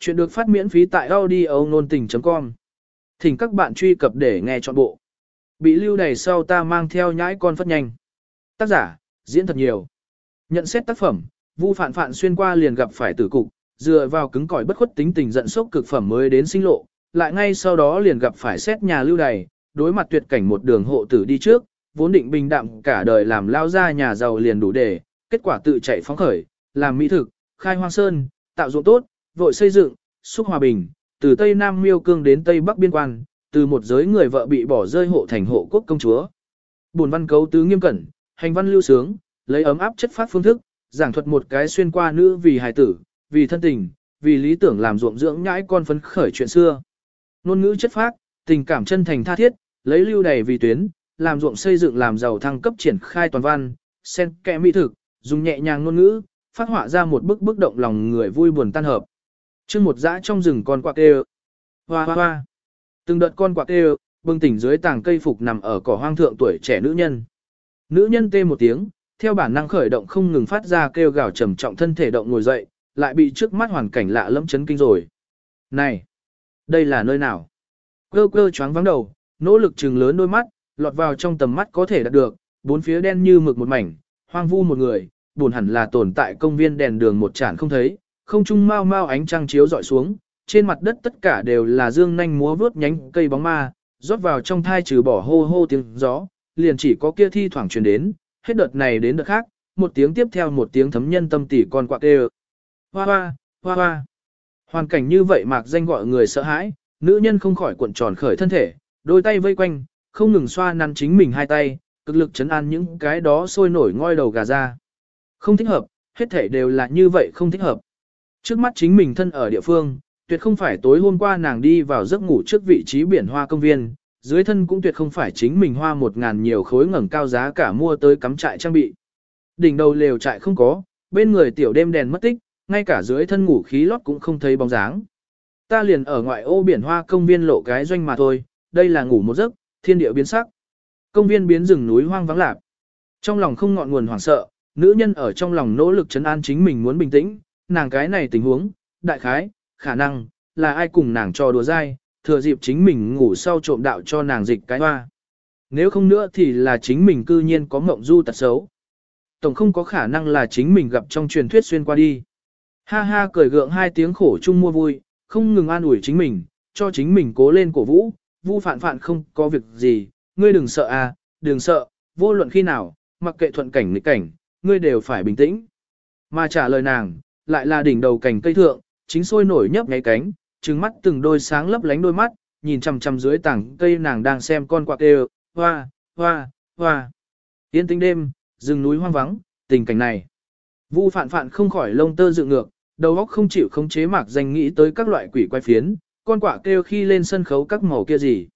Chuyện được phát miễn phí tại audio nôn tình.com. Thỉnh các bạn truy cập để nghe trọn bộ. Bị lưu đày sau ta mang theo nhãi con phất nhanh. Tác giả, diễn thật nhiều. Nhận xét tác phẩm, Vu Phạn Phạn xuyên qua liền gặp phải tử cục, dựa vào cứng cỏi bất khuất tính tình giận sốc cực phẩm mới đến sinh lộ, lại ngay sau đó liền gặp phải xét nhà lưu đày, đối mặt tuyệt cảnh một đường hộ tử đi trước, vốn định bình đạm cả đời làm lao ra nhà giàu liền đủ để, kết quả tự chạy phóng khởi, làm mỹ thực, khai hoang sơn, tạo ruộng tốt, vội xây dựng, xúc hòa bình, từ Tây Nam Miêu Cương đến Tây Bắc biên quan, từ một giới người vợ bị bỏ rơi hộ thành hộ quốc công chúa. Buồn văn cấu tứ nghiêm cẩn, hành văn lưu sướng, lấy ấm áp chất phát phương thức, giảng thuật một cái xuyên qua nữ vì hài tử, vì thân tình, vì lý tưởng làm ruộng dưỡng nhãi con phấn khởi chuyện xưa. Nôn ngữ chất phát, tình cảm chân thành tha thiết, lấy lưu đầy vì tuyến, làm ruộng xây dựng làm giàu thăng cấp triển khai toàn văn, sen kẽ mỹ thực, dùng nhẹ nhàng ngôn ngữ, phát họa ra một bức bức động lòng người vui buồn tan hợp. Trước một dã trong rừng con quạ kêu. Hoa hoa hoa. Từng đợt con quạ kêu, bừng tỉnh dưới tàng cây phục nằm ở cỏ hoang thượng tuổi trẻ nữ nhân. Nữ nhân tê một tiếng, theo bản năng khởi động không ngừng phát ra kêu gào trầm trọng thân thể động ngồi dậy, lại bị trước mắt hoàn cảnh lạ lẫm chấn kinh rồi. Này, đây là nơi nào? Cơ cơ choáng vắng đầu, nỗ lực trừng lớn đôi mắt, lọt vào trong tầm mắt có thể đạt được, bốn phía đen như mực một mảnh, hoang vu một người, buồn hẳn là tồn tại công viên đèn đường một chản không thấy, không trung mau mau ánh trăng chiếu dọi xuống, trên mặt đất tất cả đều là dương nhanh múa vướt nhánh cây bóng ma, rót vào trong thai trừ bỏ hô hô tiếng gió, liền chỉ có kia thi thoảng truyền đến, hết đợt này đến đợt khác, một tiếng tiếp theo một tiếng thấm nhân tâm tỉ con quạ kêu. Hoa hoa, hoa hoa. Hoàn cảnh như vậy mạc danh gọi người sợ hãi, nữ nhân không khỏi cuộn tròn khởi thân thể, đôi tay vây quanh, không ngừng xoa nắn chính mình hai tay, cực lực chấn an những cái đó sôi nổi ngoi đầu gà ra. Không thích hợp, hết thể đều là như vậy không thích hợp. Trước mắt chính mình thân ở địa phương, tuyệt không phải tối hôm qua nàng đi vào giấc ngủ trước vị trí biển hoa công viên, dưới thân cũng tuyệt không phải chính mình hoa một ngàn nhiều khối ngẩng cao giá cả mua tới cắm trại trang bị. Đỉnh đầu lều trại không có, bên người tiểu đêm đèn mất tích, ngay cả dưới thân ngủ khí lót cũng không thấy bóng dáng. Ta liền ở ngoại ô biển hoa công viên lộ cái doanh mà thôi, đây là ngủ một giấc, thiên địa biến sắc. Công viên biến rừng núi hoang vắng lạp. Trong lòng không ngọn nguồn hoảng sợ, nữ nhân ở trong lòng nỗ lực chấn an chính mình muốn bình tĩnh, nàng cái này tình huống, đại khái, khả năng, là ai cùng nàng cho đùa dai, thừa dịp chính mình ngủ sau trộm đạo cho nàng dịch cái hoa. Nếu không nữa thì là chính mình cư nhiên có mộng du tật xấu. Tổng không có khả năng là chính mình gặp trong truyền thuyết xuyên qua đi. Ha ha cười gượng hai tiếng khổ chung mua vui, không ngừng an ủi chính mình, cho chính mình cố lên cổ vũ, vu phản phản không có việc gì, ngươi đừng sợ à, đừng sợ, vô luận khi nào, mặc kệ thuận cảnh nghịch cảnh, ngươi đều phải bình tĩnh. Mà trả lời nàng, lại là đỉnh đầu cành cây thượng, chính sôi nổi nhấp nháy cánh, trừng mắt từng đôi sáng lấp lánh đôi mắt, nhìn chằm chằm dưới tảng cây nàng đang xem con quạ kêu, hoa, hoa, hoa. Yên tĩnh đêm, rừng núi hoang vắng, tình cảnh này. Vu phạn phạn không khỏi lông tơ dựng ngược, đầu óc không chịu khống chế mạc danh nghĩ tới các loại quỷ quái phiến, con quạ kêu khi lên sân khấu các màu kia gì.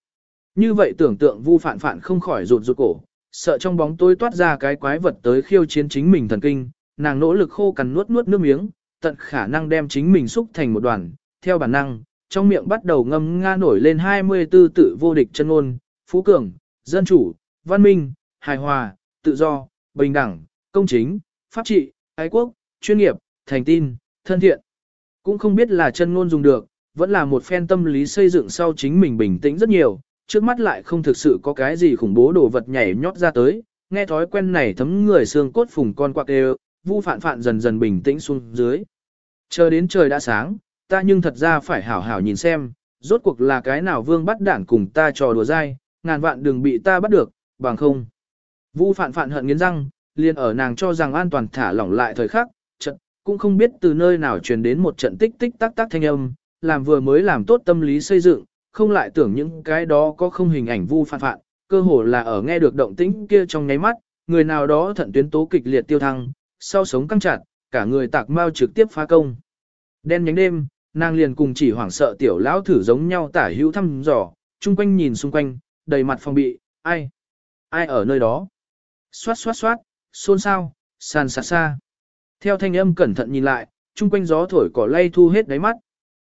Như vậy tưởng tượng vu phạn phạn không khỏi rụt rụt cổ, sợ trong bóng tối toát ra cái quái vật tới khiêu chiến chính mình thần kinh, nàng nỗ lực khô cằn nuốt nuốt nước miếng, tận khả năng đem chính mình xúc thành một đoàn, theo bản năng, trong miệng bắt đầu ngâm nga nổi lên 24 tự vô địch chân ngôn, phú cường, dân chủ, văn minh, hài hòa, tự do, bình đẳng, công chính, pháp trị, ái quốc, chuyên nghiệp, thành tin, thân thiện. Cũng không biết là chân ngôn dùng được, vẫn là một phen tâm lý xây dựng sau chính mình bình tĩnh rất nhiều, trước mắt lại không thực sự có cái gì khủng bố đồ vật nhảy nhót ra tới, nghe thói quen này thấm người xương cốt phùng con quạc đều, vu phạn phạn dần dần bình tĩnh xuống dưới. Chờ đến trời đã sáng, ta nhưng thật ra phải hảo hảo nhìn xem, rốt cuộc là cái nào vương bắt đảng cùng ta trò đùa dai, ngàn vạn đừng bị ta bắt được, bằng không. Vu phạn phạn hận nghiến răng, liền ở nàng cho rằng an toàn thả lỏng lại thời khắc, trận, cũng không biết từ nơi nào truyền đến một trận tích tích tắc tắc thanh âm, làm vừa mới làm tốt tâm lý xây dựng, không lại tưởng những cái đó có không hình ảnh vu phạn phạn, cơ hồ là ở nghe được động tĩnh kia trong nháy mắt, người nào đó thận tuyến tố kịch liệt tiêu thăng, sau sống căng chặt, cả người tạc mau trực tiếp phá công. Đen nhánh đêm, nàng liền cùng chỉ hoảng sợ tiểu lão thử giống nhau tả hữu thăm dò, chung quanh nhìn xung quanh, đầy mặt phòng bị, ai? Ai ở nơi đó? Xoát xoát xoát, xôn xao, sàn sạt xa. Theo thanh âm cẩn thận nhìn lại, chung quanh gió thổi cỏ lay thu hết đáy mắt.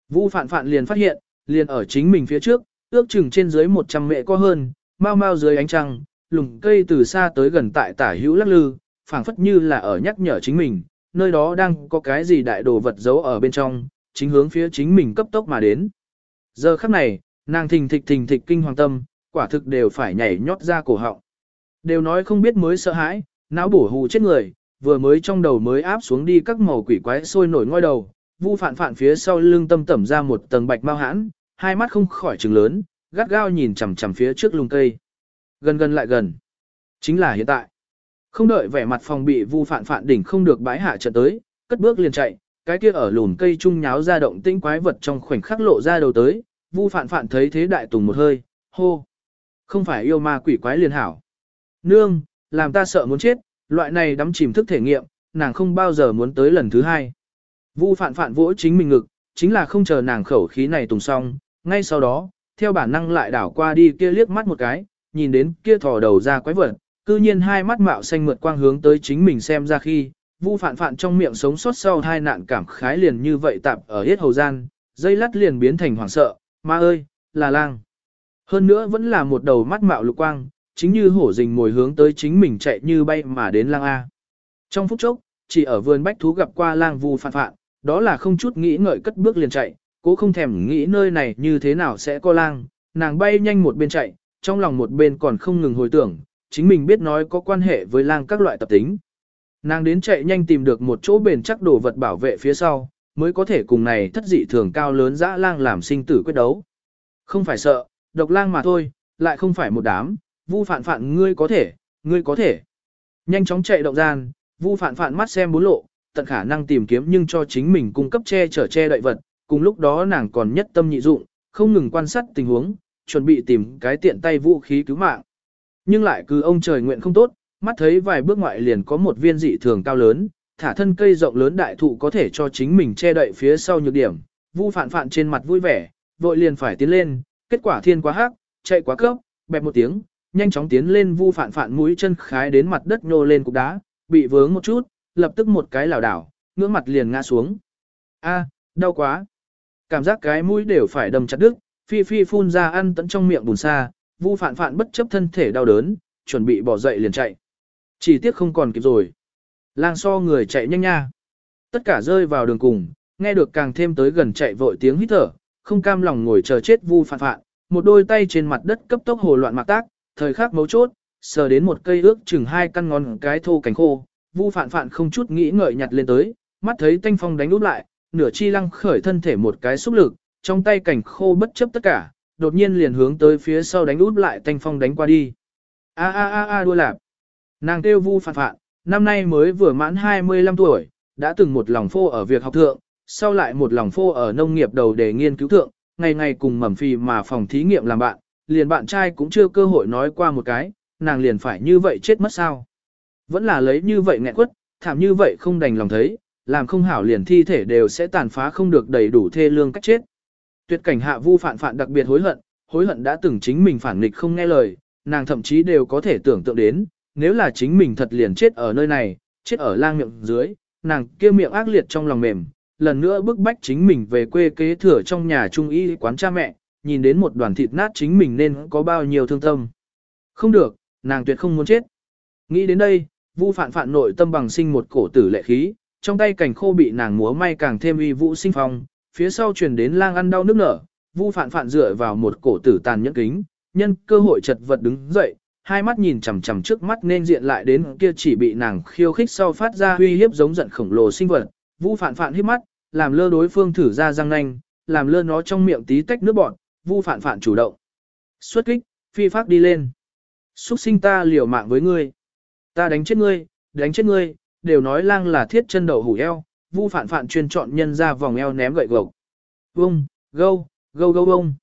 Vu phạn phạn liền phát hiện, liền ở chính mình phía trước, ước chừng trên dưới 100 mẹ có hơn, mau mau dưới ánh trăng, lùng cây từ xa tới gần tại tả hữu lắc lư, phảng phất như là ở nhắc nhở chính mình, nơi đó đang có cái gì đại đồ vật giấu ở bên trong, chính hướng phía chính mình cấp tốc mà đến. Giờ khắc này, nàng thình thịch thình thịch kinh hoàng tâm, quả thực đều phải nhảy nhót ra cổ họng. Đều nói không biết mới sợ hãi, não bổ hù chết người, vừa mới trong đầu mới áp xuống đi các màu quỷ quái sôi nổi ngoi đầu, vu phản phản phía sau lưng tâm tẩm ra một tầng bạch mau hãn, hai mắt không khỏi trừng lớn, gắt gao nhìn chằm chằm phía trước lùng cây. Gần gần lại gần. Chính là hiện tại. Không đợi vẻ mặt phòng bị vu Phạn Phạn đỉnh không được bái hạ trận tới, cất bước liền chạy, cái kia ở lùn cây trung nháo ra động tĩnh quái vật trong khoảnh khắc lộ ra đầu tới, vu Phạn Phạn thấy thế đại tùng một hơi, hô. Không phải yêu ma quỷ quái liền hảo. Nương, làm ta sợ muốn chết, loại này đắm chìm thức thể nghiệm, nàng không bao giờ muốn tới lần thứ hai. Vu Phạn Phạn vỗ chính mình ngực, chính là không chờ nàng khẩu khí này tùng xong, ngay sau đó, theo bản năng lại đảo qua đi kia liếc mắt một cái, nhìn đến kia thò đầu ra quái vật, cư nhiên hai mắt mạo xanh mượt quang hướng tới chính mình xem ra khi, Vu Phạn Phạn trong miệng sống sót sau hai nạn cảm khái liền như vậy tạp ở hết hầu gian, dây lắt liền biến thành hoảng sợ, ma ơi, là lang. Hơn nữa vẫn là một đầu mắt mạo lục quang, chính như hổ rình mồi hướng tới chính mình chạy như bay mà đến lang A. Trong phút chốc, chỉ ở vườn bách thú gặp qua lang vu Phạn Phạn, đó là không chút nghĩ ngợi cất bước liền chạy, cố không thèm nghĩ nơi này như thế nào sẽ có lang, nàng bay nhanh một bên chạy, trong lòng một bên còn không ngừng hồi tưởng, chính mình biết nói có quan hệ với lang các loại tập tính. Nàng đến chạy nhanh tìm được một chỗ bền chắc đồ vật bảo vệ phía sau, mới có thể cùng này thất dị thường cao lớn dã lang làm sinh tử quyết đấu. Không phải sợ, độc lang mà thôi, lại không phải một đám, vu phản phản ngươi có thể, ngươi có thể. Nhanh chóng chạy động gian, vu phản phản mắt xem bốn lộ, tận khả năng tìm kiếm nhưng cho chính mình cung cấp che chở che đậy vật, cùng lúc đó nàng còn nhất tâm nhị dụng, không ngừng quan sát tình huống, chuẩn bị tìm cái tiện tay vũ khí cứu mạng. Nhưng lại cứ ông trời nguyện không tốt, mắt thấy vài bước ngoại liền có một viên dị thường cao lớn, thả thân cây rộng lớn đại thụ có thể cho chính mình che đậy phía sau nhược điểm. Vu phản phản trên mặt vui vẻ, vội liền phải tiến lên, kết quả thiên quá hắc, chạy quá cấp, bẹp một tiếng, nhanh chóng tiến lên vu phản phản mũi chân khái đến mặt đất nhô lên cục đá, bị vướng một chút, lập tức một cái lảo đảo, ngưỡng mặt liền ngã xuống. A, đau quá. Cảm giác cái mũi đều phải đầm chặt đứt, phi phi phun ra ăn tận trong miệng bùn xa, vu Phạn Phạn bất chấp thân thể đau đớn, chuẩn bị bỏ dậy liền chạy. Chỉ tiếc không còn kịp rồi. Lang so người chạy nhanh nha. Tất cả rơi vào đường cùng, nghe được càng thêm tới gần chạy vội tiếng hít thở, không cam lòng ngồi chờ chết vu Phạn Phạn. một đôi tay trên mặt đất cấp tốc hồ loạn mạc tác, thời khắc mấu chốt, sờ đến một cây ước chừng hai căn ngón cái thô cánh khô, vu Phạn Phạn không chút nghĩ ngợi nhặt lên tới, mắt thấy tanh phong đánh úp lại, nửa chi lăng khởi thân thể một cái xúc lực, trong tay cảnh khô bất chấp tất cả, đột nhiên liền hướng tới phía sau đánh út lại thanh phong đánh qua đi. A a a a đua lạp. Nàng kêu vu phạt phạt, năm nay mới vừa mãn 25 tuổi, đã từng một lòng phô ở việc học thượng, sau lại một lòng phô ở nông nghiệp đầu để nghiên cứu thượng, ngày ngày cùng mầm phì mà phòng thí nghiệm làm bạn, liền bạn trai cũng chưa cơ hội nói qua một cái, nàng liền phải như vậy chết mất sao. Vẫn là lấy như vậy nghẹn quất, thảm như vậy không đành lòng thấy, làm không hảo liền thi thể đều sẽ tàn phá không được đầy đủ thê lương cách chết. Tuyệt cảnh hạ vu phản phản đặc biệt hối hận, hối hận đã từng chính mình phản nghịch không nghe lời, nàng thậm chí đều có thể tưởng tượng đến, nếu là chính mình thật liền chết ở nơi này, chết ở lang miệng dưới, nàng kia miệng ác liệt trong lòng mềm, lần nữa bức bách chính mình về quê kế thừa trong nhà trung y quán cha mẹ, nhìn đến một đoàn thịt nát chính mình nên có bao nhiêu thương tâm. Không được, nàng tuyệt không muốn chết. Nghĩ đến đây, Vu Phạn Phạn nội tâm bằng sinh một cổ tử lệ khí, trong tay cảnh khô bị nàng múa may càng thêm uy vũ sinh phong, phía sau truyền đến lang ăn đau nước nở, Vu Phạn Phạn dựa vào một cổ tử tàn nhẫn kính, nhân cơ hội chật vật đứng dậy, hai mắt nhìn chằm chằm trước mắt nên diện lại đến kia chỉ bị nàng khiêu khích sau phát ra uy hiếp giống giận khổng lồ sinh vật. Vu Phạn Phạn hít mắt, làm lơ đối phương thử ra răng nanh, làm lơ nó trong miệng tí tách nước bọt, Vu Phạn Phạn chủ động. Xuất kích, phi pháp đi lên. Xuất sinh ta liều mạng với ngươi. Ta đánh chết ngươi, đánh chết ngươi, đều nói lang là thiết chân đầu hủ eo, Vu phản phản chuyên chọn nhân ra vòng eo ném gậy gộc. Vông, gâu, gâu gâu vông.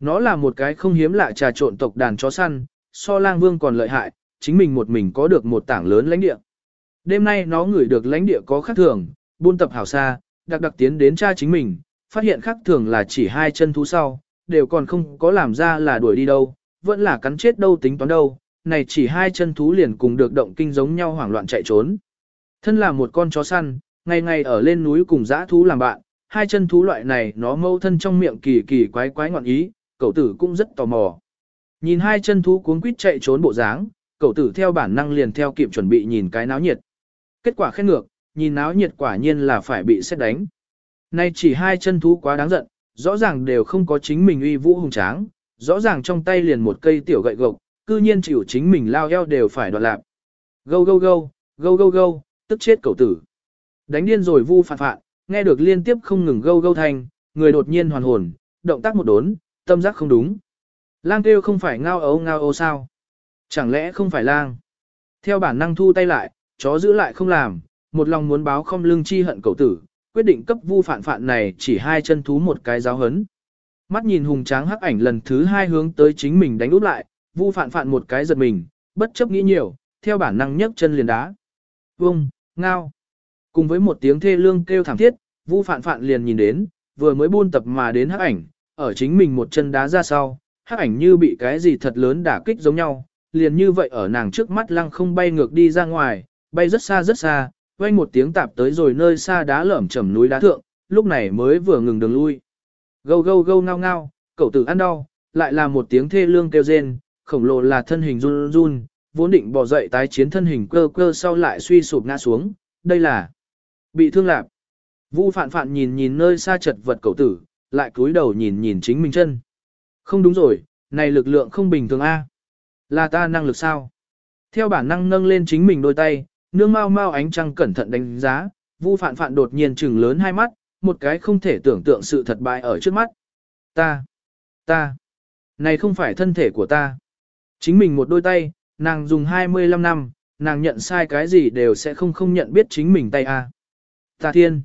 Nó là một cái không hiếm lạ trà trộn tộc đàn chó săn, so lang vương còn lợi hại, chính mình một mình có được một tảng lớn lãnh địa. Đêm nay nó ngửi được lãnh địa có khác thường, buôn tập hảo xa, đặc đặc tiến đến cha chính mình, phát hiện khác thường là chỉ hai chân thú sau, đều còn không có làm ra là đuổi đi đâu, vẫn là cắn chết đâu tính toán đâu, này chỉ hai chân thú liền cùng được động kinh giống nhau hoảng loạn chạy trốn. Thân là một con chó săn, ngày ngày ở lên núi cùng dã thú làm bạn, hai chân thú loại này nó mâu thân trong miệng kỳ kỳ quái quái ngọn ý, cậu tử cũng rất tò mò. Nhìn hai chân thú cuốn quýt chạy trốn bộ dáng, cậu tử theo bản năng liền theo kịp chuẩn bị nhìn cái náo nhiệt. Kết quả khen ngược, nhìn náo nhiệt quả nhiên là phải bị xét đánh. Nay chỉ hai chân thú quá đáng giận, rõ ràng đều không có chính mình uy vũ hùng tráng, rõ ràng trong tay liền một cây tiểu gậy gộc, cư nhiên chịu chính mình lao eo đều phải đoạn lạc. Gâu gâu gâu, gâu gâu gâu, tức chết cậu tử. Đánh điên rồi vu phản phạn, nghe được liên tiếp không ngừng gâu gâu thanh, người đột nhiên hoàn hồn, động tác một đốn, tâm giác không đúng. Lang kêu không phải ngao ấu ngao ô sao? Chẳng lẽ không phải lang? Theo bản năng thu tay lại, chó giữ lại không làm, một lòng muốn báo không lưng chi hận cậu tử, quyết định cấp vu phản phạn này chỉ hai chân thú một cái giáo hấn. Mắt nhìn hùng tráng hắc ảnh lần thứ hai hướng tới chính mình đánh úp lại, vu phản phạn một cái giật mình, bất chấp nghĩ nhiều, theo bản năng nhấc chân liền đá. Vung, ngao. Cùng với một tiếng thê lương kêu thảm thiết, vu Phạn phạn liền nhìn đến, vừa mới buôn tập mà đến hắc ảnh, ở chính mình một chân đá ra sau, hắc ảnh như bị cái gì thật lớn đả kích giống nhau, liền như vậy ở nàng trước mắt lăng không bay ngược đi ra ngoài, bay rất xa rất xa, vang một tiếng tạp tới rồi nơi xa đá lởm chầm núi đá thượng, lúc này mới vừa ngừng đường lui. Gâu gâu gâu ngao ngao, cậu tử ăn đau, lại là một tiếng thê lương kêu rên, khổng lồ là thân hình run run, vốn định bỏ dậy tái chiến thân hình cơ cơ sau lại suy sụp ngã xuống, đây là bị thương lạc. Vu phạn phạn nhìn nhìn nơi xa chật vật cậu tử, lại cúi đầu nhìn nhìn chính mình chân. Không đúng rồi, này lực lượng không bình thường a. Là ta năng lực sao? Theo bản năng nâng lên chính mình đôi tay, nương mau mau ánh trăng cẩn thận đánh giá, Vu Phạn Phạn đột nhiên trừng lớn hai mắt, một cái không thể tưởng tượng sự thật bại ở trước mắt. Ta, ta, này không phải thân thể của ta. Chính mình một đôi tay, nàng dùng 25 năm, nàng nhận sai cái gì đều sẽ không không nhận biết chính mình tay a. Ta thiên,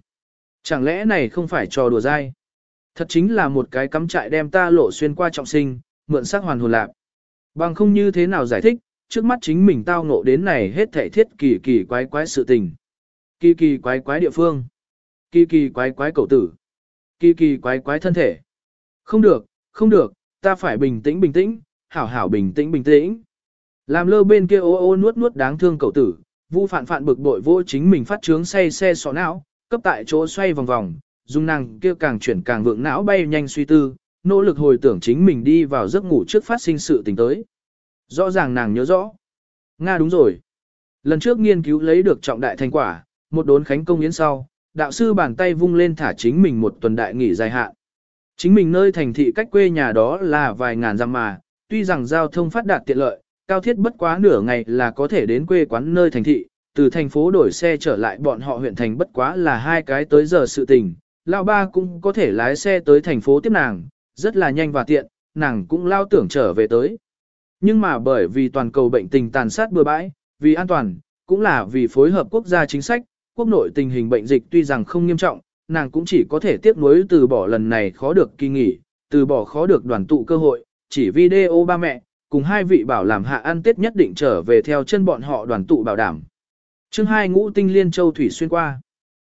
chẳng lẽ này không phải trò đùa dai? Thật chính là một cái cắm trại đem ta lộ xuyên qua trọng sinh, mượn sắc hoàn hồn lạc. Bằng không như thế nào giải thích, trước mắt chính mình tao ngộ đến này hết thảy thiết kỳ kỳ quái quái sự tình. Kỳ kỳ quái quái địa phương. Kỳ kỳ quái quái cầu tử. Kỳ kỳ quái quái thân thể. Không được, không được, ta phải bình tĩnh bình tĩnh, hảo hảo bình tĩnh bình tĩnh. Làm lơ bên kia ô ô nuốt nuốt đáng thương cầu tử, vu phản phản bực bội vô chính mình phát trướng say xe sọ não, cấp tại chỗ xoay vòng vòng, dung năng kia càng chuyển càng vượng não bay nhanh suy tư, nỗ lực hồi tưởng chính mình đi vào giấc ngủ trước phát sinh sự tình tới. Rõ ràng nàng nhớ rõ. Nga đúng rồi. Lần trước nghiên cứu lấy được trọng đại thành quả, một đốn khánh công yến sau, đạo sư bàn tay vung lên thả chính mình một tuần đại nghỉ dài hạn. Chính mình nơi thành thị cách quê nhà đó là vài ngàn dặm mà, tuy rằng giao thông phát đạt tiện lợi, cao thiết bất quá nửa ngày là có thể đến quê quán nơi thành thị, từ thành phố đổi xe trở lại bọn họ huyện thành bất quá là hai cái tới giờ sự tình, lao ba cũng có thể lái xe tới thành phố tiếp nàng, rất là nhanh và tiện, nàng cũng lao tưởng trở về tới. Nhưng mà bởi vì toàn cầu bệnh tình tàn sát bừa bãi, vì an toàn, cũng là vì phối hợp quốc gia chính sách, quốc nội tình hình bệnh dịch tuy rằng không nghiêm trọng, nàng cũng chỉ có thể tiếp nối từ bỏ lần này khó được kỳ nghỉ, từ bỏ khó được đoàn tụ cơ hội, chỉ video ba mẹ, cùng hai vị bảo làm hạ ăn tết nhất định trở về theo chân bọn họ đoàn tụ bảo đảm. chương hai ngũ tinh liên châu thủy xuyên qua.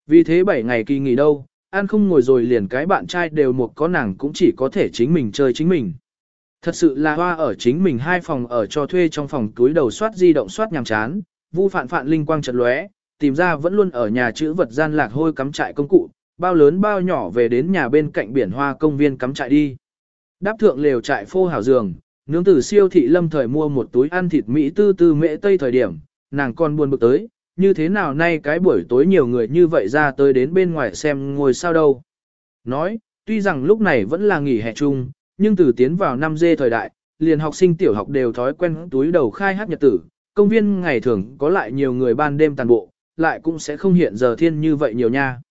Vì thế 7 ngày kỳ nghỉ đâu, ăn không ngồi rồi liền cái bạn trai đều một có nàng cũng chỉ có thể chính mình chơi chính mình. Thật sự là hoa ở chính mình hai phòng ở cho thuê trong phòng túi đầu soát di động soát nhàm chán, vu phạn phạn linh quang chật lóe, tìm ra vẫn luôn ở nhà chữ vật gian lạc hôi cắm trại công cụ, bao lớn bao nhỏ về đến nhà bên cạnh biển hoa công viên cắm trại đi. Đáp thượng lều trại phô hảo giường, nướng từ siêu thị lâm thời mua một túi ăn thịt Mỹ tư tư mễ tây thời điểm, nàng còn buồn bực tới, như thế nào nay cái buổi tối nhiều người như vậy ra tới đến bên ngoài xem ngồi sao đâu. Nói, tuy rằng lúc này vẫn là nghỉ hè chung, nhưng từ tiến vào năm dê thời đại, liền học sinh tiểu học đều thói quen túi đầu khai hát nhật tử, công viên ngày thường có lại nhiều người ban đêm tàn bộ, lại cũng sẽ không hiện giờ thiên như vậy nhiều nha.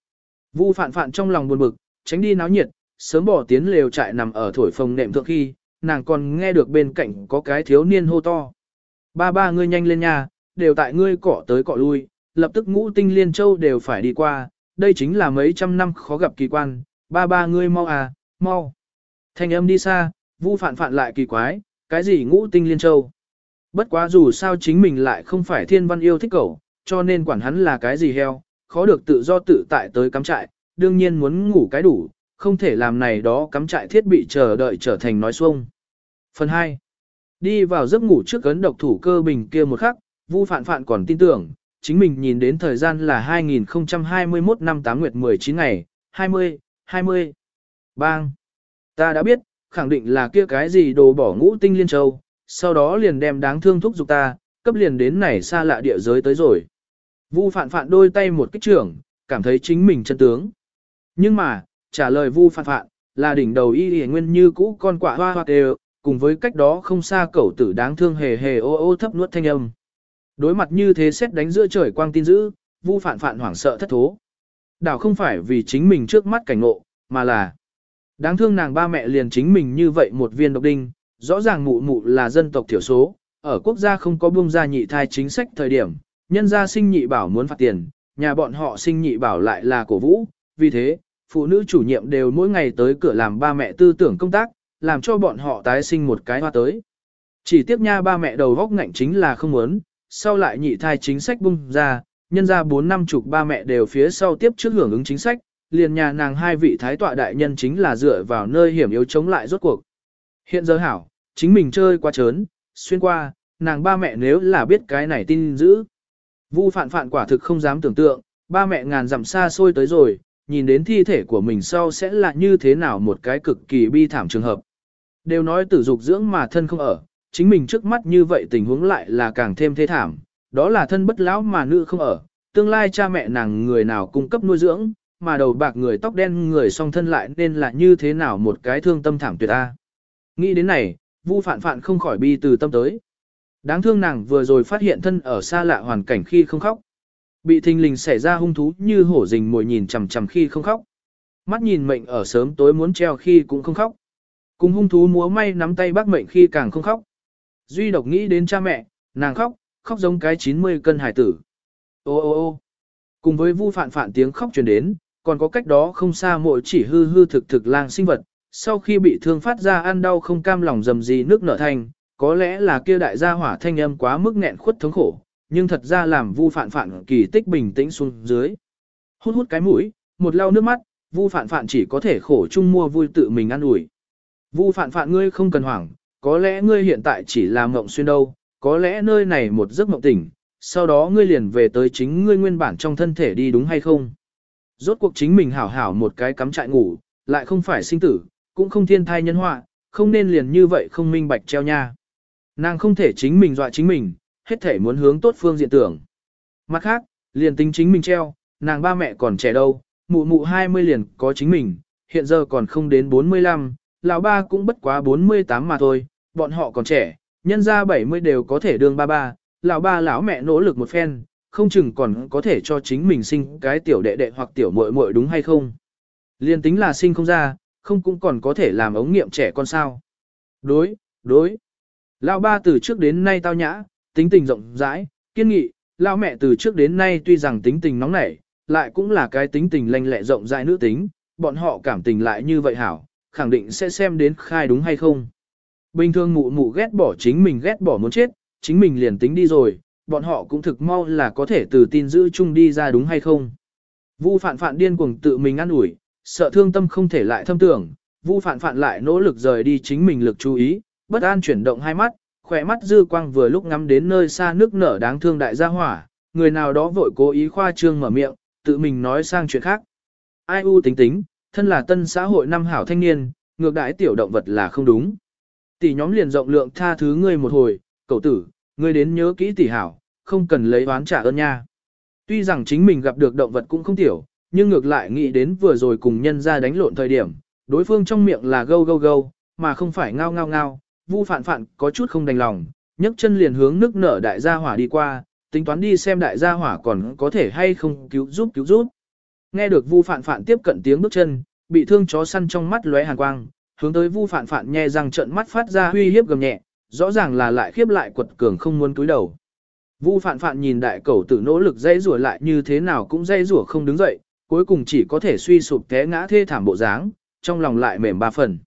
Vu phạn phạn trong lòng buồn bực, tránh đi náo nhiệt, sớm bỏ tiến lều trại nằm ở thổi phòng nệm thượng khi, nàng còn nghe được bên cạnh có cái thiếu niên hô to. Ba ba ngươi nhanh lên nha, đều tại ngươi cỏ tới cỏ lui, lập tức ngũ tinh liên châu đều phải đi qua, đây chính là mấy trăm năm khó gặp kỳ quan, ba ba ngươi mau à, mau. Thanh âm đi xa, vu phản phản lại kỳ quái, cái gì ngũ tinh liên châu. Bất quá dù sao chính mình lại không phải thiên văn yêu thích cẩu, cho nên quản hắn là cái gì heo, khó được tự do tự tại tới cắm trại, đương nhiên muốn ngủ cái đủ, không thể làm này đó cắm trại thiết bị chờ đợi trở thành nói xuông. Phần 2. Đi vào giấc ngủ trước cấn độc thủ cơ bình kia một khắc, Vu Phạn Phạn còn tin tưởng, chính mình nhìn đến thời gian là 2021 năm 8 nguyệt 19 ngày, 20, 20. Bang! Ta đã biết, khẳng định là kia cái gì đồ bỏ ngũ tinh liên châu, sau đó liền đem đáng thương thúc giục ta, cấp liền đến này xa lạ địa giới tới rồi. Vu phạn phạn đôi tay một kích trưởng, cảm thấy chính mình chân tướng. Nhưng mà, trả lời vu phạn phạn, là đỉnh đầu y y nguyên như cũ con quả hoa hoa đều, cùng với cách đó không xa cẩu tử đáng thương hề hề ô ô thấp nuốt thanh âm. Đối mặt như thế xét đánh giữa trời quang tin dữ, vu phạn phạn hoảng sợ thất thố. Đảo không phải vì chính mình trước mắt cảnh ngộ, mà là đáng thương nàng ba mẹ liền chính mình như vậy một viên độc đinh, rõ ràng mụ mụ là dân tộc thiểu số, ở quốc gia không có buông ra nhị thai chính sách thời điểm, nhân gia sinh nhị bảo muốn phạt tiền, nhà bọn họ sinh nhị bảo lại là cổ vũ, vì thế, phụ nữ chủ nhiệm đều mỗi ngày tới cửa làm ba mẹ tư tưởng công tác, làm cho bọn họ tái sinh một cái hoa tới. Chỉ tiếp nha ba mẹ đầu góc ngạnh chính là không muốn, sau lại nhị thai chính sách bung ra, nhân ra 4 năm chục ba mẹ đều phía sau tiếp trước hưởng ứng chính sách, liền nhà nàng hai vị thái tọa đại nhân chính là dựa vào nơi hiểm yếu chống lại rốt cuộc. Hiện giờ hảo, chính mình chơi quá trớn, xuyên qua, nàng ba mẹ nếu là biết cái này tin giữ. Vu phạn phạn quả thực không dám tưởng tượng, ba mẹ ngàn dặm xa xôi tới rồi, nhìn đến thi thể của mình sau sẽ là như thế nào một cái cực kỳ bi thảm trường hợp. Đều nói tử dục dưỡng mà thân không ở, chính mình trước mắt như vậy tình huống lại là càng thêm thế thảm, đó là thân bất lão mà nữ không ở, tương lai cha mẹ nàng người nào cung cấp nuôi dưỡng, mà đầu bạc người tóc đen người song thân lại nên là như thế nào một cái thương tâm thảm tuyệt a. Nghĩ đến này, Vu Phạn Phạn không khỏi bi từ tâm tới. Đáng thương nàng vừa rồi phát hiện thân ở xa lạ hoàn cảnh khi không khóc. Bị thình lình xảy ra hung thú như hổ rình mồi nhìn chằm chằm khi không khóc. Mắt nhìn mệnh ở sớm tối muốn treo khi cũng không khóc. Cùng hung thú múa may nắm tay bác mệnh khi càng không khóc. Duy độc nghĩ đến cha mẹ, nàng khóc, khóc giống cái 90 cân hải tử. Ô ô ô cùng với vu phạn phạn tiếng khóc truyền đến, còn có cách đó không xa mỗi chỉ hư hư thực thực lang sinh vật, sau khi bị thương phát ra ăn đau không cam lòng dầm gì nước nở thành, có lẽ là kia đại gia hỏa thanh âm quá mức nghẹn khuất thống khổ, nhưng thật ra làm vu phạn phạn kỳ tích bình tĩnh xuống dưới. Hút hút cái mũi, một lau nước mắt, vu phạn phạn chỉ có thể khổ chung mua vui tự mình ăn ủi. Vu phạn phạn ngươi không cần hoảng, có lẽ ngươi hiện tại chỉ là mộng xuyên đâu, có lẽ nơi này một giấc mộng tỉnh, sau đó ngươi liền về tới chính ngươi nguyên bản trong thân thể đi đúng hay không. Rốt cuộc chính mình hảo hảo một cái cắm trại ngủ, lại không phải sinh tử, cũng không thiên thai nhân họa, không nên liền như vậy không minh bạch treo nha. Nàng không thể chính mình dọa chính mình, hết thể muốn hướng tốt phương diện tưởng. Mặt khác, liền tính chính mình treo, nàng ba mẹ còn trẻ đâu, mụ mụ 20 liền có chính mình, hiện giờ còn không đến 45, lão ba cũng bất quá 48 mà thôi, bọn họ còn trẻ, nhân ra 70 đều có thể đương ba ba, lão ba lão mẹ nỗ lực một phen, không chừng còn có thể cho chính mình sinh cái tiểu đệ đệ hoặc tiểu muội muội đúng hay không. Liên tính là sinh không ra, không cũng còn có thể làm ống nghiệm trẻ con sao. Đối, đối. Lão ba từ trước đến nay tao nhã, tính tình rộng rãi, kiên nghị, lão mẹ từ trước đến nay tuy rằng tính tình nóng nảy, lại cũng là cái tính tình lanh lẹ rộng rãi nữ tính, bọn họ cảm tình lại như vậy hảo, khẳng định sẽ xem đến khai đúng hay không. Bình thường mụ mụ ghét bỏ chính mình ghét bỏ muốn chết, chính mình liền tính đi rồi, bọn họ cũng thực mau là có thể từ tin giữ chung đi ra đúng hay không. Vu phạn phạn điên cuồng tự mình ăn ủi, sợ thương tâm không thể lại thâm tưởng, Vu phạn phạn lại nỗ lực rời đi chính mình lực chú ý, bất an chuyển động hai mắt, khỏe mắt dư quang vừa lúc ngắm đến nơi xa nước nở đáng thương đại gia hỏa, người nào đó vội cố ý khoa trương mở miệng, tự mình nói sang chuyện khác. Ai u tính tính, thân là tân xã hội năm hảo thanh niên, ngược đãi tiểu động vật là không đúng. Tỷ nhóm liền rộng lượng tha thứ ngươi một hồi, cậu tử, ngươi đến nhớ kỹ tỷ hảo, không cần lấy oán trả ơn nha. Tuy rằng chính mình gặp được động vật cũng không tiểu, nhưng ngược lại nghĩ đến vừa rồi cùng nhân ra đánh lộn thời điểm, đối phương trong miệng là gâu gâu gâu, mà không phải ngao ngao ngao, vu phản phản có chút không đành lòng, nhấc chân liền hướng nước nở đại gia hỏa đi qua, tính toán đi xem đại gia hỏa còn có thể hay không cứu giúp cứu giúp. Nghe được vu Phạn Phạn tiếp cận tiếng bước chân, bị thương chó săn trong mắt lóe hàn quang, hướng tới vu Phạn Phạn nhe răng trợn mắt phát ra huy hiếp gầm nhẹ, rõ ràng là lại khiếp lại quật cường không muốn cúi đầu. Vu phạn phạn nhìn đại cẩu tử nỗ lực dây rủa lại như thế nào cũng dây rủa không đứng dậy, cuối cùng chỉ có thể suy sụp té ngã thê thảm bộ dáng, trong lòng lại mềm ba phần.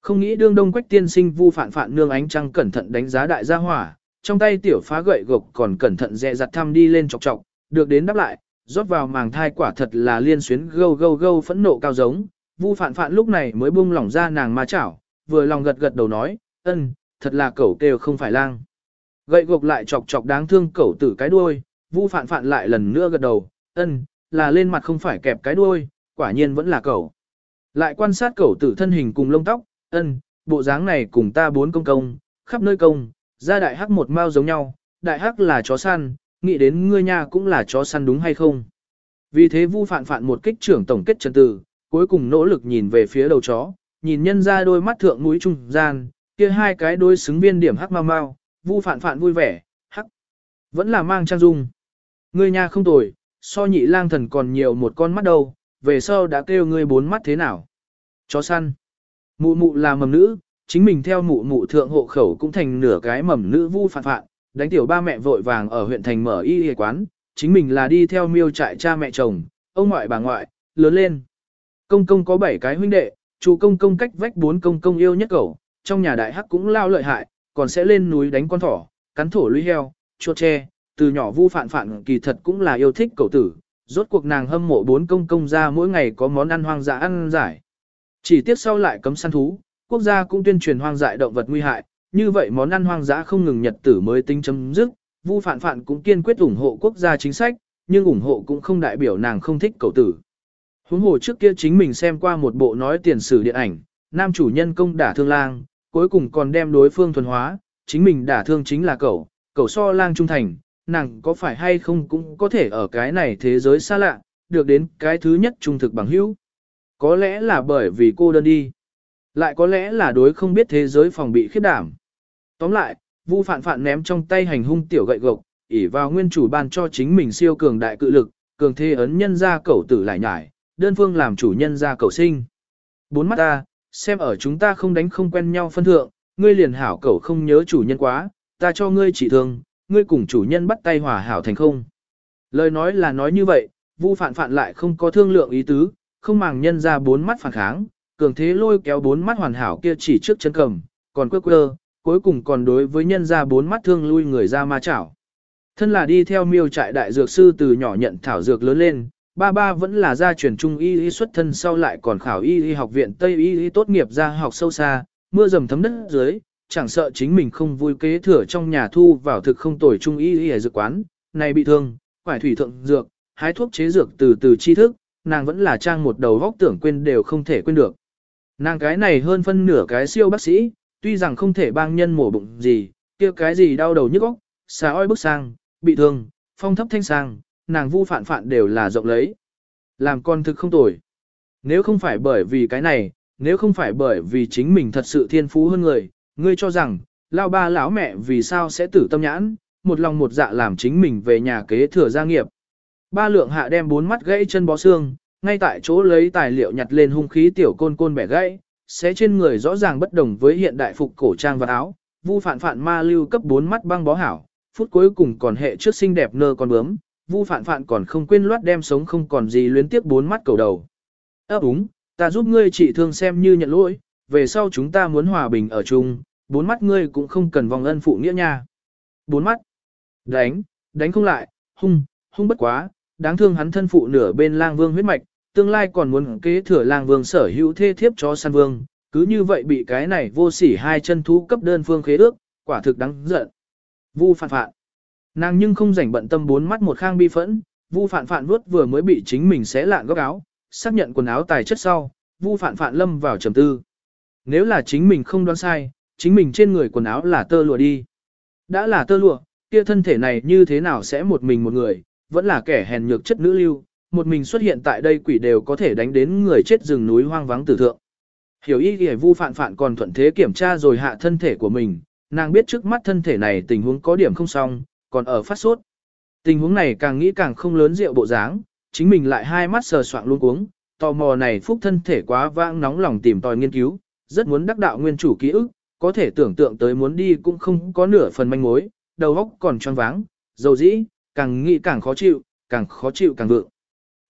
Không nghĩ đương đông quách tiên sinh vu phạn phạn nương ánh trăng cẩn thận đánh giá đại gia hỏa, trong tay tiểu phá gậy gộc còn cẩn thận dè dặt thăm đi lên chọc chọc, được đến đáp lại, rót vào màng thai quả thật là liên xuyến gâu gâu gâu phẫn nộ cao giống. Vu phạn phạn lúc này mới buông lỏng ra nàng ma chảo, vừa lòng gật gật đầu nói, ân, thật là cẩu kêu không phải lang. Gậy gộc lại chọc chọc đáng thương cẩu tử cái đuôi, vu phạn phạn lại lần nữa gật đầu, ân, là lên mặt không phải kẹp cái đuôi, quả nhiên vẫn là cẩu. Lại quan sát cẩu tử thân hình cùng lông tóc, ân, bộ dáng này cùng ta bốn công công, khắp nơi công, ra đại hắc một mao giống nhau, đại hắc là chó săn, nghĩ đến ngươi nha cũng là chó săn đúng hay không. Vì thế vu phạn phạn một kích trưởng tổng kết chân tử, cuối cùng nỗ lực nhìn về phía đầu chó, nhìn nhân ra đôi mắt thượng mũi trung gian, kia hai cái đôi xứng viên điểm hắc mau mau, vu phạn phạn vui vẻ, hắc. Vẫn là mang trang dung. Ngươi nha không tồi, so nhị lang thần còn nhiều một con mắt đâu, về sau đã kêu ngươi bốn mắt thế nào. Chó săn. Mụ mụ là mầm nữ, chính mình theo mụ mụ thượng hộ khẩu cũng thành nửa cái mầm nữ vu phạn phạn đánh tiểu ba mẹ vội vàng ở huyện thành mở y y quán, chính mình là đi theo miêu trại cha mẹ chồng, ông ngoại bà ngoại, lớn lên. Công công có 7 cái huynh đệ, chủ công công cách vách bốn công công yêu nhất cẩu, trong nhà đại hắc cũng lao lợi hại, còn sẽ lên núi đánh con thỏ, cắn thổ lũy heo, chuột tre, từ nhỏ vu phản phản kỳ thật cũng là yêu thích cậu tử, rốt cuộc nàng hâm mộ bốn công công ra mỗi ngày có món ăn hoang dã ăn giải. Chỉ tiếc sau lại cấm săn thú, quốc gia cũng tuyên truyền hoang dại động vật nguy hại, như vậy món ăn hoang dã không ngừng nhật tử mới tính chấm dứt, Vu Phạn Phạn cũng kiên quyết ủng hộ quốc gia chính sách, nhưng ủng hộ cũng không đại biểu nàng không thích cậu tử. Huống hồ trước kia chính mình xem qua một bộ nói tiền sử điện ảnh, nam chủ nhân công đả thương lang, cuối cùng còn đem đối phương thuần hóa, chính mình đả thương chính là cậu, cậu so lang trung thành, nàng có phải hay không cũng có thể ở cái này thế giới xa lạ, được đến cái thứ nhất trung thực bằng hữu. Có lẽ là bởi vì cô đơn đi. Lại có lẽ là đối không biết thế giới phòng bị khiếp đảm. Tóm lại, Vu Phạn Phạn ném trong tay hành hung tiểu gậy gộc, ỷ vào nguyên chủ ban cho chính mình siêu cường đại cự lực, cường thế ấn nhân ra cẩu tử lại nhải, đơn phương làm chủ nhân ra cẩu sinh. Bốn mắt ta, xem ở chúng ta không đánh không quen nhau phân thượng, ngươi liền hảo cẩu không nhớ chủ nhân quá, ta cho ngươi chỉ thương, ngươi cùng chủ nhân bắt tay hòa hảo thành không. Lời nói là nói như vậy, Vu Phạn Phạn lại không có thương lượng ý tứ, không màng nhân ra bốn mắt phản kháng, cường thế lôi kéo bốn mắt hoàn hảo kia chỉ trước chân cầm, còn quơ quơ, cuối cùng còn đối với nhân ra bốn mắt thương lui người ra ma chảo. Thân là đi theo miêu trại đại dược sư từ nhỏ nhận thảo dược lớn lên, ba ba vẫn là gia truyền trung y y xuất thân sau lại còn khảo y y học viện Tây y y tốt nghiệp ra học sâu xa, mưa dầm thấm đất dưới, chẳng sợ chính mình không vui kế thừa trong nhà thu vào thực không tồi trung y y dược quán, này bị thương, quải thủy thượng dược, hái thuốc chế dược từ từ tri thức, nàng vẫn là trang một đầu góc tưởng quên đều không thể quên được. Nàng cái này hơn phân nửa cái siêu bác sĩ, tuy rằng không thể bang nhân mổ bụng gì, kia cái gì đau đầu nhức óc, xà oi bức sang, bị thương, phong thấp thanh sang, nàng vu phản phản đều là rộng lấy. Làm con thực không tồi. Nếu không phải bởi vì cái này, nếu không phải bởi vì chính mình thật sự thiên phú hơn người, ngươi cho rằng, lao ba lão mẹ vì sao sẽ tử tâm nhãn, một lòng một dạ làm chính mình về nhà kế thừa gia nghiệp. Ba lượng hạ đem bốn mắt gãy chân bó xương, ngay tại chỗ lấy tài liệu nhặt lên hung khí tiểu côn côn bẻ gãy, sẽ trên người rõ ràng bất đồng với hiện đại phục cổ trang và áo, vu phản phản ma lưu cấp 4 mắt băng bó hảo, phút cuối cùng còn hệ trước xinh đẹp nơ con bướm, vu phản phản còn không quên loát đem sống không còn gì luyến tiếp bốn mắt cầu đầu. Ơ đúng, ta giúp ngươi trị thương xem như nhận lỗi, về sau chúng ta muốn hòa bình ở chung, bốn mắt ngươi cũng không cần vòng ân phụ nghĩa nha. Bốn mắt, đánh, đánh không lại, hung, hung bất quá, đáng thương hắn thân phụ nửa bên lang vương huyết mạch, tương lai còn muốn kế thừa lang vương sở hữu thê thiếp cho săn vương, cứ như vậy bị cái này vô sỉ hai chân thú cấp đơn phương khế ước, quả thực đáng giận. Vu phạn phạn. Nàng nhưng không rảnh bận tâm bốn mắt một khang bi phẫn, Vu phạn phạn vuốt vừa mới bị chính mình xé lạn góc áo, xác nhận quần áo tài chất sau, Vu phạn phạn lâm vào trầm tư. Nếu là chính mình không đoán sai, chính mình trên người quần áo là tơ lụa đi. Đã là tơ lụa, kia thân thể này như thế nào sẽ một mình một người, vẫn là kẻ hèn nhược chất nữ lưu, một mình xuất hiện tại đây quỷ đều có thể đánh đến người chết rừng núi hoang vắng tử thượng. Hiểu y ghi vu phạn phạn còn thuận thế kiểm tra rồi hạ thân thể của mình, nàng biết trước mắt thân thể này tình huống có điểm không xong, còn ở phát sốt. Tình huống này càng nghĩ càng không lớn rượu bộ dáng, chính mình lại hai mắt sờ soạng luôn cuống, tò mò này phúc thân thể quá vãng nóng lòng tìm tòi nghiên cứu, rất muốn đắc đạo nguyên chủ ký ức, có thể tưởng tượng tới muốn đi cũng không có nửa phần manh mối, đầu óc còn choáng váng, dầu dĩ, càng nghĩ càng khó chịu, càng khó chịu càng vượng.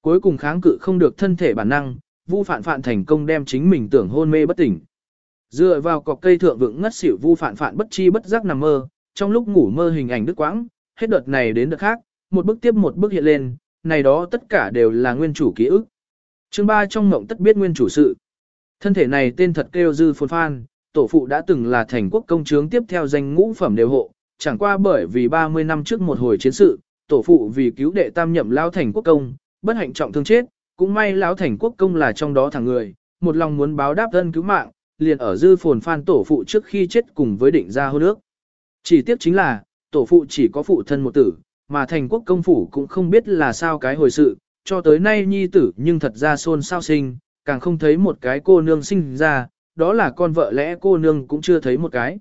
Cuối cùng kháng cự không được thân thể bản năng, Vu Phạn Phạn thành công đem chính mình tưởng hôn mê bất tỉnh. Dựa vào cọc cây thượng vượng ngất xỉu Vu Phạn Phạn bất chi bất giác nằm mơ, trong lúc ngủ mơ hình ảnh đứt quãng, hết đợt này đến đợt khác, một bước tiếp một bước hiện lên, này đó tất cả đều là nguyên chủ ký ức. Chương 3 trong ngộng tất biết nguyên chủ sự. Thân thể này tên thật kêu Dư Phồn Phan, tổ phụ đã từng là thành quốc công chướng tiếp theo danh ngũ phẩm đều hộ, chẳng qua bởi vì 30 năm trước một hồi chiến sự, tổ phụ vì cứu đệ tam nhậm lao thành quốc công, bất hạnh trọng thương chết, cũng may lão thành quốc công là trong đó thằng người, một lòng muốn báo đáp ân cứu mạng, liền ở dư phồn phan tổ phụ trước khi chết cùng với định ra hôn ước. Chỉ tiếc chính là, tổ phụ chỉ có phụ thân một tử, mà thành quốc công phủ cũng không biết là sao cái hồi sự, cho tới nay nhi tử nhưng thật ra xôn sao sinh, càng không thấy một cái cô nương sinh ra, đó là con vợ lẽ cô nương cũng chưa thấy một cái.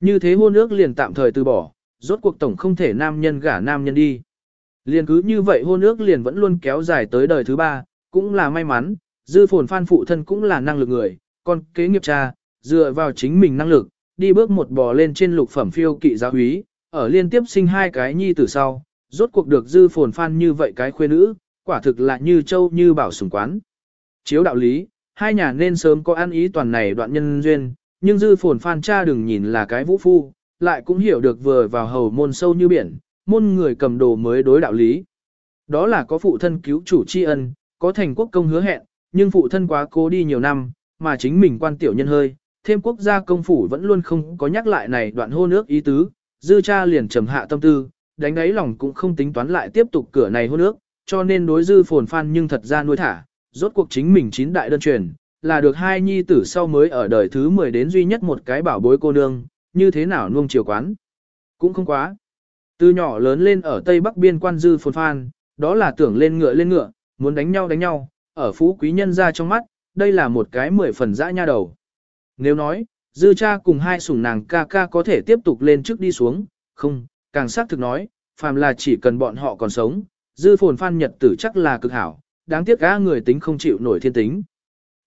Như thế hôn ước liền tạm thời từ bỏ, rốt cuộc tổng không thể nam nhân gả nam nhân đi. Liền cứ như vậy hôn ước liền vẫn luôn kéo dài tới đời thứ ba, cũng là may mắn, dư phồn phan phụ thân cũng là năng lực người, còn kế nghiệp cha, dựa vào chính mình năng lực, đi bước một bò lên trên lục phẩm phiêu kỵ giáo úy, ở liên tiếp sinh hai cái nhi tử sau, rốt cuộc được dư phồn phan như vậy cái khuê nữ, quả thực là như châu như bảo sùng quán. Chiếu đạo lý, hai nhà nên sớm có ăn ý toàn này đoạn nhân duyên, nhưng dư phồn phan cha đừng nhìn là cái vũ phu, lại cũng hiểu được vừa vào hầu môn sâu như biển, môn người cầm đồ mới đối đạo lý. Đó là có phụ thân cứu chủ tri ân, có thành quốc công hứa hẹn, nhưng phụ thân quá cố đi nhiều năm, mà chính mình quan tiểu nhân hơi, thêm quốc gia công phủ vẫn luôn không có nhắc lại này đoạn hôn ước ý tứ, dư cha liền trầm hạ tâm tư, đánh ấy lòng cũng không tính toán lại tiếp tục cửa này hôn ước, cho nên đối dư phồn phan nhưng thật ra nuôi thả, rốt cuộc chính mình chín đại đơn truyền, là được hai nhi tử sau mới ở đời thứ 10 đến duy nhất một cái bảo bối cô nương, như thế nào nuông chiều quán. Cũng không quá. Từ nhỏ lớn lên ở Tây Bắc biên quan dư phồn phan, đó là tưởng lên ngựa lên ngựa, muốn đánh nhau đánh nhau, ở phú quý nhân ra trong mắt, đây là một cái mười phần dã nha đầu. Nếu nói, dư cha cùng hai sủng nàng ca ca có thể tiếp tục lên trước đi xuống, không, càng xác thực nói, phàm là chỉ cần bọn họ còn sống, dư phồn phan nhật tử chắc là cực hảo, đáng tiếc gã người tính không chịu nổi thiên tính.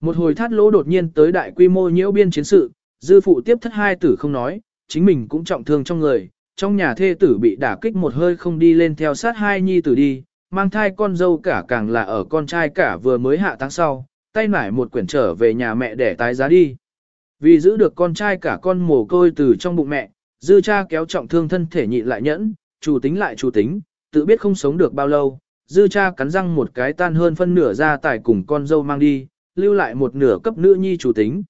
Một hồi thát lỗ đột nhiên tới đại quy mô nhiễu biên chiến sự, dư phụ tiếp thất hai tử không nói, chính mình cũng trọng thương trong người, trong nhà thê tử bị đả kích một hơi không đi lên theo sát hai nhi tử đi, mang thai con dâu cả càng là ở con trai cả vừa mới hạ tháng sau, tay nải một quyển trở về nhà mẹ để tái giá đi. Vì giữ được con trai cả con mồ côi từ trong bụng mẹ, dư cha kéo trọng thương thân thể nhịn lại nhẫn, chủ tính lại chủ tính, tự biết không sống được bao lâu, dư cha cắn răng một cái tan hơn phân nửa ra tài cùng con dâu mang đi, lưu lại một nửa cấp nữ nhi chủ tính.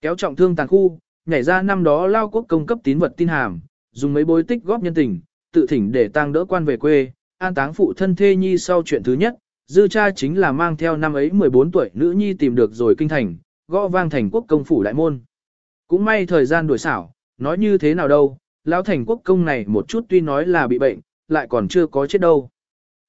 Kéo trọng thương tàn khu, nhảy ra năm đó lao quốc công cấp tín vật tin hàm, dùng mấy bối tích góp nhân tình, tự thỉnh để tang đỡ quan về quê, an táng phụ thân thê nhi sau chuyện thứ nhất, dư cha chính là mang theo năm ấy 14 tuổi nữ nhi tìm được rồi kinh thành, gõ vang thành quốc công phủ đại môn. Cũng may thời gian đuổi xảo, nói như thế nào đâu, lão thành quốc công này một chút tuy nói là bị bệnh, lại còn chưa có chết đâu.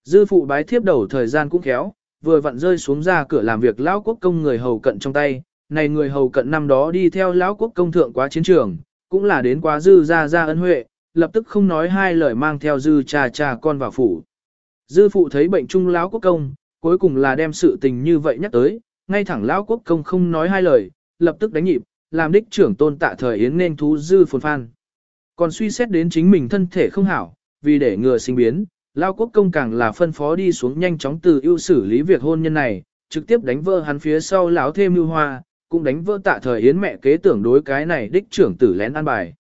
Dư phụ bái thiếp đầu thời gian cũng khéo, vừa vặn rơi xuống ra cửa làm việc lão quốc công người hầu cận trong tay, này người hầu cận năm đó đi theo lão quốc công thượng quá chiến trường, cũng là đến quá dư ra ra ân huệ, lập tức không nói hai lời mang theo dư cha cha con vào phủ. Dư phụ thấy bệnh trung lão quốc công, cuối cùng là đem sự tình như vậy nhắc tới, ngay thẳng lão quốc công không nói hai lời, lập tức đánh nhịp, làm đích trưởng tôn tạ thời yến nên thú dư phồn phan. Còn suy xét đến chính mình thân thể không hảo, vì để ngừa sinh biến, lão quốc công càng là phân phó đi xuống nhanh chóng từ ưu xử lý việc hôn nhân này, trực tiếp đánh vỡ hắn phía sau lão thêm lưu hoa, cũng đánh vỡ tạ thời yến mẹ kế tưởng đối cái này đích trưởng tử lén an bài.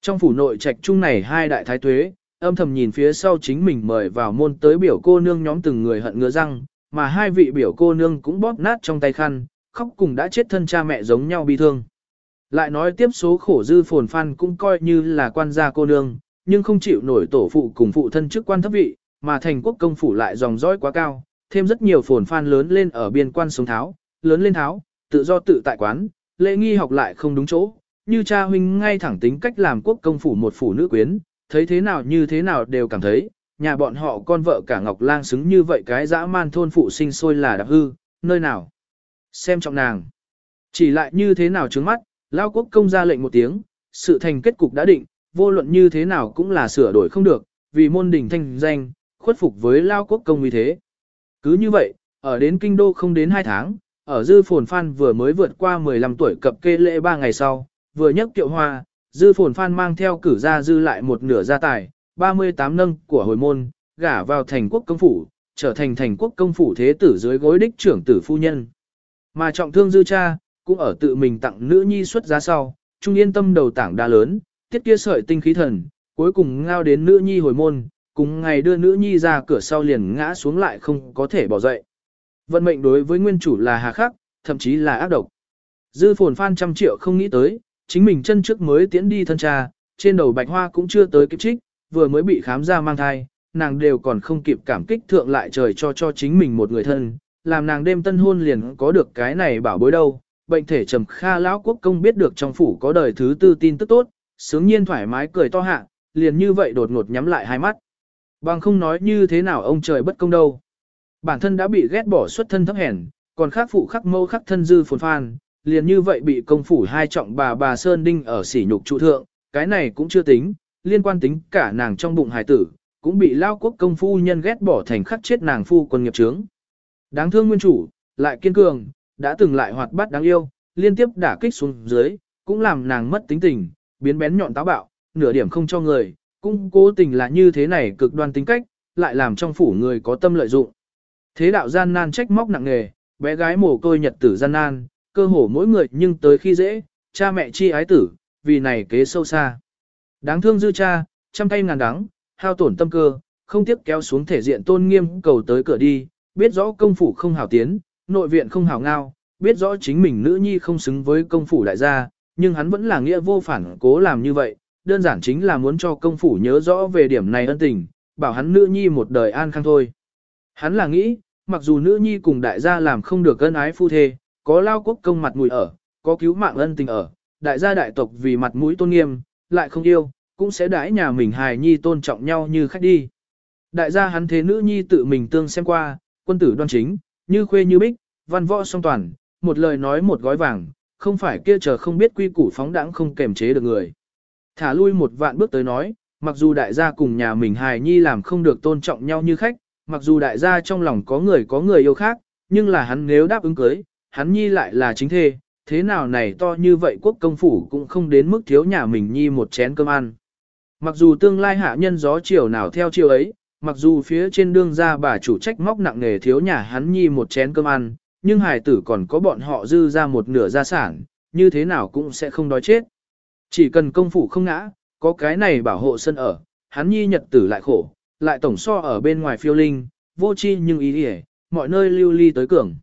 Trong phủ nội trạch trung này hai đại thái tuế, âm thầm nhìn phía sau chính mình mời vào môn tới biểu cô nương nhóm từng người hận ngứa răng, mà hai vị biểu cô nương cũng bóp nát trong tay khăn, khóc cùng đã chết thân cha mẹ giống nhau bi thương. Lại nói tiếp số khổ dư phồn phan cũng coi như là quan gia cô nương, nhưng không chịu nổi tổ phụ cùng phụ thân chức quan thấp vị, mà thành quốc công phủ lại dòng dõi quá cao, thêm rất nhiều phồn phan lớn lên ở biên quan sống tháo, lớn lên tháo, tự do tự tại quán, lễ nghi học lại không đúng chỗ, như cha huynh ngay thẳng tính cách làm quốc công phủ một phủ nữ quyến, thấy thế nào như thế nào đều cảm thấy, nhà bọn họ con vợ cả Ngọc Lang xứng như vậy cái dã man thôn phụ sinh sôi là đặc hư, nơi nào. Xem trọng nàng. Chỉ lại như thế nào trước mắt, Lao quốc công ra lệnh một tiếng, sự thành kết cục đã định, vô luận như thế nào cũng là sửa đổi không được, vì môn đỉnh thanh danh, khuất phục với Lao quốc công như thế. Cứ như vậy, ở đến kinh đô không đến 2 tháng, ở dư phồn phan vừa mới vượt qua 15 tuổi cập kê lễ 3 ngày sau, vừa nhấc kiệu hoa, dư phồn phan mang theo cử ra dư lại một nửa gia tài, 38 nâng của hồi môn, gả vào thành quốc công phủ, trở thành thành quốc công phủ thế tử dưới gối đích trưởng tử phu nhân. Mà trọng thương dư cha, cũng ở tự mình tặng nữ nhi xuất giá sau, trung yên tâm đầu tảng đa lớn, tiết kia sợi tinh khí thần, cuối cùng ngao đến nữ nhi hồi môn, cùng ngày đưa nữ nhi ra cửa sau liền ngã xuống lại không có thể bỏ dậy. Vận mệnh đối với nguyên chủ là hà khắc, thậm chí là ác độc. Dư phồn phan trăm triệu không nghĩ tới, chính mình chân trước mới tiễn đi thân cha, trên đầu bạch hoa cũng chưa tới kịp trích, vừa mới bị khám ra mang thai, nàng đều còn không kịp cảm kích thượng lại trời cho cho chính mình một người thân, làm nàng đêm tân hôn liền có được cái này bảo bối đâu. Bệnh thể trầm kha lão quốc công biết được trong phủ có đời thứ tư tin tức tốt, sướng nhiên thoải mái cười to hạ, liền như vậy đột ngột nhắm lại hai mắt. Bằng không nói như thế nào ông trời bất công đâu. Bản thân đã bị ghét bỏ xuất thân thấp hèn, còn khắc phụ khắc mâu khắc thân dư phồn phan, liền như vậy bị công phủ hai trọng bà bà Sơn Đinh ở sỉ nhục trụ thượng, cái này cũng chưa tính, liên quan tính cả nàng trong bụng hài tử, cũng bị lao quốc công phu nhân ghét bỏ thành khắc chết nàng phu quân nghiệp trướng. Đáng thương nguyên chủ, lại kiên cường, đã từng lại hoạt bát đáng yêu, liên tiếp đả kích xuống dưới, cũng làm nàng mất tính tình, biến bén nhọn táo bạo, nửa điểm không cho người, cũng cố tình là như thế này cực đoan tính cách, lại làm trong phủ người có tâm lợi dụng. Thế đạo gian nan trách móc nặng nghề, bé gái mồ côi nhật tử gian nan, cơ hồ mỗi người nhưng tới khi dễ, cha mẹ chi ái tử, vì này kế sâu xa. Đáng thương dư cha, trăm tay ngàn đắng, hao tổn tâm cơ, không tiếp kéo xuống thể diện tôn nghiêm cầu tới cửa đi, biết rõ công phủ không hảo tiến, nội viện không hảo ngao, biết rõ chính mình nữ nhi không xứng với công phủ đại gia, nhưng hắn vẫn là nghĩa vô phản cố làm như vậy, đơn giản chính là muốn cho công phủ nhớ rõ về điểm này ân tình, bảo hắn nữ nhi một đời an khang thôi. Hắn là nghĩ, mặc dù nữ nhi cùng đại gia làm không được ân ái phu thê, có lao quốc công mặt mũi ở, có cứu mạng ân tình ở, đại gia đại tộc vì mặt mũi tôn nghiêm, lại không yêu, cũng sẽ đãi nhà mình hài nhi tôn trọng nhau như khách đi. Đại gia hắn thế nữ nhi tự mình tương xem qua, quân tử đoan chính, như khuê như bích, văn võ song toàn, một lời nói một gói vàng, không phải kia chờ không biết quy củ phóng đãng không kềm chế được người. Thả lui một vạn bước tới nói, mặc dù đại gia cùng nhà mình hài nhi làm không được tôn trọng nhau như khách, mặc dù đại gia trong lòng có người có người yêu khác, nhưng là hắn nếu đáp ứng cưới, hắn nhi lại là chính thê, thế nào này to như vậy quốc công phủ cũng không đến mức thiếu nhà mình nhi một chén cơm ăn. Mặc dù tương lai hạ nhân gió chiều nào theo chiều ấy, mặc dù phía trên đương ra bà chủ trách móc nặng nề thiếu nhà hắn nhi một chén cơm ăn, nhưng hài tử còn có bọn họ dư ra một nửa gia sản, như thế nào cũng sẽ không đói chết. Chỉ cần công phủ không ngã, có cái này bảo hộ sân ở, hắn nhi nhật tử lại khổ, lại tổng so ở bên ngoài phiêu linh, vô chi nhưng ý nghĩa, mọi nơi lưu ly tới cường.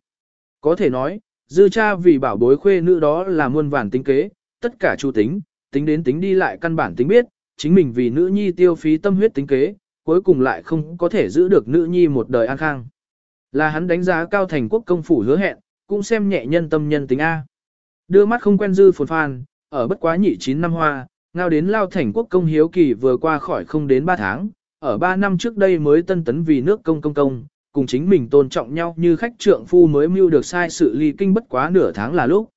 Có thể nói, dư cha vì bảo bối khuê nữ đó là muôn vàn tính kế, tất cả chu tính, tính đến tính đi lại căn bản tính biết, chính mình vì nữ nhi tiêu phí tâm huyết tính kế, cuối cùng lại không có thể giữ được nữ nhi một đời an khang. Là hắn đánh giá cao thành quốc công phủ hứa hẹn, cũng xem nhẹ nhân tâm nhân tính A. Đưa mắt không quen dư phồn phan, ở bất quá nhị chín năm hoa, ngao đến lao thành quốc công hiếu kỳ vừa qua khỏi không đến 3 tháng, ở 3 năm trước đây mới tân tấn vì nước công công công, cùng chính mình tôn trọng nhau như khách trượng phu mới mưu được sai sự ly kinh bất quá nửa tháng là lúc.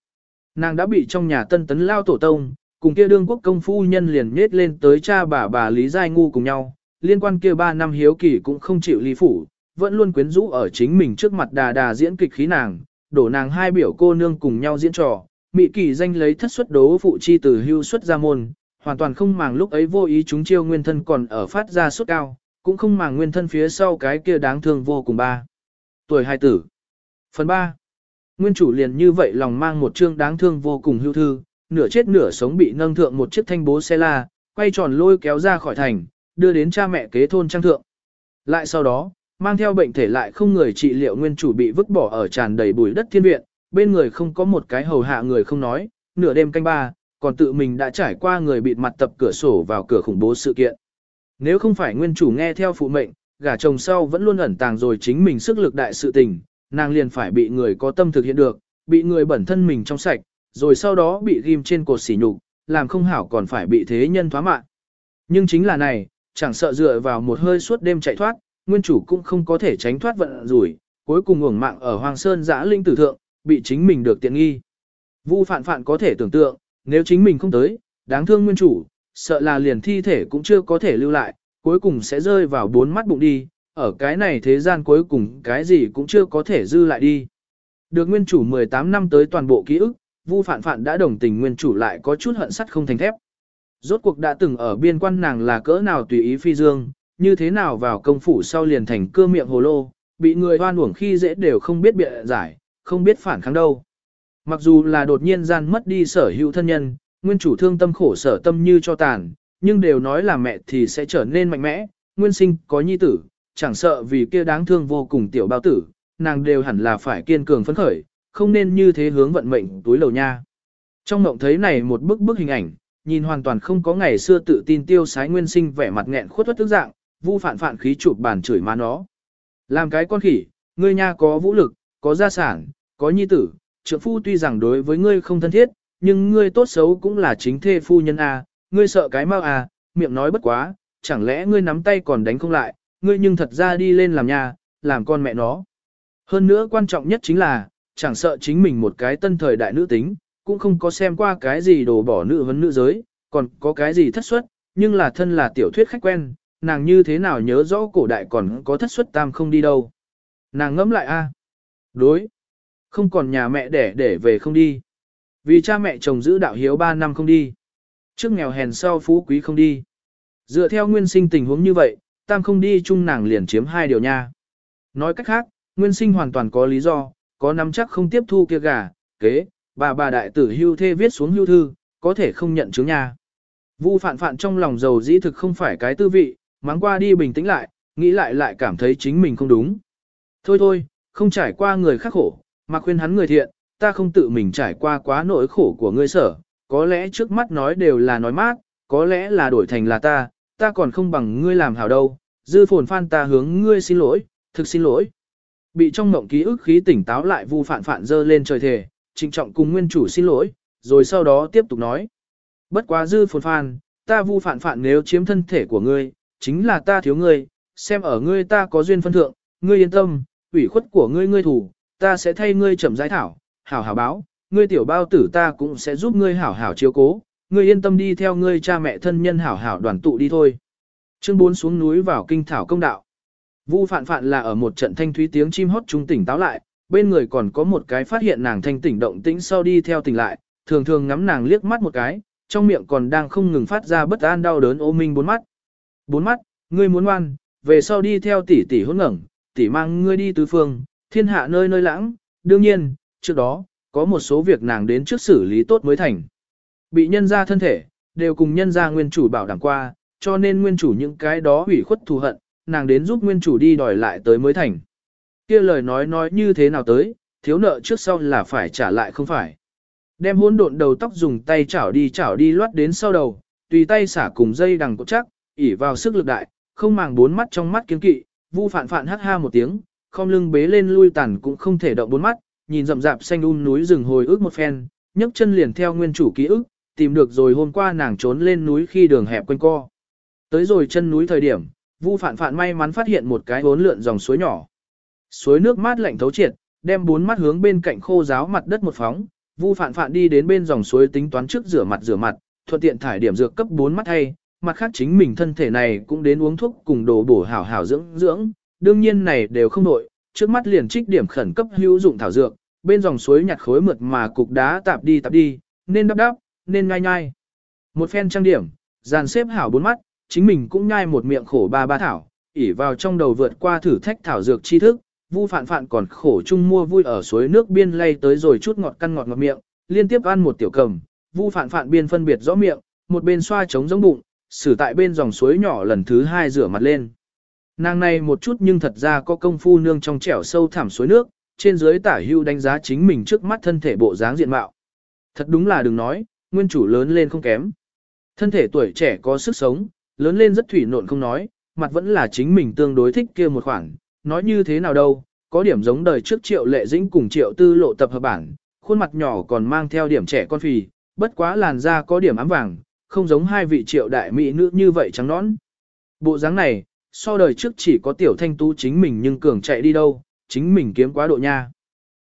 Nàng đã bị trong nhà tân tấn lao tổ tông, cùng kia đương quốc công phu nhân liền nết lên tới cha bà bà Lý Giai Ngu cùng nhau, liên quan kia 3 năm hiếu kỳ cũng không chịu ly phủ, vẫn luôn quyến rũ ở chính mình trước mặt đà đà diễn kịch khí nàng, đổ nàng hai biểu cô nương cùng nhau diễn trò, mị kỳ danh lấy thất xuất đố phụ chi từ hưu xuất ra môn, hoàn toàn không màng lúc ấy vô ý chúng chiêu nguyên thân còn ở phát ra suất cao, cũng không màng nguyên thân phía sau cái kia đáng thương vô cùng ba. Tuổi hai tử. Phần 3. Nguyên chủ liền như vậy lòng mang một chương đáng thương vô cùng hưu thư, nửa chết nửa sống bị nâng thượng một chiếc thanh bố xe la, quay tròn lôi kéo ra khỏi thành, đưa đến cha mẹ kế thôn trang thượng. Lại sau đó, mang theo bệnh thể lại không người trị liệu nguyên chủ bị vứt bỏ ở tràn đầy bụi đất thiên viện, bên người không có một cái hầu hạ người không nói, nửa đêm canh ba, còn tự mình đã trải qua người bịt mặt tập cửa sổ vào cửa khủng bố sự kiện. Nếu không phải nguyên chủ nghe theo phụ mệnh, gả chồng sau vẫn luôn ẩn tàng rồi chính mình sức lực đại sự tình, nàng liền phải bị người có tâm thực hiện được, bị người bẩn thân mình trong sạch, rồi sau đó bị ghim trên cột xỉ nhục, làm không hảo còn phải bị thế nhân thoá mạng. Nhưng chính là này, chẳng sợ dựa vào một hơi suốt đêm chạy thoát, nguyên chủ cũng không có thể tránh thoát vận rủi, cuối cùng uổng mạng ở Hoàng Sơn giã linh tử thượng, bị chính mình được tiện nghi. Vu phạn phạn có thể tưởng tượng, nếu chính mình không tới, đáng thương nguyên chủ, sợ là liền thi thể cũng chưa có thể lưu lại, cuối cùng sẽ rơi vào bốn mắt bụng đi, ở cái này thế gian cuối cùng cái gì cũng chưa có thể dư lại đi. Được nguyên chủ 18 năm tới toàn bộ ký ức, Vu Phạn Phạn đã đồng tình nguyên chủ lại có chút hận sắt không thành thép. Rốt cuộc đã từng ở biên quan nàng là cỡ nào tùy ý phi dương, như thế nào vào công phủ sau liền thành cơ miệng hồ lô, bị người hoan uổng khi dễ đều không biết bịa giải, không biết phản kháng đâu. Mặc dù là đột nhiên gian mất đi sở hữu thân nhân, nguyên chủ thương tâm khổ sở tâm như cho tàn, nhưng đều nói là mẹ thì sẽ trở nên mạnh mẽ, nguyên sinh có nhi tử, chẳng sợ vì kia đáng thương vô cùng tiểu bao tử, nàng đều hẳn là phải kiên cường phấn khởi, không nên như thế hướng vận mệnh túi lầu nha. Trong mộng thấy này một bức bức hình ảnh, nhìn hoàn toàn không có ngày xưa tự tin tiêu sái nguyên sinh vẻ mặt nghẹn khuất thất tức dạng, vu phản phản khí chụp bàn chửi má nó. Làm cái con khỉ, ngươi nha có vũ lực, có gia sản, có nhi tử, trượng phu tuy rằng đối với ngươi không thân thiết, nhưng ngươi tốt xấu cũng là chính thê phu nhân a, ngươi sợ cái mau à miệng nói bất quá, chẳng lẽ ngươi nắm tay còn đánh không lại, ngươi nhưng thật ra đi lên làm nhà, làm con mẹ nó. Hơn nữa quan trọng nhất chính là, chẳng sợ chính mình một cái tân thời đại nữ tính, cũng không có xem qua cái gì đồ bỏ nữ vấn nữ giới, còn có cái gì thất xuất, nhưng là thân là tiểu thuyết khách quen, nàng như thế nào nhớ rõ cổ đại còn có thất xuất tam không đi đâu. Nàng ngẫm lại a Đối. Không còn nhà mẹ đẻ để về không đi. Vì cha mẹ chồng giữ đạo hiếu 3 năm không đi. Trước nghèo hèn sau phú quý không đi. Dựa theo nguyên sinh tình huống như vậy, tam không đi chung nàng liền chiếm hai điều nha. Nói cách khác, nguyên sinh hoàn toàn có lý do, có nắm chắc không tiếp thu kia gà, kế, bà bà đại tử hưu thê viết xuống hưu thư, có thể không nhận chứng nha. Vu phạn phạn trong lòng giàu dĩ thực không phải cái tư vị, mắng qua đi bình tĩnh lại, nghĩ lại lại cảm thấy chính mình không đúng. Thôi thôi, không trải qua người khác khổ, mà khuyên hắn người thiện, ta không tự mình trải qua quá nỗi khổ của ngươi sở, có lẽ trước mắt nói đều là nói mát, có lẽ là đổi thành là ta, ta còn không bằng ngươi làm hảo đâu, dư phồn phan ta hướng ngươi xin lỗi, thực xin lỗi. Bị trong mộng ký ức khí tỉnh táo lại vu phản phản dơ lên trời thề, trịnh trọng cùng nguyên chủ xin lỗi, rồi sau đó tiếp tục nói. Bất quá dư phồn phan, ta vu phản phản nếu chiếm thân thể của ngươi, chính là ta thiếu ngươi, xem ở ngươi ta có duyên phân thượng, ngươi yên tâm, ủy khuất của ngươi ngươi thủ, ta sẽ thay ngươi chậm giải thảo, hảo hảo báo, ngươi tiểu bao tử ta cũng sẽ giúp ngươi hảo hảo chiếu cố, ngươi yên tâm đi theo ngươi cha mẹ thân nhân hảo hảo đoàn tụ đi thôi. Chương 4 xuống núi vào kinh thảo công đạo. Vu phạn phạn là ở một trận thanh thúy tiếng chim hót trung tỉnh táo lại, bên người còn có một cái phát hiện nàng thanh tỉnh động tĩnh sau đi theo tỉnh lại, thường thường ngắm nàng liếc mắt một cái, trong miệng còn đang không ngừng phát ra bất an đau đớn ô minh bốn mắt. Bốn mắt, ngươi muốn ngoan, về sau đi theo tỷ tỷ hỗn ngẩng, tỷ mang ngươi đi tứ phương, thiên hạ nơi nơi lãng, đương nhiên, trước đó, có một số việc nàng đến trước xử lý tốt mới thành. Bị nhân ra thân thể, đều cùng nhân ra nguyên chủ bảo đảm qua, cho nên nguyên chủ những cái đó hủy khuất thù hận, nàng đến giúp nguyên chủ đi đòi lại tới mới thành. kia lời nói nói như thế nào tới, thiếu nợ trước sau là phải trả lại không phải. Đem hỗn độn đầu tóc dùng tay chảo đi chảo đi loát đến sau đầu, tùy tay xả cùng dây đằng cột chắc, ỉ vào sức lực đại, không màng bốn mắt trong mắt kiến kỵ, vu phản phản hát ha một tiếng, không lưng bế lên lui tàn cũng không thể động bốn mắt, nhìn rậm rạp xanh um núi rừng hồi ức một phen, nhấc chân liền theo nguyên chủ ký ức, tìm được rồi hôm qua nàng trốn lên núi khi đường hẹp quanh co. Tới rồi chân núi thời điểm, Vu Phạn Phạn may mắn phát hiện một cái bốn lượn dòng suối nhỏ. Suối nước mát lạnh thấu triệt, đem bốn mắt hướng bên cạnh khô giáo mặt đất một phóng, Vu Phạn Phạn đi đến bên dòng suối tính toán trước rửa mặt rửa mặt, thuận tiện thải điểm dược cấp bốn mắt hay, mặt khác chính mình thân thể này cũng đến uống thuốc cùng đồ bổ hảo hảo dưỡng dưỡng, đương nhiên này đều không nội, trước mắt liền trích điểm khẩn cấp hữu dụng thảo dược, bên dòng suối nhặt khối mượt mà cục đá tạp đi tạp đi, nên đắp đắp, nên nhai nhai. Một phen trang điểm, dàn xếp hảo bốn mắt, chính mình cũng nhai một miệng khổ ba ba thảo, ỉ vào trong đầu vượt qua thử thách thảo dược tri thức, Vu Phạn Phạn còn khổ chung mua vui ở suối nước biên lay tới rồi chút ngọt căn ngọt ngọt miệng, liên tiếp ăn một tiểu cầm, Vu Phạn Phạn biên phân biệt rõ miệng, một bên xoa chống giống bụng, xử tại bên dòng suối nhỏ lần thứ hai rửa mặt lên. Nàng này một chút nhưng thật ra có công phu nương trong trẻo sâu thẳm suối nước, trên dưới tả hưu đánh giá chính mình trước mắt thân thể bộ dáng diện mạo. Thật đúng là đừng nói, nguyên chủ lớn lên không kém. Thân thể tuổi trẻ có sức sống, lớn lên rất thủy nộn không nói, mặt vẫn là chính mình tương đối thích kia một khoảng, nói như thế nào đâu, có điểm giống đời trước triệu lệ dĩnh cùng triệu tư lộ tập hợp bản, khuôn mặt nhỏ còn mang theo điểm trẻ con phì, bất quá làn da có điểm ám vàng, không giống hai vị triệu đại mỹ nữ như vậy trắng nõn. Bộ dáng này, so đời trước chỉ có tiểu thanh tú chính mình nhưng cường chạy đi đâu, chính mình kiếm quá độ nha.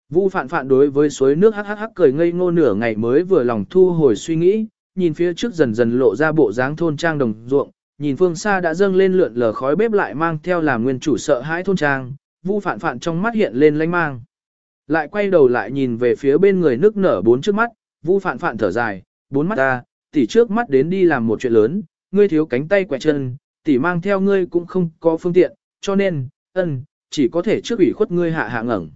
Vu phạn phạn đối với suối nước hắc hắc hắc cười ngây ngô nửa ngày mới vừa lòng thu hồi suy nghĩ, nhìn phía trước dần dần lộ ra bộ dáng thôn trang đồng ruộng, nhìn phương xa đã dâng lên lượn lờ khói bếp lại mang theo làm nguyên chủ sợ hãi thôn trang, vu phạn phạn trong mắt hiện lên lanh mang. Lại quay đầu lại nhìn về phía bên người nước nở bốn trước mắt, vu phạn phạn thở dài, bốn mắt ta, tỉ trước mắt đến đi làm một chuyện lớn, ngươi thiếu cánh tay quẹt chân, tỉ mang theo ngươi cũng không có phương tiện, cho nên, ân, chỉ có thể trước ủy khuất ngươi hạ hạ ngẩng.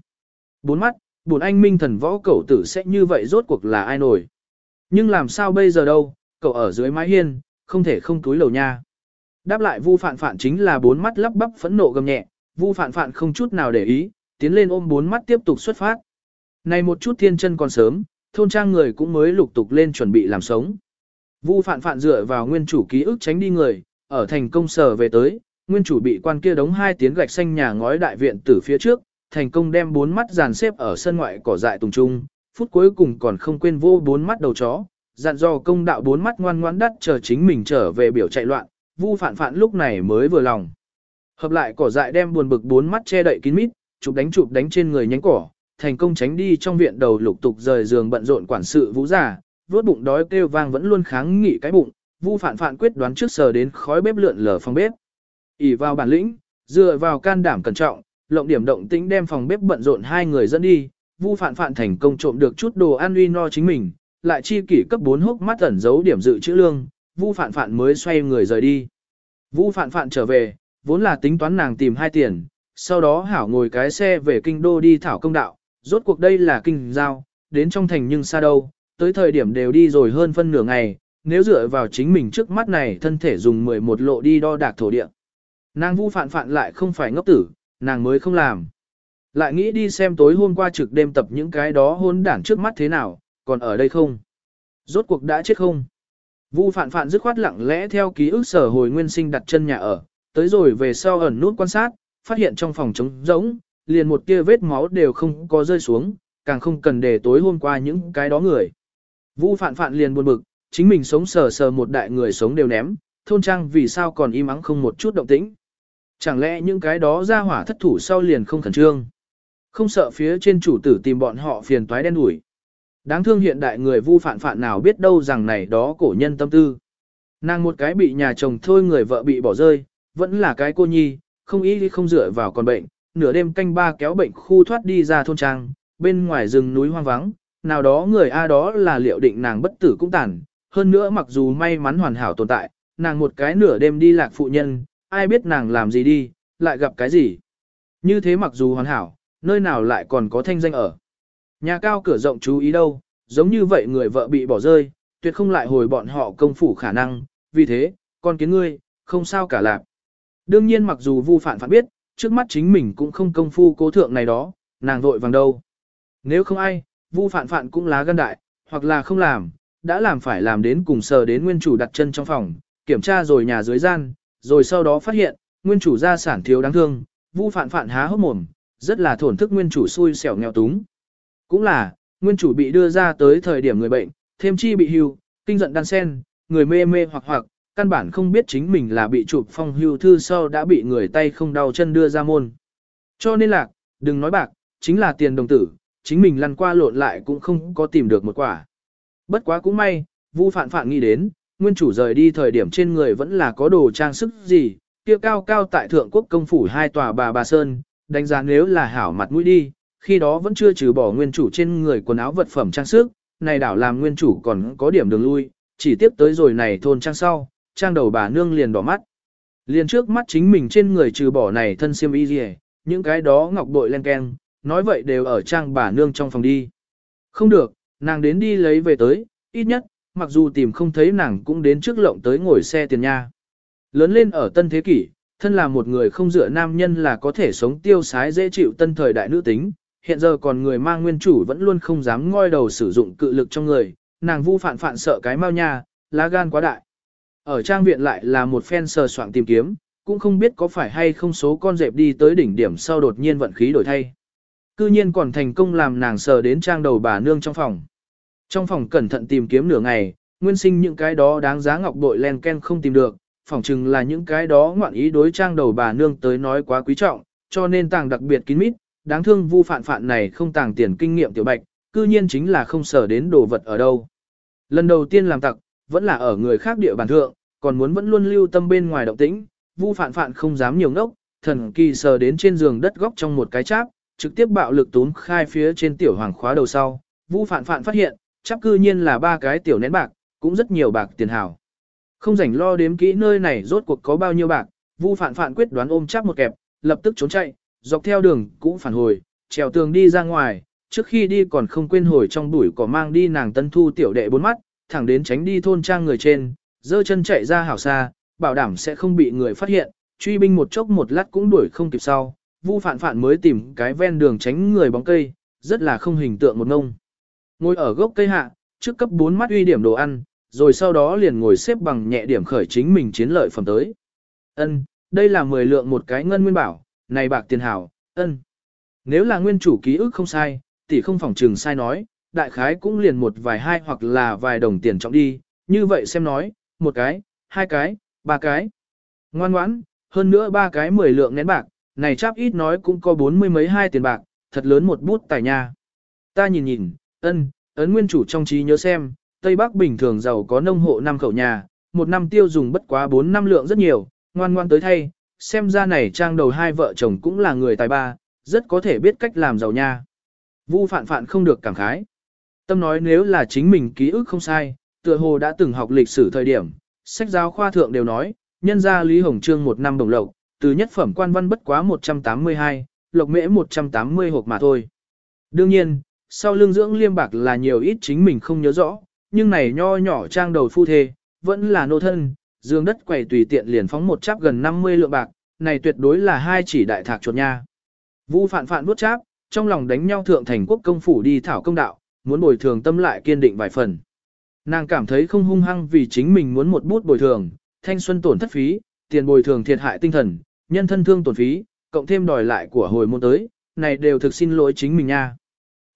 Bốn mắt, bốn anh minh thần võ cậu tử sẽ như vậy rốt cuộc là ai nổi. Nhưng làm sao bây giờ đâu, cậu ở dưới mái hiên, không thể không túi lầu nha. Đáp lại Vu Phạn Phạn chính là bốn mắt lắp bắp phẫn nộ gầm nhẹ, Vu Phạn Phạn không chút nào để ý, tiến lên ôm bốn mắt tiếp tục xuất phát. Này một chút thiên chân còn sớm, thôn trang người cũng mới lục tục lên chuẩn bị làm sống. Vu Phạn Phạn dựa vào nguyên chủ ký ức tránh đi người, ở thành công sở về tới, nguyên chủ bị quan kia đóng hai tiếng gạch xanh nhà ngói đại viện từ phía trước, thành công đem bốn mắt dàn xếp ở sân ngoại cỏ dại tùng trung, phút cuối cùng còn không quên vô bốn mắt đầu chó, dặn dò công đạo bốn mắt ngoan ngoãn đắt chờ chính mình trở về biểu chạy loạn, Vu phản phản lúc này mới vừa lòng. Hợp lại cỏ dại đem buồn bực bốn mắt che đậy kín mít, chụp đánh chụp đánh trên người nhánh cỏ, thành công tránh đi trong viện đầu lục tục rời giường bận rộn quản sự vũ giả, vốt bụng đói kêu vang vẫn luôn kháng nghị cái bụng, Vu Phạn Phạn quyết đoán trước sờ đến khói bếp lượn lờ phòng bếp. ỉ vào bản lĩnh, dựa vào can đảm cẩn trọng, lộng điểm động tĩnh đem phòng bếp bận rộn hai người dẫn đi, Vu Phạn Phạn thành công trộm được chút đồ ăn uy no chính mình, lại chi kỷ cấp 4 hốc mắt ẩn giấu điểm dự trữ lương, Vu Phạn Phạn mới xoay người rời đi. Vu Phạn Phạn trở về, vốn là tính toán nàng tìm hai tiền, sau đó hảo ngồi cái xe về kinh đô đi thảo công đạo, rốt cuộc đây là kinh giao, đến trong thành nhưng xa đâu, tới thời điểm đều đi rồi hơn phân nửa ngày, nếu dựa vào chính mình trước mắt này thân thể dùng 11 lộ đi đo đạc thổ địa. Nàng vu phạn phạn lại không phải ngốc tử, nàng mới không làm. Lại nghĩ đi xem tối hôm qua trực đêm tập những cái đó hôn đản trước mắt thế nào, còn ở đây không? Rốt cuộc đã chết không? Vu phạn phạn dứt khoát lặng lẽ theo ký ức sở hồi nguyên sinh đặt chân nhà ở, tới rồi về sau ẩn nút quan sát, phát hiện trong phòng trống rỗng, liền một tia vết máu đều không có rơi xuống, càng không cần để tối hôm qua những cái đó người. Vu phạn phạn liền buồn bực, chính mình sống sờ sờ một đại người sống đều ném, thôn trang vì sao còn im ắng không một chút động tĩnh. Chẳng lẽ những cái đó ra hỏa thất thủ sau liền không khẩn trương. Không sợ phía trên chủ tử tìm bọn họ phiền toái đen đủi Đáng thương hiện đại người vu phản phản nào biết đâu rằng này đó cổ nhân tâm tư. Nàng một cái bị nhà chồng thôi người vợ bị bỏ rơi, vẫn là cái cô nhi, không ý không dựa vào còn bệnh, nửa đêm canh ba kéo bệnh khu thoát đi ra thôn trang, bên ngoài rừng núi hoang vắng, nào đó người A đó là liệu định nàng bất tử cũng tàn, hơn nữa mặc dù may mắn hoàn hảo tồn tại, nàng một cái nửa đêm đi lạc phụ nhân, ai biết nàng làm gì đi, lại gặp cái gì. Như thế mặc dù hoàn hảo, nơi nào lại còn có thanh danh ở. Nhà cao cửa rộng chú ý đâu, giống như vậy người vợ bị bỏ rơi, tuyệt không lại hồi bọn họ công phủ khả năng, vì thế, con kiến ngươi, không sao cả lạc. Đương nhiên mặc dù vu phản phản biết, trước mắt chính mình cũng không công phu cố thượng này đó, nàng vội vàng đâu. Nếu không ai, vu phản phản cũng lá gan đại, hoặc là không làm, đã làm phải làm đến cùng sờ đến nguyên chủ đặt chân trong phòng, kiểm tra rồi nhà dưới gian, rồi sau đó phát hiện, nguyên chủ gia sản thiếu đáng thương, vu phản phản há hốc mồm, rất là thổn thức nguyên chủ xui xẻo nghèo túng. Cũng là, nguyên chủ bị đưa ra tới thời điểm người bệnh, thêm chi bị hưu, kinh giận đan sen, người mê mê hoặc hoặc, căn bản không biết chính mình là bị chụp phong hưu thư sau đã bị người tay không đau chân đưa ra môn. Cho nên là, đừng nói bạc, chính là tiền đồng tử, chính mình lăn qua lộn lại cũng không có tìm được một quả. Bất quá cũng may, Vu Phạn Phạn nghĩ đến, nguyên chủ rời đi thời điểm trên người vẫn là có đồ trang sức gì, kia cao cao tại thượng quốc công phủ hai tòa bà bà sơn, đánh giá nếu là hảo mặt mũi đi, khi đó vẫn chưa trừ bỏ nguyên chủ trên người quần áo vật phẩm trang sức, này đảo làm nguyên chủ còn có điểm đường lui, chỉ tiếp tới rồi này thôn trang sau, trang đầu bà nương liền đỏ mắt. Liền trước mắt chính mình trên người trừ bỏ này thân xiêm y gì, những cái đó ngọc bội len keng, nói vậy đều ở trang bà nương trong phòng đi. Không được, nàng đến đi lấy về tới, ít nhất, mặc dù tìm không thấy nàng cũng đến trước lộng tới ngồi xe tiền nha. Lớn lên ở tân thế kỷ, thân là một người không dựa nam nhân là có thể sống tiêu sái dễ chịu tân thời đại nữ tính, hiện giờ còn người mang nguyên chủ vẫn luôn không dám ngoi đầu sử dụng cự lực trong người, nàng vu phản phản sợ cái mau nha, lá gan quá đại. Ở trang viện lại là một phen sờ soạn tìm kiếm, cũng không biết có phải hay không số con dẹp đi tới đỉnh điểm sau đột nhiên vận khí đổi thay. Cư nhiên còn thành công làm nàng sờ đến trang đầu bà nương trong phòng. Trong phòng cẩn thận tìm kiếm nửa ngày, nguyên sinh những cái đó đáng giá ngọc bội len ken không tìm được, phỏng chừng là những cái đó ngoạn ý đối trang đầu bà nương tới nói quá quý trọng, cho nên tàng đặc biệt kín mít, đáng thương vu phạn phạn này không tàng tiền kinh nghiệm tiểu bạch, cư nhiên chính là không sở đến đồ vật ở đâu. Lần đầu tiên làm tặc, vẫn là ở người khác địa bàn thượng, còn muốn vẫn luôn lưu tâm bên ngoài động tĩnh, vu phạn phạn không dám nhiều ngốc, thần kỳ sờ đến trên giường đất góc trong một cái cháp, trực tiếp bạo lực tốn khai phía trên tiểu hoàng khóa đầu sau, vu phạn phạn phát hiện, chắc cư nhiên là ba cái tiểu nén bạc, cũng rất nhiều bạc tiền hảo, Không rảnh lo đếm kỹ nơi này rốt cuộc có bao nhiêu bạc, vu phạn phạn quyết đoán ôm chắp một kẹp, lập tức trốn chạy, dọc theo đường cũng phản hồi, trèo tường đi ra ngoài, trước khi đi còn không quên hồi trong bụi cỏ mang đi nàng tân thu tiểu đệ bốn mắt, thẳng đến tránh đi thôn trang người trên, dơ chân chạy ra hảo xa, bảo đảm sẽ không bị người phát hiện, truy binh một chốc một lát cũng đuổi không kịp sau, vu phản phản mới tìm cái ven đường tránh người bóng cây, rất là không hình tượng một ngông. Ngồi ở gốc cây hạ, trước cấp 4 mắt uy điểm đồ ăn, rồi sau đó liền ngồi xếp bằng nhẹ điểm khởi chính mình chiến lợi phẩm tới. Ân, đây là 10 lượng một cái ngân nguyên bảo, này bạc tiền hảo, ân. Nếu là nguyên chủ ký ức không sai, tỷ không phỏng trừng sai nói, đại khái cũng liền một vài hai hoặc là vài đồng tiền trọng đi, như vậy xem nói, một cái, hai cái, ba cái. Ngoan ngoãn, hơn nữa ba cái mười lượng nén bạc, này chắc ít nói cũng có bốn mươi mấy hai tiền bạc, thật lớn một bút tài nha. Ta nhìn nhìn, ân, ấn nguyên chủ trong trí nhớ xem, Tây Bắc bình thường giàu có nông hộ năm khẩu nhà, một năm tiêu dùng bất quá 4 năm lượng rất nhiều, ngoan ngoan tới thay, xem ra này trang đầu hai vợ chồng cũng là người tài ba, rất có thể biết cách làm giàu nha. Vu phạn phạn không được cảm khái. Tâm nói nếu là chính mình ký ức không sai, tựa hồ đã từng học lịch sử thời điểm, sách giáo khoa thượng đều nói, nhân gia Lý Hồng Trương một năm đồng lộc, từ nhất phẩm quan văn bất quá 182, lộc mễ 180 hộp mà thôi. Đương nhiên, sau lương dưỡng liêm bạc là nhiều ít chính mình không nhớ rõ, nhưng này nho nhỏ trang đầu phu thê, vẫn là nô thân, dương đất quầy tùy tiện liền phóng một cháp gần 50 lượng bạc, này tuyệt đối là hai chỉ đại thạc chuột nha. Vu phạn phạn bút cháp, trong lòng đánh nhau thượng thành quốc công phủ đi thảo công đạo, muốn bồi thường tâm lại kiên định vài phần. Nàng cảm thấy không hung hăng vì chính mình muốn một bút bồi thường, thanh xuân tổn thất phí, tiền bồi thường thiệt hại tinh thần, nhân thân thương tổn phí, cộng thêm đòi lại của hồi môn tới, này đều thực xin lỗi chính mình nha.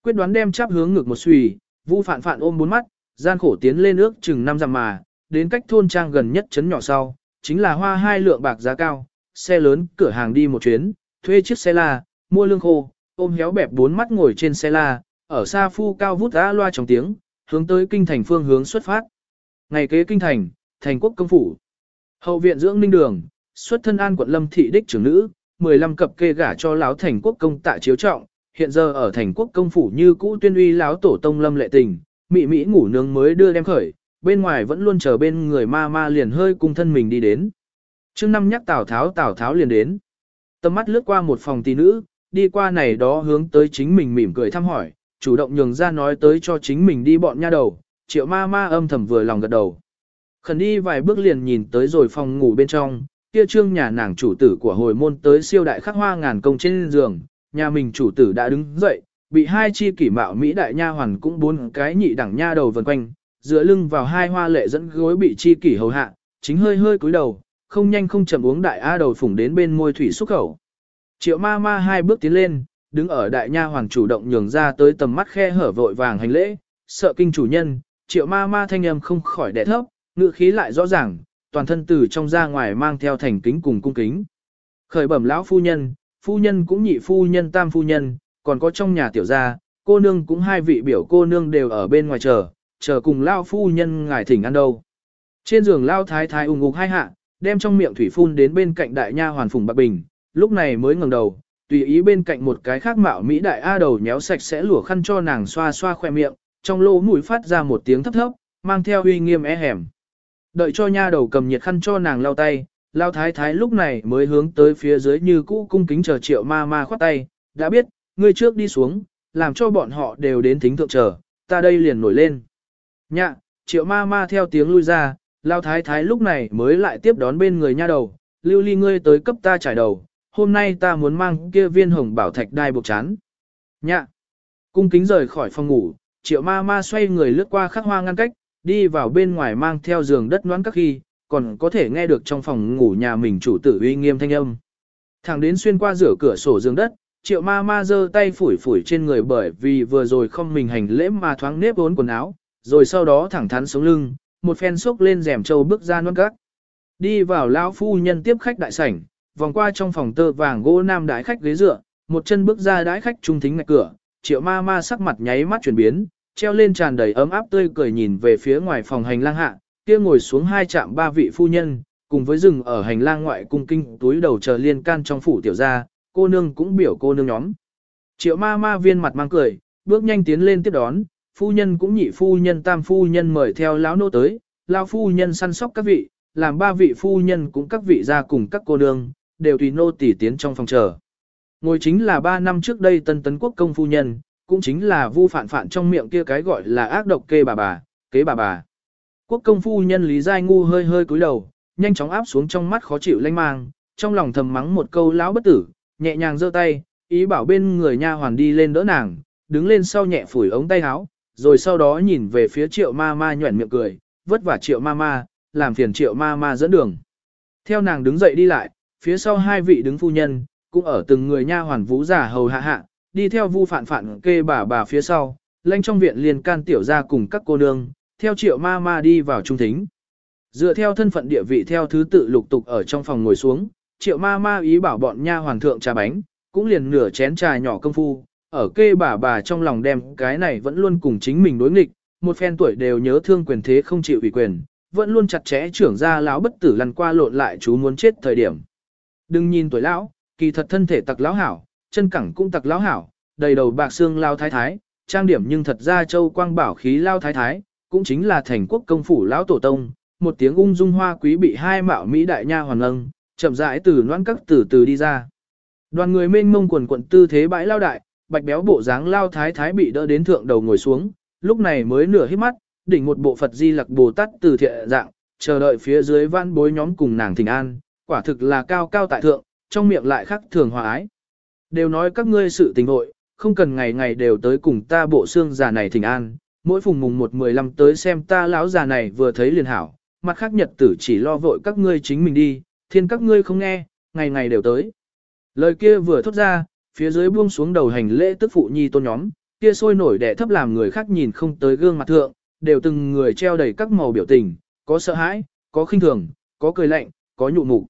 Quyết đoán đem chắp hướng ngực một xùy, Vu Phạn Phạn ôm bốn mắt, gian khổ tiến lên ước chừng năm dặm mà, đến cách thôn trang gần nhất chấn nhỏ sau, chính là hoa hai lượng bạc giá cao, xe lớn, cửa hàng đi một chuyến, thuê chiếc xe la, mua lương khô, ôm héo bẹp bốn mắt ngồi trên xe la, ở xa phu cao vút ra loa trong tiếng, hướng tới kinh thành phương hướng xuất phát. Ngày kế kinh thành, thành quốc công phủ. Hậu viện dưỡng ninh đường, xuất thân an quận lâm thị đích trưởng nữ, 15 cập kê gả cho lão thành quốc công tạ chiếu trọng, hiện giờ ở thành quốc công phủ như cũ tuyên uy lão tổ tông lâm lệ tình, mị mỹ ngủ nướng mới đưa đem khởi, bên ngoài vẫn luôn chờ bên người ma ma liền hơi cung thân mình đi đến. Trước năm nhắc Tào Tháo Tào Tháo liền đến. Tầm mắt lướt qua một phòng tỷ nữ, đi qua này đó hướng tới chính mình mỉm cười thăm hỏi, chủ động nhường ra nói tới cho chính mình đi bọn nha đầu, triệu ma ma âm thầm vừa lòng gật đầu. Khẩn đi vài bước liền nhìn tới rồi phòng ngủ bên trong, kia trương nhà nàng chủ tử của hồi môn tới siêu đại khắc hoa ngàn công trên giường, nhà mình chủ tử đã đứng dậy, bị hai chi kỷ mạo Mỹ đại nha hoàn cũng bốn cái nhị đẳng nha đầu vần quanh, dựa lưng vào hai hoa lệ dẫn gối bị chi kỷ hầu hạ, chính hơi hơi cúi đầu, không nhanh không chậm uống đại a đầu phủng đến bên môi thủy xúc khẩu. Triệu ma ma hai bước tiến lên, đứng ở đại nha hoàng chủ động nhường ra tới tầm mắt khe hở vội vàng hành lễ, sợ kinh chủ nhân, triệu ma ma thanh âm không khỏi đẻ thấp, ngựa khí lại rõ ràng, toàn thân từ trong ra ngoài mang theo thành kính cùng cung kính. Khởi bẩm lão phu nhân, phu nhân cũng nhị phu nhân tam phu nhân, còn có trong nhà tiểu gia, cô nương cũng hai vị biểu cô nương đều ở bên ngoài chờ, chờ cùng lão phu nhân ngài thỉnh ăn đâu. Trên giường lao thái thái ung ục hai hạ, đem trong miệng thủy phun đến bên cạnh đại nha hoàn phùng bạc bình, lúc này mới ngẩng đầu, tùy ý bên cạnh một cái khác mạo Mỹ đại A đầu nhéo sạch sẽ lùa khăn cho nàng xoa xoa khoe miệng, trong lỗ mũi phát ra một tiếng thấp thấp, mang theo uy nghiêm é hẻm. Đợi cho nha đầu cầm nhiệt khăn cho nàng lau tay, lao thái thái lúc này mới hướng tới phía dưới như cũ cung kính chờ triệu ma ma khoát tay, đã biết, ngươi trước đi xuống, làm cho bọn họ đều đến thính thượng chờ, ta đây liền nổi lên. Nhạ, triệu ma ma theo tiếng lui ra, lao thái thái lúc này mới lại tiếp đón bên người nha đầu, lưu ly ngươi tới cấp ta trải đầu, hôm nay ta muốn mang kia viên hồng bảo thạch đai buộc chán. Nhạ, cung kính rời khỏi phòng ngủ, triệu ma ma xoay người lướt qua khắc hoa ngăn cách, đi vào bên ngoài mang theo giường đất noán các khi, còn có thể nghe được trong phòng ngủ nhà mình chủ tử uy nghiêm thanh âm. Thẳng đến xuyên qua rửa cửa sổ giường đất, triệu ma ma giơ tay phủi phủi trên người bởi vì vừa rồi không mình hành lễ mà thoáng nếp vốn quần áo, rồi sau đó thẳng thắn sống lưng, một phen xốc lên rèm trâu bước ra nuốt các. Đi vào lão phu nhân tiếp khách đại sảnh, vòng qua trong phòng tơ vàng gỗ nam đái khách ghế dựa, một chân bước ra đái khách trung thính ngạch cửa, triệu ma ma sắc mặt nháy mắt chuyển biến, treo lên tràn đầy ấm áp tươi cười nhìn về phía ngoài phòng hành lang hạ, kia ngồi xuống hai chạm ba vị phu nhân, cùng với rừng ở hành lang ngoại cung kinh túi đầu chờ liên can trong phủ tiểu gia, cô nương cũng biểu cô nương nhóm. Triệu ma ma viên mặt mang cười, bước nhanh tiến lên tiếp đón, phu nhân cũng nhị phu nhân tam phu nhân mời theo lão nô tới, lão phu nhân săn sóc các vị, làm ba vị phu nhân cũng các vị ra cùng các cô nương, đều tùy nô tỉ tiến trong phòng chờ. Ngồi chính là ba năm trước đây tân tấn quốc công phu nhân, cũng chính là vu phản phản trong miệng kia cái gọi là ác độc kê bà bà, kế bà bà. Quốc công phu nhân Lý Giai Ngu hơi hơi cúi đầu, nhanh chóng áp xuống trong mắt khó chịu lanh mang, trong lòng thầm mắng một câu lão bất tử, nhẹ nhàng giơ tay, ý bảo bên người nha hoàn đi lên đỡ nàng, đứng lên sau nhẹ phủi ống tay áo, rồi sau đó nhìn về phía triệu ma ma nhuẩn miệng cười, vất vả triệu ma ma, làm phiền triệu ma ma dẫn đường. Theo nàng đứng dậy đi lại, phía sau hai vị đứng phu nhân, cũng ở từng người nha hoàn vũ giả hầu hạ hạ, đi theo vu phản phản kê bà bà phía sau, lanh trong viện liền can tiểu ra cùng các cô nương, theo triệu ma ma đi vào trung thính. Dựa theo thân phận địa vị theo thứ tự lục tục ở trong phòng ngồi xuống, triệu ma ma ý bảo bọn nha hoàng thượng trà bánh, cũng liền nửa chén trà nhỏ công phu, ở kê bà bà trong lòng đem cái này vẫn luôn cùng chính mình đối nghịch, một phen tuổi đều nhớ thương quyền thế không chịu ủy quyền, vẫn luôn chặt chẽ trưởng ra lão bất tử lăn qua lộn lại chú muốn chết thời điểm. Đừng nhìn tuổi lão, kỳ thật thân thể tặc lão hảo, chân cẳng cũng tặc lão hảo, đầy đầu bạc xương lao thái thái, trang điểm nhưng thật ra châu quang bảo khí lao thái thái, cũng chính là thành quốc công phủ lão tổ tông, một tiếng ung dung hoa quý bị hai mạo mỹ đại nha hoàn lâng, chậm rãi từ loan các từ từ đi ra. Đoàn người mênh mông quần quận tư thế bãi lao đại, bạch béo bộ dáng lao thái thái bị đỡ đến thượng đầu ngồi xuống, lúc này mới nửa hít mắt, đỉnh một bộ Phật Di Lặc Bồ Tát từ thiện dạng, chờ đợi phía dưới văn bối nhóm cùng nàng thỉnh an, quả thực là cao cao tại thượng, trong miệng lại khắc thường hòa ái. Đều nói các ngươi sự tình hội, không cần ngày ngày đều tới cùng ta bộ xương già này thỉnh an, mỗi phùng mùng một mười lăm tới xem ta lão già này vừa thấy liền hảo, mặt khác nhật tử chỉ lo vội các ngươi chính mình đi, thiên các ngươi không nghe, ngày ngày đều tới. Lời kia vừa thốt ra, phía dưới buông xuống đầu hành lễ tức phụ nhi tôn nhóm, kia sôi nổi đẻ thấp làm người khác nhìn không tới gương mặt thượng, đều từng người treo đầy các màu biểu tình, có sợ hãi, có khinh thường, có cười lạnh, có nhụ mục.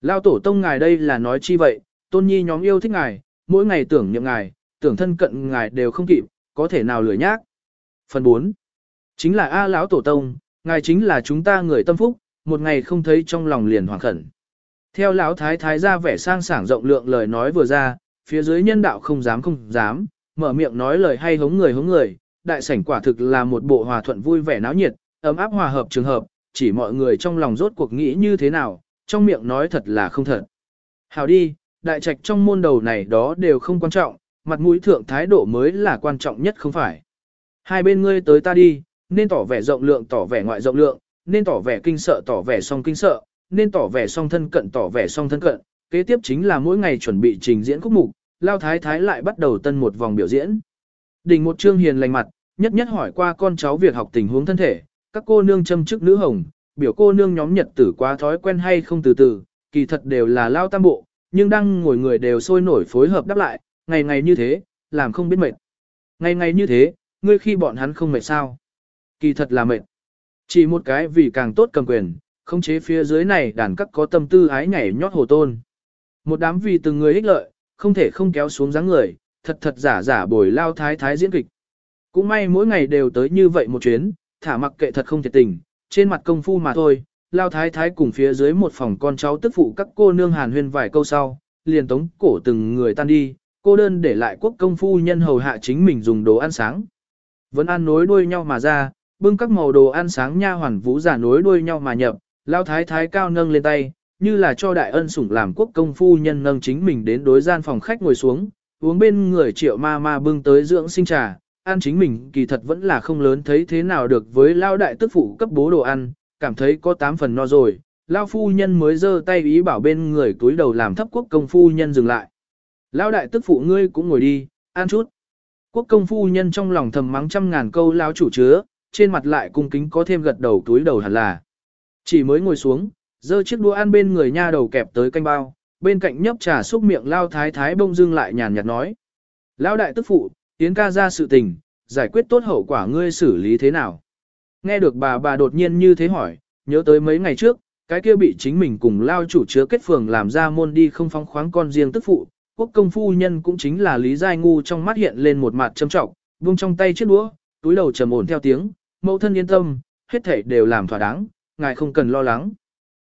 Lao tổ tông ngài đây là nói chi vậy, tôn nhi nhóm yêu thích ngài, mỗi ngày tưởng nhậm ngài, tưởng thân cận ngài đều không kịp, có thể nào lười nhác. Phần 4. Chính là A lão tổ tông, ngài chính là chúng ta người tâm phúc, một ngày không thấy trong lòng liền hoàng khẩn. Theo lão thái thái ra vẻ sang sảng rộng lượng lời nói vừa ra, phía dưới nhân đạo không dám không dám, mở miệng nói lời hay hống người hống người, đại sảnh quả thực là một bộ hòa thuận vui vẻ náo nhiệt, ấm áp hòa hợp trường hợp, chỉ mọi người trong lòng rốt cuộc nghĩ như thế nào, trong miệng nói thật là không thật. Hào đi, đại trạch trong môn đầu này đó đều không quan trọng, mặt mũi thượng thái độ mới là quan trọng nhất không phải. Hai bên ngươi tới ta đi, nên tỏ vẻ rộng lượng tỏ vẻ ngoại rộng lượng, nên tỏ vẻ kinh sợ tỏ vẻ song kinh sợ, nên tỏ vẻ song thân cận tỏ vẻ song thân cận, kế tiếp chính là mỗi ngày chuẩn bị trình diễn khúc mục, lao thái thái lại bắt đầu tân một vòng biểu diễn. Đỉnh một trương hiền lành mặt, nhất nhất hỏi qua con cháu việc học tình huống thân thể, các cô nương châm chức nữ hồng, biểu cô nương nhóm nhật tử quá thói quen hay không từ từ, kỳ thật đều là lao tam bộ, nhưng đang ngồi người đều sôi nổi phối hợp đáp lại, ngày ngày như thế, làm không biết mệt. Ngày ngày như thế, ngươi khi bọn hắn không mệt sao. Kỳ thật là mệt. Chỉ một cái vì càng tốt cầm quyền, không chế phía dưới này đàn các có tâm tư ái nhảy nhót hồ tôn. Một đám vì từng người ích lợi, không thể không kéo xuống dáng người, thật thật giả giả bồi lao thái thái diễn kịch. Cũng may mỗi ngày đều tới như vậy một chuyến, thả mặc kệ thật không thiệt tình, trên mặt công phu mà thôi, lao thái thái cùng phía dưới một phòng con cháu tức phụ các cô nương hàn huyên vài câu sau, liền tống cổ từng người tan đi, cô đơn để lại quốc công phu nhân hầu hạ chính mình dùng đồ ăn sáng. Vẫn ăn nối đuôi nhau mà ra, bưng các màu đồ ăn sáng nha hoàn vũ giả nối đuôi nhau mà nhập, lao thái thái cao nâng lên tay, như là cho đại ân sủng làm quốc công phu nhân nâng chính mình đến đối gian phòng khách ngồi xuống, uống bên người triệu ma ma bưng tới dưỡng sinh trà, ăn chính mình kỳ thật vẫn là không lớn thấy thế nào được với lao đại tức phụ cấp bố đồ ăn, cảm thấy có 8 phần no rồi, lao phu nhân mới giơ tay ý bảo bên người túi đầu làm thấp quốc công phu nhân dừng lại. Lao đại tức phụ ngươi cũng ngồi đi, ăn chút. Quốc công phu nhân trong lòng thầm mắng trăm ngàn câu lao chủ chứa, trên mặt lại cung kính có thêm gật đầu túi đầu hẳn là. Chỉ mới ngồi xuống, giơ chiếc đũa ăn bên người nha đầu kẹp tới canh bao, bên cạnh nhấp trà xúc miệng lao thái thái bông dưng lại nhàn nhạt nói. Lao đại tức phụ, tiến ca ra sự tình, giải quyết tốt hậu quả ngươi xử lý thế nào? Nghe được bà bà đột nhiên như thế hỏi, nhớ tới mấy ngày trước, cái kia bị chính mình cùng lao chủ chứa kết phường làm ra môn đi không phóng khoáng con riêng tức phụ, quốc công phu nhân cũng chính là lý giai ngu trong mắt hiện lên một mặt châm trọng, buông trong tay chiếc đũa, túi đầu trầm ổn theo tiếng, mẫu thân yên tâm, hết thể đều làm thỏa đáng, ngài không cần lo lắng.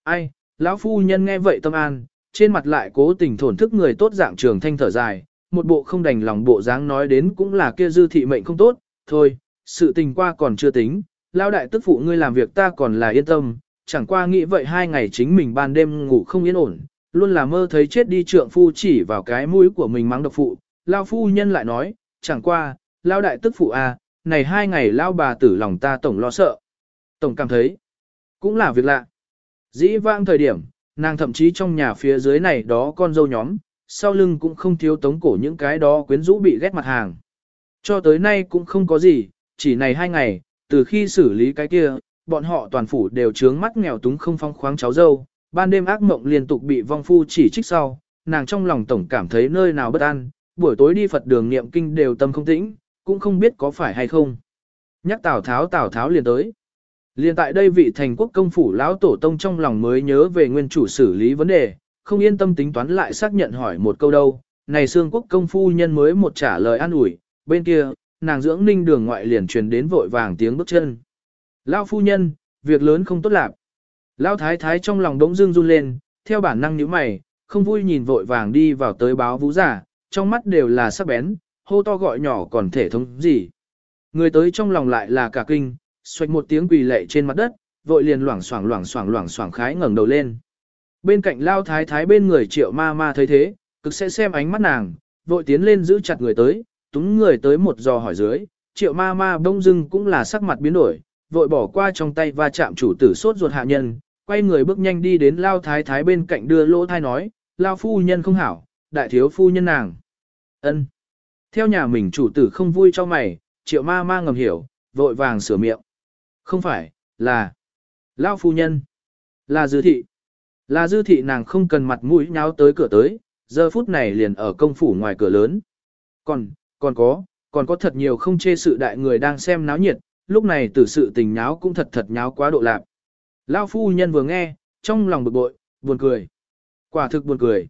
Ai, lão phu nhân nghe vậy tâm an, trên mặt lại cố tình thổn thức người tốt dạng trường thanh thở dài, một bộ không đành lòng bộ dáng nói đến cũng là kia dư thị mệnh không tốt, thôi, sự tình qua còn chưa tính, lao đại tức phụ ngươi làm việc ta còn là yên tâm, chẳng qua nghĩ vậy hai ngày chính mình ban đêm ngủ không yên ổn, luôn là mơ thấy chết đi trượng phu chỉ vào cái mũi của mình mắng độc phụ, lao phu nhân lại nói, chẳng qua, lao đại tức phụ à, này hai ngày lao bà tử lòng ta tổng lo sợ. Tổng cảm thấy, cũng là việc lạ. Dĩ vãng thời điểm, nàng thậm chí trong nhà phía dưới này đó con dâu nhóm, sau lưng cũng không thiếu tống cổ những cái đó quyến rũ bị ghét mặt hàng. Cho tới nay cũng không có gì, chỉ này hai ngày, từ khi xử lý cái kia, bọn họ toàn phủ đều trướng mắt nghèo túng không phong khoáng cháu dâu, ban đêm ác mộng liên tục bị vong phu chỉ trích sau, nàng trong lòng tổng cảm thấy nơi nào bất an, buổi tối đi Phật đường niệm kinh đều tâm không tĩnh, cũng không biết có phải hay không. Nhắc Tào Tháo Tào Tháo liền tới. Liên tại đây vị thành quốc công phủ lão tổ tông trong lòng mới nhớ về nguyên chủ xử lý vấn đề, không yên tâm tính toán lại xác nhận hỏi một câu đâu, này xương quốc công phu nhân mới một trả lời an ủi, bên kia, nàng dưỡng ninh đường ngoại liền truyền đến vội vàng tiếng bước chân. Lao phu nhân, việc lớn không tốt lạc. Lão thái thái trong lòng đống dương run lên, theo bản năng nhíu mày, không vui nhìn vội vàng đi vào tới báo vũ giả, trong mắt đều là sắc bén, hô to gọi nhỏ còn thể thống gì. Người tới trong lòng lại là cả kinh, xoạch một tiếng quỳ lệ trên mặt đất, vội liền loảng xoảng loảng xoảng loảng xoảng khái ngẩng đầu lên. Bên cạnh lao thái thái bên người triệu ma ma thấy thế, cực sẽ xem ánh mắt nàng, vội tiến lên giữ chặt người tới, túng người tới một giò hỏi dưới, triệu ma ma bông dưng cũng là sắc mặt biến đổi, vội bỏ qua trong tay và chạm chủ tử sốt ruột hạ nhân, quay người bước nhanh đi đến lao thái thái bên cạnh đưa lỗ thai nói, lao phu nhân không hảo, đại thiếu phu nhân nàng. ân Theo nhà mình chủ tử không vui cho mày, triệu ma ma ngầm hiểu, vội vàng sửa miệng. Không phải, là, lao phu nhân, là dư thị. Là dư thị nàng không cần mặt mũi nháo tới cửa tới, giờ phút này liền ở công phủ ngoài cửa lớn. Còn, còn có, còn có thật nhiều không chê sự đại người đang xem náo nhiệt, lúc này tử sự tình nháo cũng thật thật nháo quá độ lạc. Lao phu nhân vừa nghe, trong lòng bực bội, buồn cười. Quả thực buồn cười.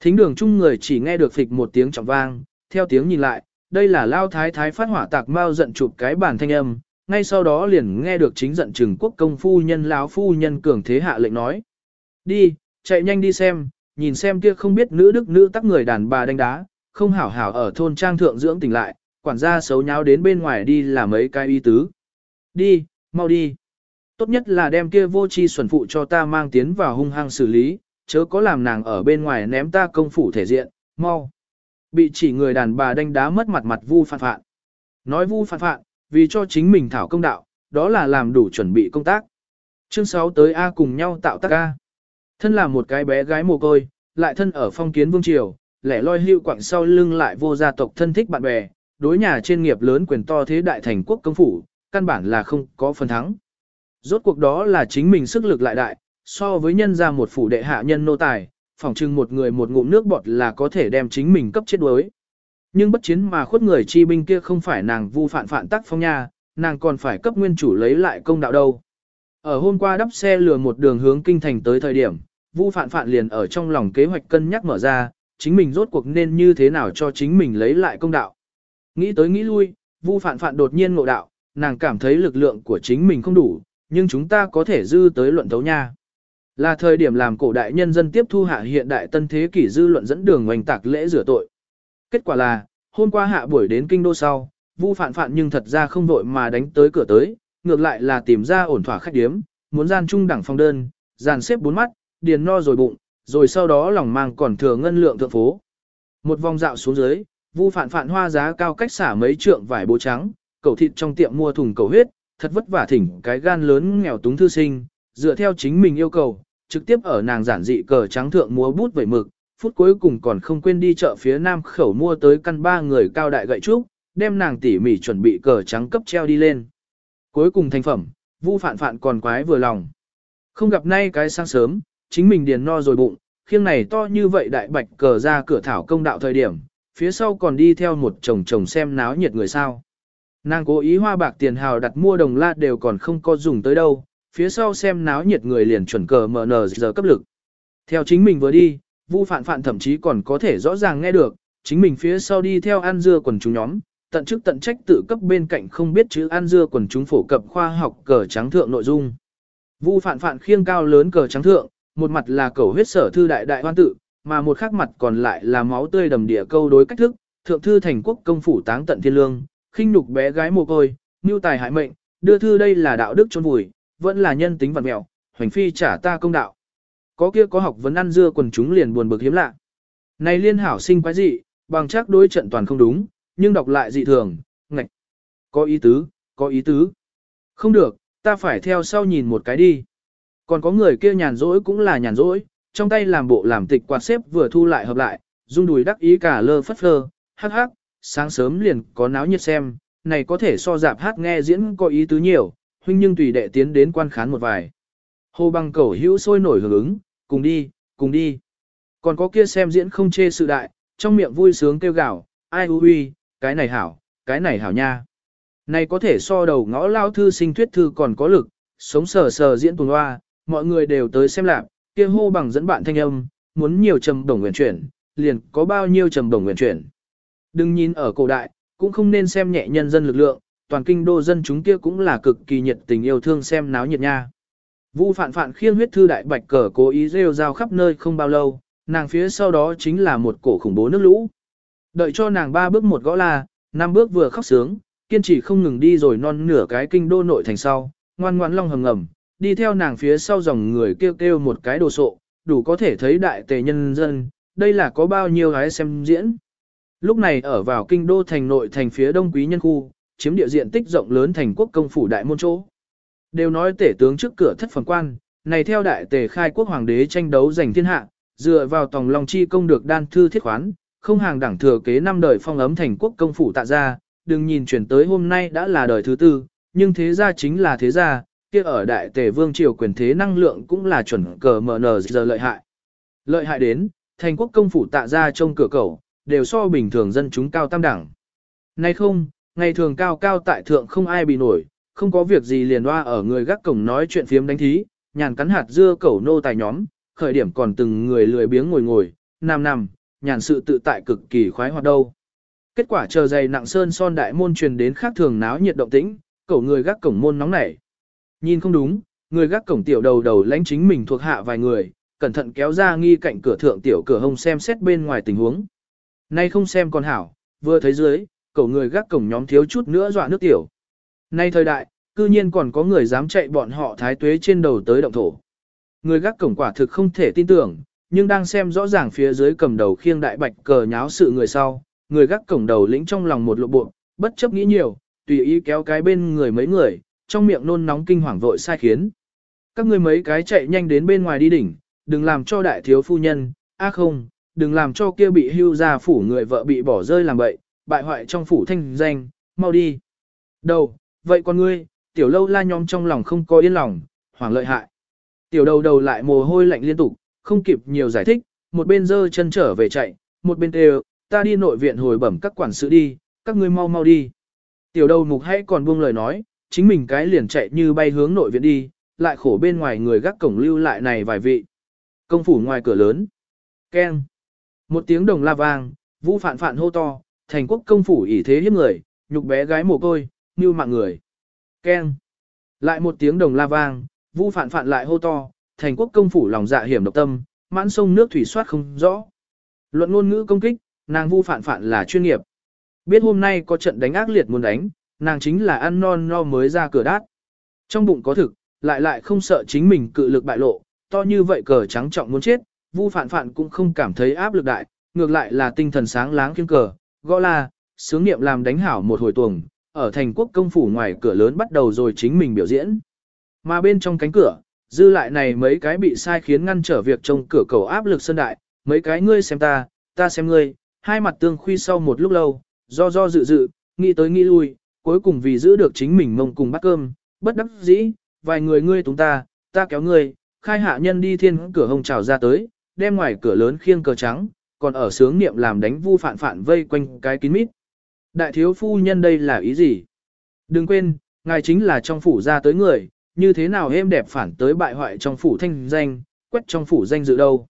Thính đường chung người chỉ nghe được phịch một tiếng trọng vang, theo tiếng nhìn lại, đây là Lao Thái Thái phát hỏa tạc mau giận chụp cái bản thanh âm, ngay sau đó liền nghe được chính giận trừng quốc công phu nhân lão phu nhân cường thế hạ lệnh nói. Đi, chạy nhanh đi xem, nhìn xem kia không biết nữ đức nữ tắc người đàn bà đánh đá, không hảo hảo ở thôn trang thượng dưỡng tỉnh lại, quản gia xấu nháo đến bên ngoài đi là mấy cái y tứ. Đi, mau đi. Tốt nhất là đem kia vô chi xuẩn phụ cho ta mang tiến vào hung hăng xử lý, chớ có làm nàng ở bên ngoài ném ta công phủ thể diện, mau. Bị chỉ người đàn bà đánh đá mất mặt mặt vu phản phạn. Nói vu phản phạn, vì cho chính mình thảo công đạo, đó là làm đủ chuẩn bị công tác. Chương 6 tới A cùng nhau tạo tác A. Thân là một cái bé gái mồ côi, lại thân ở phong kiến vương triều, lẻ loi hưu quặng sau lưng lại vô gia tộc thân thích bạn bè, đối nhà trên nghiệp lớn quyền to thế đại thành quốc công phủ, căn bản là không có phần thắng. Rốt cuộc đó là chính mình sức lực lại đại, so với nhân ra một phủ đệ hạ nhân nô tài, phỏng chừng một người một ngụm nước bọt là có thể đem chính mình cấp chết đuối. Nhưng bất chiến mà khuất người chi binh kia không phải nàng vu phản phản tắc phong nha, nàng còn phải cấp nguyên chủ lấy lại công đạo đâu. Ở hôm qua đắp xe lừa một đường hướng kinh thành tới thời điểm, vu phản phản liền ở trong lòng kế hoạch cân nhắc mở ra, chính mình rốt cuộc nên như thế nào cho chính mình lấy lại công đạo. Nghĩ tới nghĩ lui, vu phản Phạn đột nhiên ngộ đạo, nàng cảm thấy lực lượng của chính mình không đủ, nhưng chúng ta có thể dư tới luận thấu nha. Là thời điểm làm cổ đại nhân dân tiếp thu hạ hiện đại tân thế kỷ dư luận dẫn đường hoành tạc lễ rửa tội. Kết quả là, hôm qua hạ buổi đến kinh đô sau, Vu Phạn Phạn nhưng thật ra không vội mà đánh tới cửa tới, ngược lại là tìm ra ổn thỏa khách điếm, muốn gian trung đẳng phong đơn, dàn xếp bốn mắt, điền no rồi bụng, rồi sau đó lòng mang còn thừa ngân lượng thượng phố. Một vòng dạo xuống dưới, Vu Phạn Phạn hoa giá cao cách xả mấy trượng vải bố trắng, cầu thịt trong tiệm mua thùng cầu huyết, thật vất vả thỉnh cái gan lớn nghèo túng thư sinh, dựa theo chính mình yêu cầu, trực tiếp ở nàng giản dị cờ trắng thượng múa bút vẩy mực, phút cuối cùng còn không quên đi chợ phía nam khẩu mua tới căn ba người cao đại gậy trúc, đem nàng tỉ mỉ chuẩn bị cờ trắng cấp treo đi lên. Cuối cùng thành phẩm, Vu Phạn Phạn còn quái vừa lòng. Không gặp nay cái sáng sớm, chính mình điền no rồi bụng, khiêng này to như vậy đại bạch cờ ra cửa thảo công đạo thời điểm, phía sau còn đi theo một chồng chồng xem náo nhiệt người sao. Nàng cố ý hoa bạc tiền hào đặt mua đồng la đều còn không có dùng tới đâu, phía sau xem náo nhiệt người liền chuẩn cờ mở nờ giờ cấp lực. Theo chính mình vừa đi, Vu Phạn Phạn thậm chí còn có thể rõ ràng nghe được, chính mình phía sau đi theo ăn dưa quần chúng nhóm, tận chức tận trách tự cấp bên cạnh không biết chữ ăn dưa quần chúng phổ cập khoa học cờ trắng thượng nội dung. Vu Phạn Phạn khiêng cao lớn cờ trắng thượng, một mặt là cầu huyết sở thư đại đại hoan tự, mà một khác mặt còn lại là máu tươi đầm địa câu đối cách thức, thượng thư thành quốc công phủ táng tận thiên lương, khinh nhục bé gái mồ côi, nưu tài hại mệnh, đưa thư đây là đạo đức chôn vùi, vẫn là nhân tính vật mẹo, hoành phi trả ta công đạo. Có kia có học vấn ăn dưa quần chúng liền buồn bực hiếm lạ. Này liên hảo sinh quái dị, bằng chắc đối trận toàn không đúng, nhưng đọc lại dị thường, ngạch. Có ý tứ, có ý tứ. Không được, ta phải theo sau nhìn một cái đi. Còn có người kia nhàn rỗi cũng là nhàn rỗi, trong tay làm bộ làm tịch quạt xếp vừa thu lại hợp lại, rung đùi đắc ý cả lơ phất phơ, hắc hắc, sáng sớm liền có náo nhiệt xem, này có thể so dạp hát nghe diễn có ý tứ nhiều, huynh nhưng tùy đệ tiến đến quan khán một vài. Hồ bằng cẩu hữu sôi nổi hưởng ứng, cùng đi, cùng đi. Còn có kia xem diễn không chê sự đại, trong miệng vui sướng kêu gào, ai hư huy, cái này hảo, cái này hảo nha. Này có thể so đầu ngõ lao thư sinh thuyết thư còn có lực, sống sờ sờ diễn tuần hoa, mọi người đều tới xem lạc, kia hô bằng dẫn bạn thanh âm, muốn nhiều trầm đồng nguyện chuyển, liền có bao nhiêu trầm đồng nguyện chuyển. Đừng nhìn ở cổ đại, cũng không nên xem nhẹ nhân dân lực lượng, toàn kinh đô dân chúng kia cũng là cực kỳ nhiệt tình yêu thương xem náo nhiệt nha. Vu phạn phạn khiêng huyết thư đại bạch cờ cố ý rêu rao khắp nơi không bao lâu, nàng phía sau đó chính là một cổ khủng bố nước lũ. Đợi cho nàng ba bước một gõ la, năm bước vừa khóc sướng, kiên trì không ngừng đi rồi non nửa cái kinh đô nội thành sau, ngoan ngoãn long hầm ngầm, đi theo nàng phía sau dòng người kêu kêu một cái đồ sộ, đủ có thể thấy đại tề nhân dân, đây là có bao nhiêu gái xem diễn. Lúc này ở vào kinh đô thành nội thành phía đông quý nhân khu, chiếm địa diện tích rộng lớn thành quốc công phủ đại môn chỗ. Đều nói tể tướng trước cửa thất phần quan, này theo đại tề khai quốc hoàng đế tranh đấu giành thiên hạ, dựa vào tòng long chi công được đan thư thiết khoán, không hàng đẳng thừa kế năm đời phong ấm thành quốc công phủ tạ ra, đừng nhìn chuyển tới hôm nay đã là đời thứ tư, nhưng thế gia chính là thế gia, kia ở đại tề vương triều quyền thế năng lượng cũng là chuẩn cờ mở nờ giờ lợi hại. Lợi hại đến, thành quốc công phủ tạ ra trong cửa cầu, đều so bình thường dân chúng cao tam đẳng. Nay không, ngày thường cao cao tại thượng không ai bị nổi, không có việc gì liền hoa ở người gác cổng nói chuyện phiếm đánh thí, nhàn cắn hạt dưa cẩu nô tài nhóm, khởi điểm còn từng người lười biếng ngồi ngồi, nằm nằm, nhàn sự tự tại cực kỳ khoái hoạt đâu. Kết quả chờ dày nặng sơn son đại môn truyền đến khác thường náo nhiệt động tĩnh, cẩu người gác cổng môn nóng nảy. Nhìn không đúng, người gác cổng tiểu đầu đầu lánh chính mình thuộc hạ vài người, cẩn thận kéo ra nghi cạnh cửa thượng tiểu cửa hông xem xét bên ngoài tình huống. Nay không xem còn hảo, vừa thấy dưới, cậu người gác cổng nhóm thiếu chút nữa dọa nước tiểu. Nay thời đại, cư nhiên còn có người dám chạy bọn họ thái tuế trên đầu tới động thổ. Người gác cổng quả thực không thể tin tưởng, nhưng đang xem rõ ràng phía dưới cầm đầu khiêng đại bạch cờ nháo sự người sau, người gác cổng đầu lĩnh trong lòng một lộ bộ, bất chấp nghĩ nhiều, tùy ý kéo cái bên người mấy người, trong miệng nôn nóng kinh hoàng vội sai khiến. Các người mấy cái chạy nhanh đến bên ngoài đi đỉnh, đừng làm cho đại thiếu phu nhân, a không, đừng làm cho kia bị hưu ra phủ người vợ bị bỏ rơi làm bậy, bại hoại trong phủ thanh danh, mau đi. Đầu, vậy con ngươi, tiểu lâu la nhóm trong lòng không có yên lòng, hoảng lợi hại. Tiểu đầu đầu lại mồ hôi lạnh liên tục, không kịp nhiều giải thích, một bên dơ chân trở về chạy, một bên đều, ta đi nội viện hồi bẩm các quản sự đi, các ngươi mau mau đi. Tiểu đầu mục hãy còn buông lời nói, chính mình cái liền chạy như bay hướng nội viện đi, lại khổ bên ngoài người gác cổng lưu lại này vài vị. Công phủ ngoài cửa lớn. Keng. Một tiếng đồng la vang, vũ phản phản hô to, thành quốc công phủ ỷ thế hiếp người, nhục bé gái mồ côi, như mạng người. Keng. Lại một tiếng đồng la vang, vũ phản phản lại hô to, thành quốc công phủ lòng dạ hiểm độc tâm, mãn sông nước thủy soát không rõ. Luận ngôn ngữ công kích, nàng vu phản phản là chuyên nghiệp. Biết hôm nay có trận đánh ác liệt muốn đánh, nàng chính là ăn non no mới ra cửa đát. Trong bụng có thực, lại lại không sợ chính mình cự lực bại lộ, to như vậy cờ trắng trọng muốn chết, vu phạn phạn cũng không cảm thấy áp lực đại, ngược lại là tinh thần sáng láng kiên cờ, gõ là sướng niệm làm đánh hảo một hồi tuồng, ở thành quốc công phủ ngoài cửa lớn bắt đầu rồi chính mình biểu diễn. Mà bên trong cánh cửa, dư lại này mấy cái bị sai khiến ngăn trở việc trông cửa cầu áp lực sân đại, mấy cái ngươi xem ta, ta xem ngươi, hai mặt tương khuy sau một lúc lâu, do do dự dự, nghĩ tới nghĩ lui, cuối cùng vì giữ được chính mình mông cùng bắt cơm, bất đắc dĩ, vài người ngươi túng ta, ta kéo ngươi, khai hạ nhân đi thiên cửa hồng trào ra tới, đem ngoài cửa lớn khiêng cờ trắng, còn ở sướng niệm làm đánh vu phản phản vây quanh cái kín mít. Đại thiếu phu nhân đây là ý gì? Đừng quên, ngài chính là trong phủ ra tới người, như thế nào êm đẹp phản tới bại hoại trong phủ thanh danh, quét trong phủ danh dự đâu.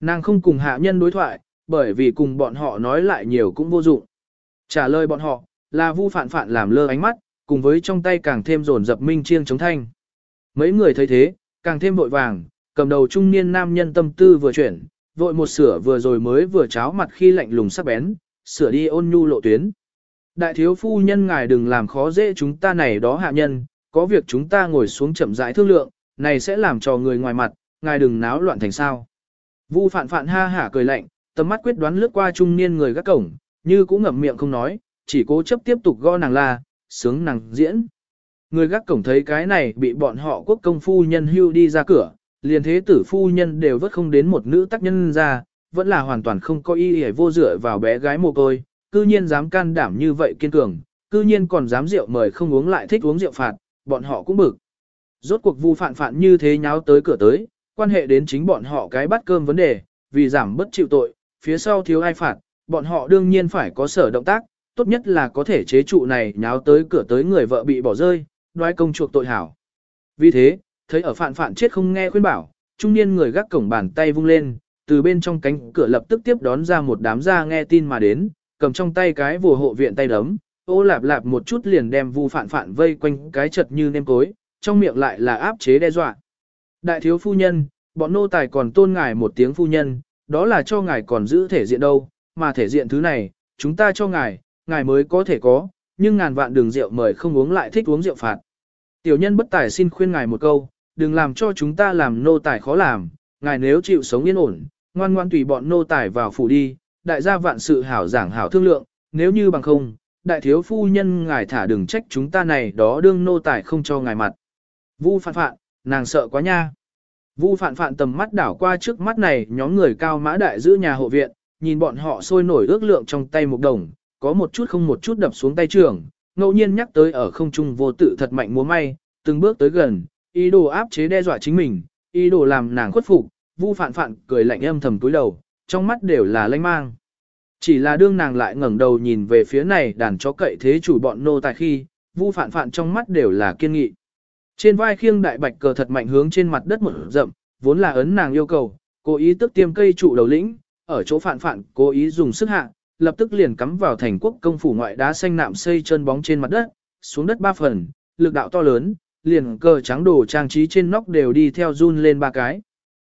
Nàng không cùng hạ nhân đối thoại, bởi vì cùng bọn họ nói lại nhiều cũng vô dụng. Trả lời bọn họ, là vu phản phản làm lơ ánh mắt, cùng với trong tay càng thêm rồn dập minh chiêng chống thanh. Mấy người thấy thế, càng thêm vội vàng, cầm đầu trung niên nam nhân tâm tư vừa chuyển, vội một sửa vừa rồi mới vừa cháo mặt khi lạnh lùng sắc bén, sửa đi ôn nhu lộ tuyến. Đại thiếu phu nhân ngài đừng làm khó dễ chúng ta này đó hạ nhân, có việc chúng ta ngồi xuống chậm rãi thương lượng, này sẽ làm cho người ngoài mặt, ngài đừng náo loạn thành sao. Vu phạn phạn ha hả cười lạnh, tầm mắt quyết đoán lướt qua trung niên người gác cổng, như cũng ngậm miệng không nói, chỉ cố chấp tiếp tục gõ nàng la, sướng nàng diễn. Người gác cổng thấy cái này bị bọn họ quốc công phu nhân hưu đi ra cửa, liền thế tử phu nhân đều vất không đến một nữ tác nhân ra, vẫn là hoàn toàn không có ý hề vô dựa vào bé gái mồ côi, cư nhiên dám can đảm như vậy kiên cường, cư nhiên còn dám rượu mời không uống lại thích uống rượu phạt, bọn họ cũng bực. Rốt cuộc vu phạn phạn như thế nháo tới cửa tới, quan hệ đến chính bọn họ cái bắt cơm vấn đề, vì giảm bất chịu tội, phía sau thiếu ai phạt, bọn họ đương nhiên phải có sở động tác, tốt nhất là có thể chế trụ này nháo tới cửa tới người vợ bị bỏ rơi, đoái công chuộc tội hảo. Vì thế, thấy ở phản phản chết không nghe khuyên bảo, trung niên người gác cổng bàn tay vung lên, từ bên trong cánh cửa lập tức tiếp đón ra một đám gia nghe tin mà đến, cầm trong tay cái vùa hộ viện tay đấm, ô lạp lạp một chút liền đem vu phản phản vây quanh cái chật như nêm cối, trong miệng lại là áp chế đe dọa. Đại thiếu phu nhân, bọn nô tài còn tôn ngài một tiếng phu nhân, đó là cho ngài còn giữ thể diện đâu, mà thể diện thứ này, chúng ta cho ngài, ngài mới có thể có, nhưng ngàn vạn đường rượu mời không uống lại thích uống rượu phạt. Tiểu nhân bất tài xin khuyên ngài một câu, đừng làm cho chúng ta làm nô tài khó làm, ngài nếu chịu sống yên ổn, ngoan ngoan tùy bọn nô tài vào phủ đi, đại gia vạn sự hảo giảng hảo thương lượng, nếu như bằng không, đại thiếu phu nhân ngài thả đừng trách chúng ta này đó đương nô tài không cho ngài mặt. Vu phạn phạn, nàng sợ quá nha. Vu phạn phạn tầm mắt đảo qua trước mắt này nhóm người cao mã đại giữ nhà hộ viện, nhìn bọn họ sôi nổi ước lượng trong tay một đồng, có một chút không một chút đập xuống tay trường, ngẫu nhiên nhắc tới ở không trung vô tự thật mạnh múa may, từng bước tới gần, ý đồ áp chế đe dọa chính mình, ý đồ làm nàng khuất phục, Vu Phạn Phạn cười lạnh âm thầm túi đầu, trong mắt đều là lanh mang. Chỉ là đương nàng lại ngẩng đầu nhìn về phía này đàn chó cậy thế chủ bọn nô tài khi, Vu Phạn Phạn trong mắt đều là kiên nghị. Trên vai khiêng đại bạch cờ thật mạnh hướng trên mặt đất một rậm, vốn là ấn nàng yêu cầu, cố ý tức tiêm cây trụ đầu lĩnh, ở chỗ Phạn Phạn cố ý dùng sức hạ, lập tức liền cắm vào thành quốc công phủ ngoại đá xanh nạm xây chân bóng trên mặt đất, xuống đất ba phần, lực đạo to lớn, liền cờ trắng đồ trang trí trên nóc đều đi theo run lên ba cái.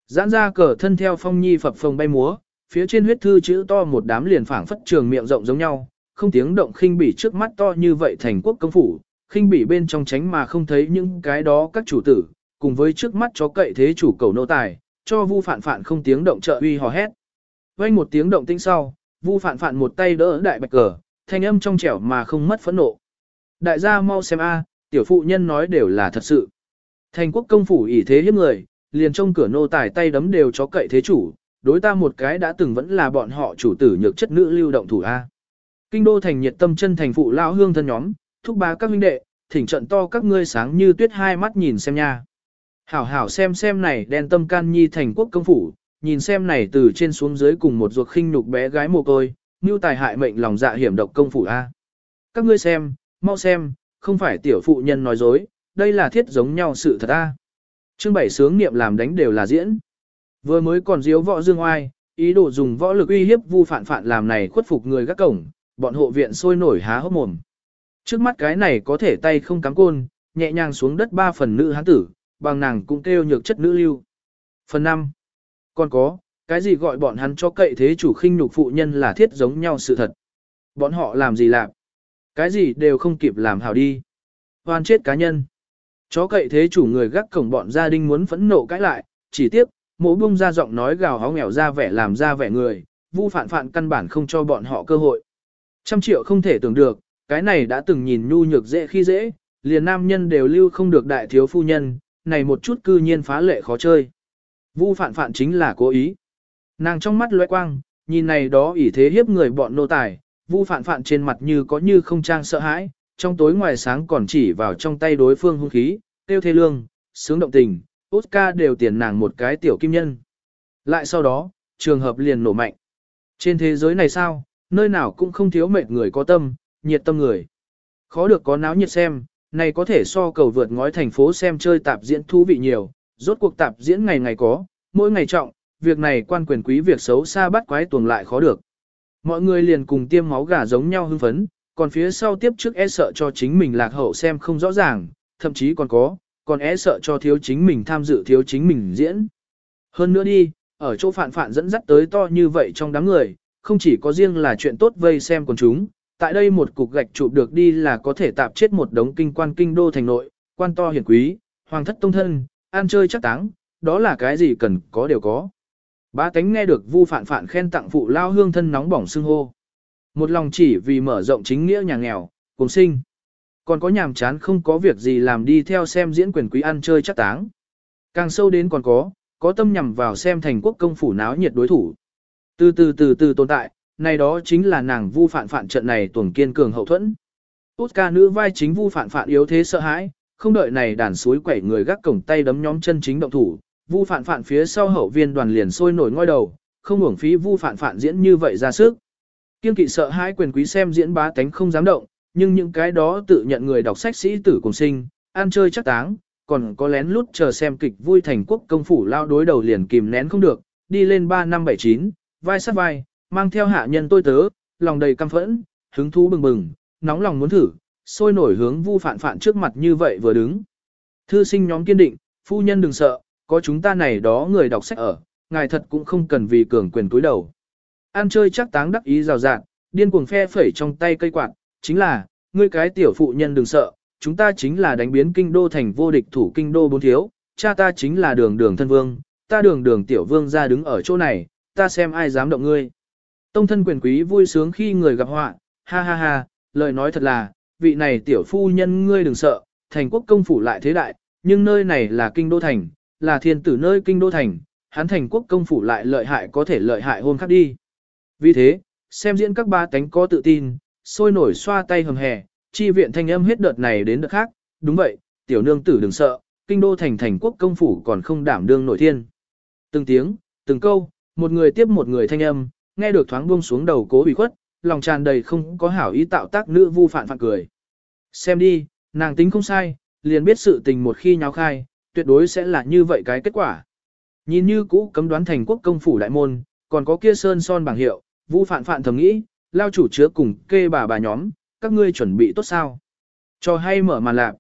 Giãn ra cờ thân theo phong nhi phập phồng bay múa, phía trên huyết thư chữ to một đám liền phảng phất trường miệng rộng giống nhau, không tiếng động khinh bỉ trước mắt to như vậy thành quốc công phủ, khinh bỉ bên trong tránh mà không thấy những cái đó các chủ tử, cùng với trước mắt chó cậy thế chủ cầu nô tài, cho vu phản phản không tiếng động trợ uy hò hét. Vang một tiếng động tinh sau, vu phản phản một tay đỡ đại bạch cờ, thanh âm trong trẻo mà không mất phẫn nộ. Đại gia mau xem a, tiểu phụ nhân nói đều là thật sự. Thành quốc công phủ ỷ thế hiếp người, liền trong cửa nô tài tay đấm đều chó cậy thế chủ, đối ta một cái đã từng vẫn là bọn họ chủ tử nhược chất nữ lưu động thủ A. Kinh đô thành nhiệt tâm chân thành phụ lão hương thân nhóm, thúc bá các huynh đệ, thỉnh trận to các ngươi sáng như tuyết hai mắt nhìn xem nha. Hảo hảo xem xem này đen tâm can nhi thành quốc công phủ, nhìn xem này từ trên xuống dưới cùng một ruột khinh nhục bé gái mồ côi, như tài hại mệnh lòng dạ hiểm độc công phủ A. Các ngươi xem, mau xem, không phải tiểu phụ nhân nói dối, đây là thiết giống nhau sự thật A. Chương bảy sướng niệm làm đánh đều là diễn. Vừa mới còn diếu võ dương oai, ý đồ dùng võ lực uy hiếp vu phản phản làm này khuất phục người gác cổng, bọn hộ viện sôi nổi há hốc mồm. Trước mắt cái này có thể tay không cắm côn, nhẹ nhàng xuống đất ba phần nữ hán tử, bằng nàng cũng kêu nhược chất nữ lưu. Phần 5. Còn có, cái gì gọi bọn hắn cho cậy thế chủ khinh nhục phụ nhân là thiết giống nhau sự thật. Bọn họ làm gì làm? Cái gì đều không kịp làm hảo đi. Hoàn chết cá nhân. Chó cậy thế chủ người gác cổng bọn gia đình muốn phẫn nộ cãi lại, chỉ tiếc, mỗ bung ra giọng nói gào hó nghèo ra vẻ làm ra vẻ người, vu phản phản căn bản không cho bọn họ cơ hội. Trăm triệu không thể tưởng được, cái này đã từng nhìn nhu nhược dễ khi dễ, liền nam nhân đều lưu không được đại thiếu phu nhân, này một chút cư nhiên phá lệ khó chơi. Vu phản phản chính là cố ý. Nàng trong mắt lóe quang, nhìn này đó ỷ thế hiếp người bọn nô tài, vu phản phản trên mặt như có như không trang sợ hãi, trong tối ngoài sáng còn chỉ vào trong tay đối phương hung khí, tiêu thê lương, sướng động tình, Oscar đều tiền nàng một cái tiểu kim nhân. Lại sau đó, trường hợp liền nổ mạnh. Trên thế giới này sao, nơi nào cũng không thiếu mệt người có tâm, nhiệt tâm người. Khó được có náo nhiệt xem, này có thể so cầu vượt ngói thành phố xem chơi tạp diễn thú vị nhiều, rốt cuộc tạp diễn ngày ngày có, mỗi ngày trọng, việc này quan quyền quý việc xấu xa bắt quái tuồng lại khó được. Mọi người liền cùng tiêm máu gà giống nhau hưng phấn, còn phía sau tiếp trước e sợ cho chính mình lạc hậu xem không rõ ràng, thậm chí còn có, còn e sợ cho thiếu chính mình tham dự thiếu chính mình diễn. Hơn nữa đi, ở chỗ phản phản dẫn dắt tới to như vậy trong đám người, không chỉ có riêng là chuyện tốt vây xem còn chúng, tại đây một cục gạch chụp được đi là có thể tạp chết một đống kinh quan kinh đô thành nội, quan to hiển quý, hoàng thất tông thân, ăn chơi chắc táng, đó là cái gì cần có đều có. Ba tánh nghe được vu phản phản khen tặng phụ lao hương thân nóng bỏng xưng hô. Một lòng chỉ vì mở rộng chính nghĩa nhà nghèo, cùng sinh. Còn có nhàm chán không có việc gì làm đi theo xem diễn quyền quý ăn chơi chắc táng. Càng sâu đến còn có, có tâm nhằm vào xem thành quốc công phủ náo nhiệt đối thủ. Từ từ từ từ tồn tại, này đó chính là nàng vu phản phản trận này tuần kiên cường hậu thuẫn. Út ca nữ vai chính vu phản phản yếu thế sợ hãi, không đợi này đàn suối quẩy người gác cổng tay đấm nhóm chân chính động thủ, vu phản phản phía sau hậu viên đoàn liền sôi nổi ngoi đầu, không uổng phí vu phản phản diễn như vậy ra sức. Kiên kỵ sợ hãi quyền quý xem diễn bá tánh không dám động, nhưng những cái đó tự nhận người đọc sách sĩ tử cùng sinh, ăn chơi chắc táng, còn có lén lút chờ xem kịch vui thành quốc công phủ lao đối đầu liền kìm nén không được, đi lên 3 năm 79, vai sát vai, mang theo hạ nhân tôi tớ, lòng đầy căm phẫn, hứng thú bừng bừng, nóng lòng muốn thử, sôi nổi hướng vu phản phản trước mặt như vậy vừa đứng. Thư sinh nhóm kiên định, phu nhân đừng sợ, có chúng ta này đó người đọc sách ở, ngài thật cũng không cần vì cường quyền túi đầu. Ăn chơi chắc táng đắc ý rào rạt, điên cuồng phe phẩy trong tay cây quạt, chính là, ngươi cái tiểu phụ nhân đừng sợ, chúng ta chính là đánh biến kinh đô thành vô địch thủ kinh đô bốn thiếu, cha ta chính là đường đường thân vương, ta đường đường tiểu vương ra đứng ở chỗ này, ta xem ai dám động ngươi. Tông thân quyền quý vui sướng khi người gặp họa, ha ha ha, lời nói thật là, vị này tiểu phu nhân ngươi đừng sợ, thành quốc công phủ lại thế đại, nhưng nơi này là kinh đô thành, là thiên tử nơi kinh đô thành, hắn thành quốc công phủ lại lợi hại có thể lợi hại hôm khác đi. Vì thế, xem diễn các ba tánh có tự tin, sôi nổi xoa tay hầm hè, chi viện thanh âm hết đợt này đến đợt khác, đúng vậy, tiểu nương tử đừng sợ, kinh đô thành thành quốc công phủ còn không đảm đương nổi thiên. Từng tiếng, từng câu, một người tiếp một người thanh âm, nghe được thoáng buông xuống đầu cố bị khuất, lòng tràn đầy không có hảo ý tạo tác nữ vu phản phản cười. Xem đi, nàng tính không sai, liền biết sự tình một khi nháo khai, tuyệt đối sẽ là như vậy cái kết quả. Nhìn như cũ cấm đoán thành quốc công phủ đại môn, còn có kia sơn son bảng hiệu, vu phản phản thầm nghĩ, lao chủ chứa cùng kê bà bà nhóm, các ngươi chuẩn bị tốt sao? Cho hay mở màn lạc.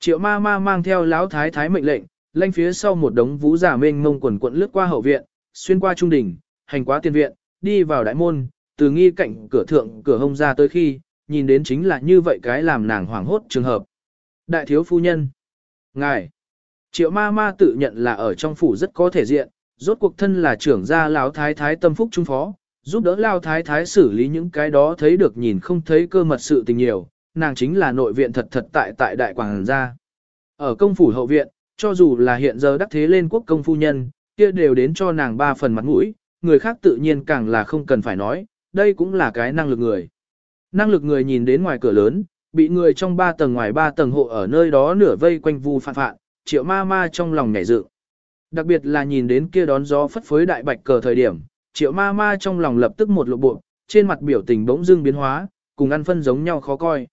Triệu ma ma mang theo lão thái thái mệnh lệnh, lanh phía sau một đống vũ giả mênh mông quần quận lướt qua hậu viện, xuyên qua trung đỉnh, hành qua tiền viện, đi vào đại môn, từ nghi cạnh cửa thượng cửa hông ra tới khi, nhìn đến chính là như vậy cái làm nàng hoảng hốt trường hợp. Đại thiếu phu nhân. Ngài. Triệu ma ma tự nhận là ở trong phủ rất có thể diện, rốt cuộc thân là trưởng gia lão thái thái tâm phúc trung phó, giúp đỡ lao thái thái xử lý những cái đó thấy được nhìn không thấy cơ mật sự tình nhiều, nàng chính là nội viện thật thật tại tại đại quảng gia. Ở công phủ hậu viện, cho dù là hiện giờ đắc thế lên quốc công phu nhân, kia đều đến cho nàng ba phần mặt mũi, người khác tự nhiên càng là không cần phải nói, đây cũng là cái năng lực người. Năng lực người nhìn đến ngoài cửa lớn, bị người trong ba tầng ngoài ba tầng hộ ở nơi đó nửa vây quanh vu phạn phạn, triệu ma ma trong lòng nhảy dựng. Đặc biệt là nhìn đến kia đón gió phất phới đại bạch cờ thời điểm, triệu ma ma trong lòng lập tức một lộ bộ, trên mặt biểu tình bỗng dưng biến hóa, cùng ăn phân giống nhau khó coi.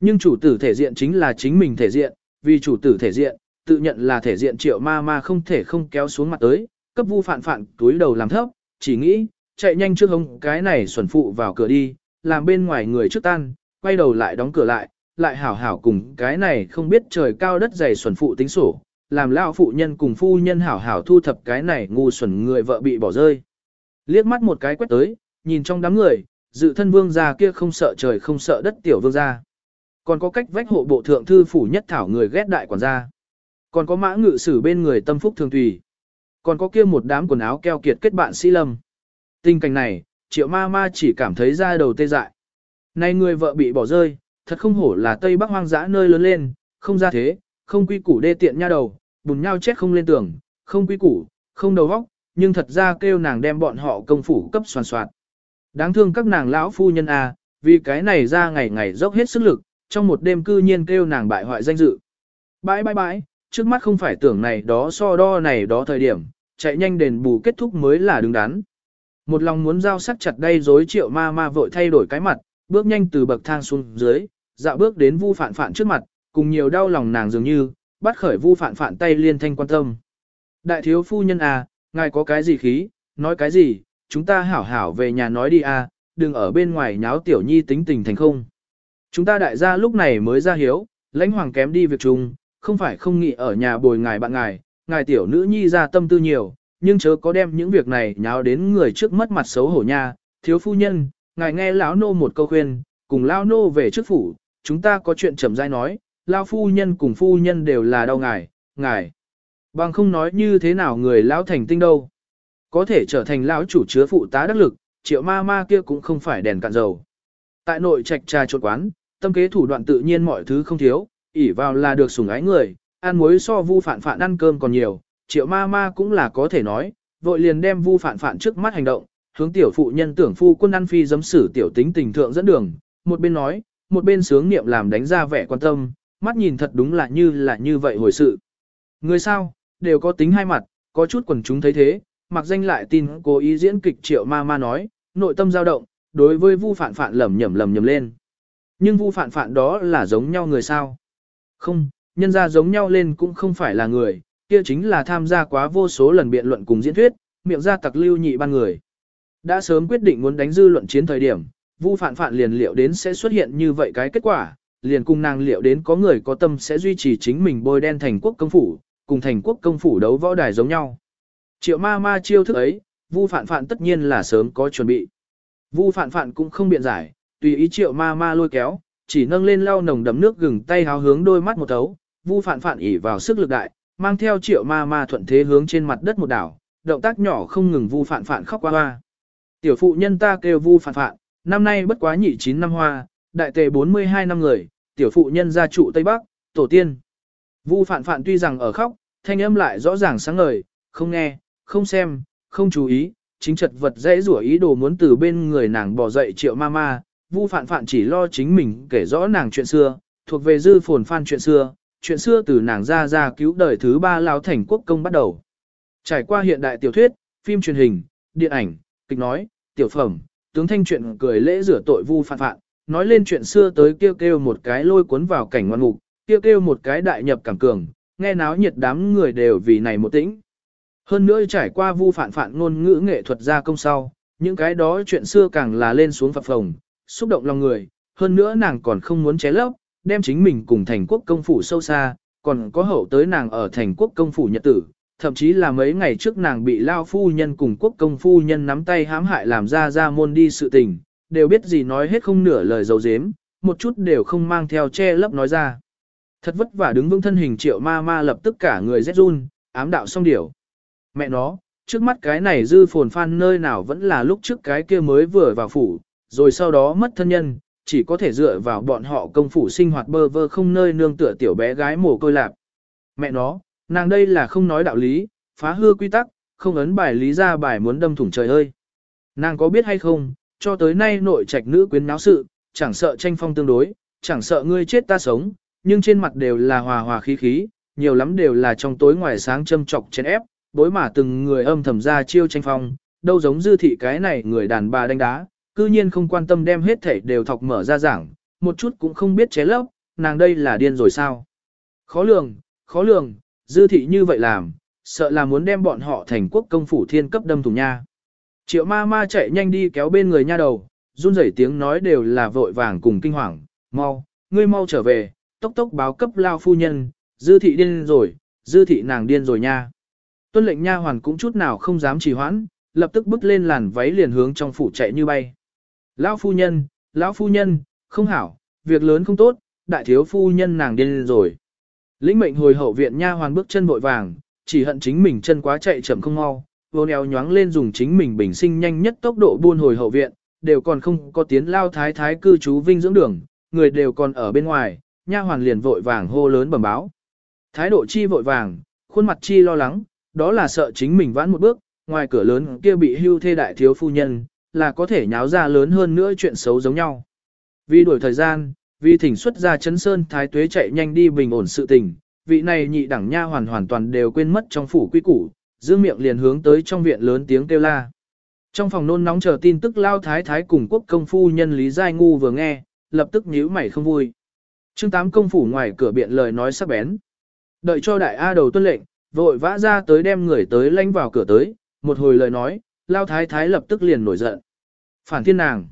Nhưng chủ tử thể diện chính là chính mình thể diện, vì chủ tử thể diện, tự nhận là thể diện triệu ma ma không thể không kéo xuống mặt tới, cấp vu phạn phạn túi đầu làm thấp, chỉ nghĩ, chạy nhanh trước hông cái này xuẩn phụ vào cửa đi, làm bên ngoài người trước tan, quay đầu lại đóng cửa lại, lại hảo hảo cùng cái này không biết trời cao đất dày xuẩn phụ tính sổ, làm lão phụ nhân cùng phu nhân hảo hảo thu thập cái này ngu xuẩn người vợ bị bỏ rơi. Liếc mắt một cái quét tới, nhìn trong đám người, dự thân vương gia kia không sợ trời không sợ đất tiểu vương gia. Còn có cách vách hộ bộ thượng thư phủ nhất thảo người ghét đại quản gia. Còn có mã ngự sử bên người tâm phúc thường tùy. Còn có kia một đám quần áo keo kiệt kết bạn sĩ lâm. Tình cảnh này, triệu ma ma chỉ cảm thấy da đầu tê dại. Này người vợ bị bỏ rơi, thật không hổ là Tây Bắc hoang dã nơi lớn lên, không ra thế, không quy củ đê tiện nha đầu, bùn nhau chết không lên tường, không quy củ, không đầu vóc, nhưng thật ra kêu nàng đem bọn họ công phủ cấp soàn soạt. Đáng thương các nàng lão phu nhân à, vì cái này ra ngày ngày dốc hết sức lực, trong một đêm cư nhiên kêu nàng bại hoại danh dự. Bãi bãi bãi, trước mắt không phải tưởng này đó so đo này đó thời điểm, chạy nhanh đền bù kết thúc mới là đứng đắn. Một lòng muốn giao sắc chặt đây dối triệu ma ma vội thay đổi cái mặt, bước nhanh từ bậc thang xuống dưới, dạo bước đến vu phản phản trước mặt, cùng nhiều đau lòng nàng dường như, bắt khởi vu phản phản tay liên thanh quan tâm. Đại thiếu phu nhân à, ngài có cái gì khí, nói cái gì, chúng ta hảo hảo về nhà nói đi à, đừng ở bên ngoài nháo tiểu nhi tính tình thành không. Chúng ta đại gia lúc này mới ra hiếu, lãnh hoàng kém đi việc chung, không phải không nghĩ ở nhà bồi ngài bạn ngài, ngài tiểu nữ nhi ra tâm tư nhiều, nhưng chớ có đem những việc này nháo đến người trước mất mặt xấu hổ nha, thiếu phu nhân, ngài nghe lão nô một câu khuyên, cùng lão nô về trước phủ, chúng ta có chuyện chậm rãi nói, lão phu nhân cùng phu nhân đều là đau ngài, ngài. Bằng không nói như thế nào người lão thành tinh đâu. Có thể trở thành lão chủ chứa phụ tá đắc lực, triệu ma ma kia cũng không phải đèn cạn dầu. Tại nội trạch trà trộn quán, tâm kế thủ đoạn tự nhiên mọi thứ không thiếu, ỷ vào là được sủng ái người, ăn muối so vu phản phản ăn cơm còn nhiều, triệu ma ma cũng là có thể nói, vội liền đem vu phản phản trước mắt hành động, hướng tiểu phụ nhân tưởng phu quân ăn phi giấm xử tiểu tính tình thượng dẫn đường, một bên nói, một bên sướng niệm làm đánh ra vẻ quan tâm, mắt nhìn thật đúng là như là như vậy hồi sự. Người sao, đều có tính hai mặt, có chút quần chúng thấy thế, mặc danh lại tin cố ý diễn kịch triệu ma ma nói, nội tâm dao động, đối với vu phản phản lầm nhầm lầm nhầm lên. Nhưng vu phản phản đó là giống nhau người sao? Không, nhân ra giống nhau lên cũng không phải là người, kia chính là tham gia quá vô số lần biện luận cùng diễn thuyết, miệng ra tặc lưu nhị ban người. Đã sớm quyết định muốn đánh dư luận chiến thời điểm, Vu Phạn Phạn liền liệu đến sẽ xuất hiện như vậy cái kết quả, liền cùng nàng liệu đến có người có tâm sẽ duy trì chính mình bôi đen thành quốc công phủ, cùng thành quốc công phủ đấu võ đài giống nhau. Triệu ma ma chiêu thức ấy, Vu Phạn Phạn tất nhiên là sớm có chuẩn bị. Vu Phạn Phạn cũng không biện giải, tùy ý Triệu ma ma lôi kéo, chỉ nâng lên lau nồng đấm nước gừng tay háo hướng đôi mắt một thấu, Vu Phạn Phạn ỉ vào sức lực đại, mang theo Triệu ma ma thuận thế hướng trên mặt đất một đảo, động tác nhỏ không ngừng Vu Phạn Phạn khóc qua hoa. Tiểu phụ nhân ta kêu Vu Phạn Phạn, năm nay bất quá nhị chín năm hoa, đại tề 42 năm người, tiểu phụ nhân gia trụ Tây Bắc, tổ tiên. Vu Phạn Phạn tuy rằng ở khóc, thanh âm lại rõ ràng sáng ngời, không nghe, không xem, không chú ý, chính chật vật dễ rủa ý đồ muốn từ bên người nàng bỏ dậy triệu ma ma, Vu Phạn Phạn chỉ lo chính mình kể rõ nàng chuyện xưa, thuộc về dư phồn phan chuyện xưa, chuyện xưa từ nàng ra ra cứu đời thứ ba lao thành quốc công bắt đầu. Trải qua hiện đại tiểu thuyết, phim truyền hình, điện ảnh, kịch nói, tiểu phẩm, tướng thanh chuyện cười lễ rửa tội Vu Phạn Phạm, nói lên chuyện xưa tới kêu kêu một cái lôi cuốn vào cảnh ngoan ngục, kêu kêu một cái đại nhập cảm cường, nghe náo nhiệt đám người đều vì này một tĩnh. Hơn nữa trải qua vu phản phản ngôn ngữ nghệ thuật gia công sau, những cái đó chuyện xưa càng là lên xuống phập phồng, xúc động lòng người, hơn nữa nàng còn không muốn ché lấp, đem chính mình cùng thành quốc công phủ sâu xa, còn có hậu tới nàng ở thành quốc công phủ nhật tử, thậm chí là mấy ngày trước nàng bị lao phu nhân cùng quốc công phu nhân nắm tay hãm hại làm ra ra môn đi sự tình, đều biết gì nói hết không nửa lời dấu dếm, một chút đều không mang theo che lấp nói ra. Thật vất vả đứng vững thân hình triệu ma ma lập tức cả người rét run, ám đạo xong điểu. Mẹ nó, trước mắt cái này dư phồn phan nơi nào vẫn là lúc trước cái kia mới vừa vào phủ, rồi sau đó mất thân nhân, chỉ có thể dựa vào bọn họ công phủ sinh hoạt bơ vơ không nơi nương tựa tiểu bé gái mồ côi lạp. Mẹ nó, nàng đây là không nói đạo lý, phá hư quy tắc, không ấn bài lý ra bài muốn đâm thủng trời ơi. Nàng có biết hay không, cho tới nay nội trạch nữ quyến náo sự, chẳng sợ tranh phong tương đối, chẳng sợ ngươi chết ta sống, nhưng trên mặt đều là hòa hòa khí khí, nhiều lắm đều là trong tối ngoài sáng châm chọc chén ép, bối mà từng người âm thầm ra chiêu tranh phong, đâu giống dư thị cái này người đàn bà đánh đá, cư nhiên không quan tâm đem hết thảy đều thọc mở ra giảng, một chút cũng không biết chế lấp, nàng đây là điên rồi sao. Khó lường, khó lường, dư thị như vậy làm, sợ là muốn đem bọn họ thành quốc công phủ thiên cấp đâm thủng nha. Triệu ma ma chạy nhanh đi kéo bên người nha đầu, run rẩy tiếng nói đều là vội vàng cùng kinh hoàng, mau, ngươi mau trở về, tốc tốc báo cấp lao phu nhân, dư thị điên rồi, dư thị nàng điên rồi nha. Tuân lệnh nha hoàn cũng chút nào không dám trì hoãn, lập tức bước lên làn váy liền hướng trong phủ chạy như bay. Lão phu nhân, lão phu nhân, không hảo, việc lớn không tốt, đại thiếu phu nhân nàng điên rồi. Lĩnh mệnh hồi hậu viện nha hoàn bước chân vội vàng, chỉ hận chính mình chân quá chạy chậm không mau, vô neo nhoáng lên dùng chính mình bình sinh nhanh nhất tốc độ buôn hồi hậu viện, đều còn không có tiến lao thái thái cư trú vinh dưỡng đường, người đều còn ở bên ngoài, nha hoàn liền vội vàng hô lớn bẩm báo. Thái độ chi vội vàng, khuôn mặt chi lo lắng, đó là sợ chính mình vãn một bước, ngoài cửa lớn kia bị hưu thê đại thiếu phu nhân, là có thể nháo ra lớn hơn nữa chuyện xấu giống nhau. Vì đuổi thời gian, vì thỉnh xuất ra chấn sơn thái tuế chạy nhanh đi bình ổn sự tình, vị này nhị đẳng nha hoàn hoàn toàn đều quên mất trong phủ quy củ, giữ miệng liền hướng tới trong viện lớn tiếng kêu la. Trong phòng nôn nóng chờ tin tức lao thái thái cùng quốc công phu nhân Lý Giai Ngu vừa nghe, lập tức nhíu mày không vui. Trương Tám công phủ ngoài cửa biện lời nói sắc bén. Đợi cho đại A đầu tuân lệnh, vội vã ra tới đem người tới lanh vào cửa tới, một hồi lời nói, lao thái thái lập tức liền nổi giận. Phản thiên nàng.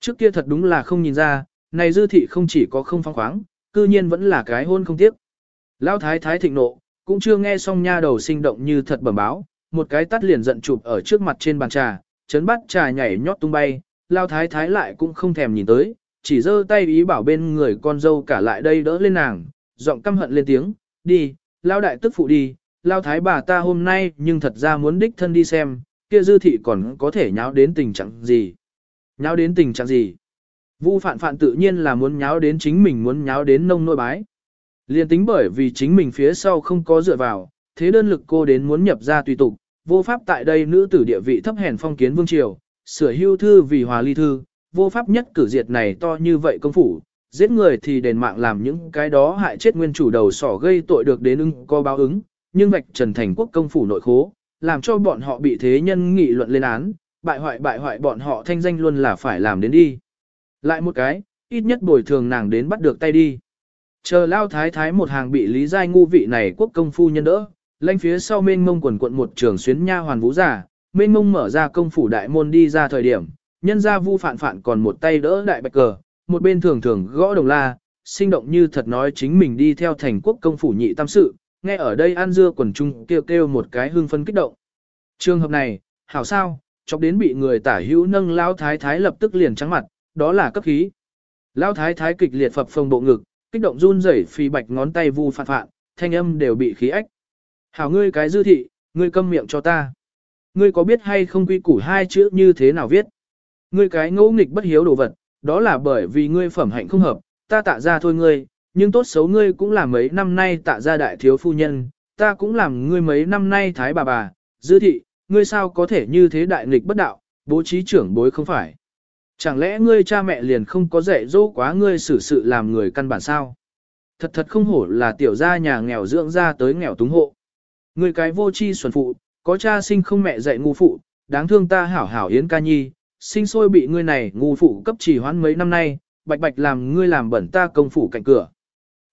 Trước kia thật đúng là không nhìn ra, này dư thị không chỉ có không phong khoáng, cư nhiên vẫn là cái hôn không tiếc. Lao thái thái thịnh nộ, cũng chưa nghe xong nha đầu sinh động như thật bẩm báo, một cái tắt liền giận chụp ở trước mặt trên bàn trà, chấn bắt trà nhảy nhót tung bay, lao thái thái lại cũng không thèm nhìn tới, chỉ giơ tay ý bảo bên người con dâu cả lại đây đỡ lên nàng, giọng căm hận lên tiếng, đi, lao đại tức phụ đi, lao thái bà ta hôm nay nhưng thật ra muốn đích thân đi xem, kia dư thị còn có thể nháo đến tình trạng gì. Nháo đến tình trạng gì? Vu phạn phạn tự nhiên là muốn nháo đến chính mình muốn nháo đến nông nỗi bái. Liên tính bởi vì chính mình phía sau không có dựa vào, thế đơn lực cô đến muốn nhập ra tùy tục, vô pháp tại đây nữ tử địa vị thấp hèn phong kiến vương triều, sửa hưu thư vì hòa ly thư, vô pháp nhất cử diệt này to như vậy công phủ, giết người thì đền mạng làm những cái đó hại chết nguyên chủ đầu sỏ gây tội được đến ưng có báo ứng, nhưng vạch trần thành quốc công phủ nội khố, làm cho bọn họ bị thế nhân nghị luận lên án, bại hoại bại hoại bọn họ thanh danh luôn là phải làm đến đi. Lại một cái, ít nhất bồi thường nàng đến bắt được tay đi. Chờ lao thái thái một hàng bị lý giai ngu vị này quốc công phu nhân đỡ, lanh phía sau mênh mông quần quận một trường xuyến nha hoàn vũ giả, mênh mông mở ra công phủ đại môn đi ra thời điểm, nhân ra vu phản phản còn một tay đỡ đại bạch cờ, một bên thường thường gõ đồng la, sinh động như thật nói chính mình đi theo thành quốc công phủ nhị tam sự, nghe ở đây an dưa quần trung kêu kêu một cái hương phân kích động. Trường hợp này, hảo sao, chọc đến bị người tả hữu nâng lao thái thái lập tức liền trắng mặt, đó là cấp khí. Lao thái thái kịch liệt phập phồng bộ ngực, kích động run rẩy phi bạch ngón tay vu phạn phạn, thanh âm đều bị khí ách. Hảo ngươi cái dư thị, ngươi câm miệng cho ta. Ngươi có biết hay không quy củ hai chữ như thế nào viết? Ngươi cái ngỗ nghịch bất hiếu đồ vật, đó là bởi vì ngươi phẩm hạnh không hợp, ta tạ ra thôi ngươi, nhưng tốt xấu ngươi cũng là mấy năm nay tạ ra đại thiếu phu nhân, ta cũng làm ngươi mấy năm nay thái bà bà, dư thị, ngươi sao có thể như thế đại nghịch bất đạo, bố trí trưởng bối không phải. Chẳng lẽ ngươi cha mẹ liền không có dạy dỗ quá ngươi xử sự làm người căn bản sao? Thật thật không hổ là tiểu gia nhà nghèo dưỡng ra tới nghèo túng hộ. Ngươi cái vô chi xuẩn phụ, có cha sinh không mẹ dạy ngu phụ, đáng thương ta hảo hảo yến ca nhi, sinh sôi bị ngươi này ngu phụ cấp chỉ hoãn mấy năm nay, bạch bạch làm ngươi làm bẩn ta công phủ cạnh cửa.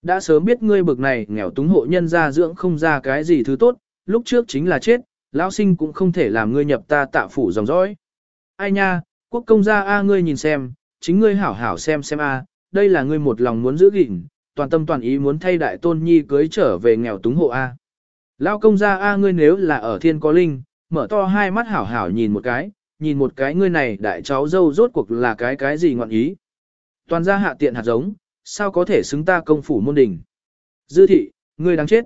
Đã sớm biết ngươi bực này nghèo túng hộ nhân ra dưỡng không ra cái gì thứ tốt, lúc trước chính là chết, lão sinh cũng không thể làm ngươi nhập ta tạ phủ dòng dõi. Ai nha, quốc công gia a ngươi nhìn xem, chính ngươi hảo hảo xem xem a, đây là ngươi một lòng muốn giữ gìn, toàn tâm toàn ý muốn thay đại tôn nhi cưới trở về nghèo túng hộ a. Lão công gia a ngươi nếu là ở thiên có linh, mở to hai mắt hảo hảo nhìn một cái, nhìn một cái ngươi này đại cháu dâu rốt cuộc là cái cái gì ngọn ý. Toàn gia hạ tiện hạt giống, sao có thể xứng ta công phủ môn đình. Dư thị, ngươi đáng chết.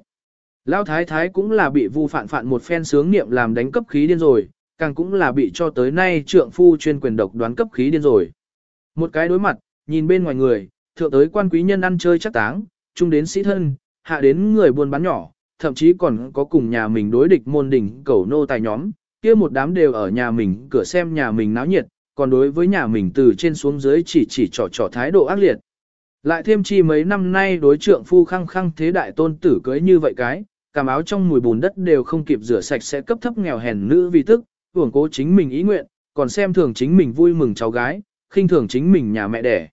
Lão thái thái cũng là bị vu phản phản một phen sướng niệm làm đánh cấp khí điên rồi, càng cũng là bị cho tới nay trượng phu chuyên quyền độc đoán cấp khí điên rồi. Một cái đối mặt, nhìn bên ngoài người, thượng tới quan quý nhân ăn chơi chắc táng, trung đến sĩ thân, hạ đến người buôn bán nhỏ, thậm chí còn có cùng nhà mình đối địch môn đỉnh cẩu nô tài nhóm, kia một đám đều ở nhà mình cửa xem nhà mình náo nhiệt, còn đối với nhà mình từ trên xuống dưới chỉ chỉ trò trò thái độ ác liệt. Lại thêm chi mấy năm nay đối trượng phu khăng khăng thế đại tôn tử cưới như vậy cái, cảm áo trong mùi bùn đất đều không kịp rửa sạch sẽ cấp thấp nghèo hèn nữ vì tức, hưởng cố chính mình ý nguyện, còn xem thường chính mình vui mừng cháu gái, khinh thường chính mình nhà mẹ đẻ.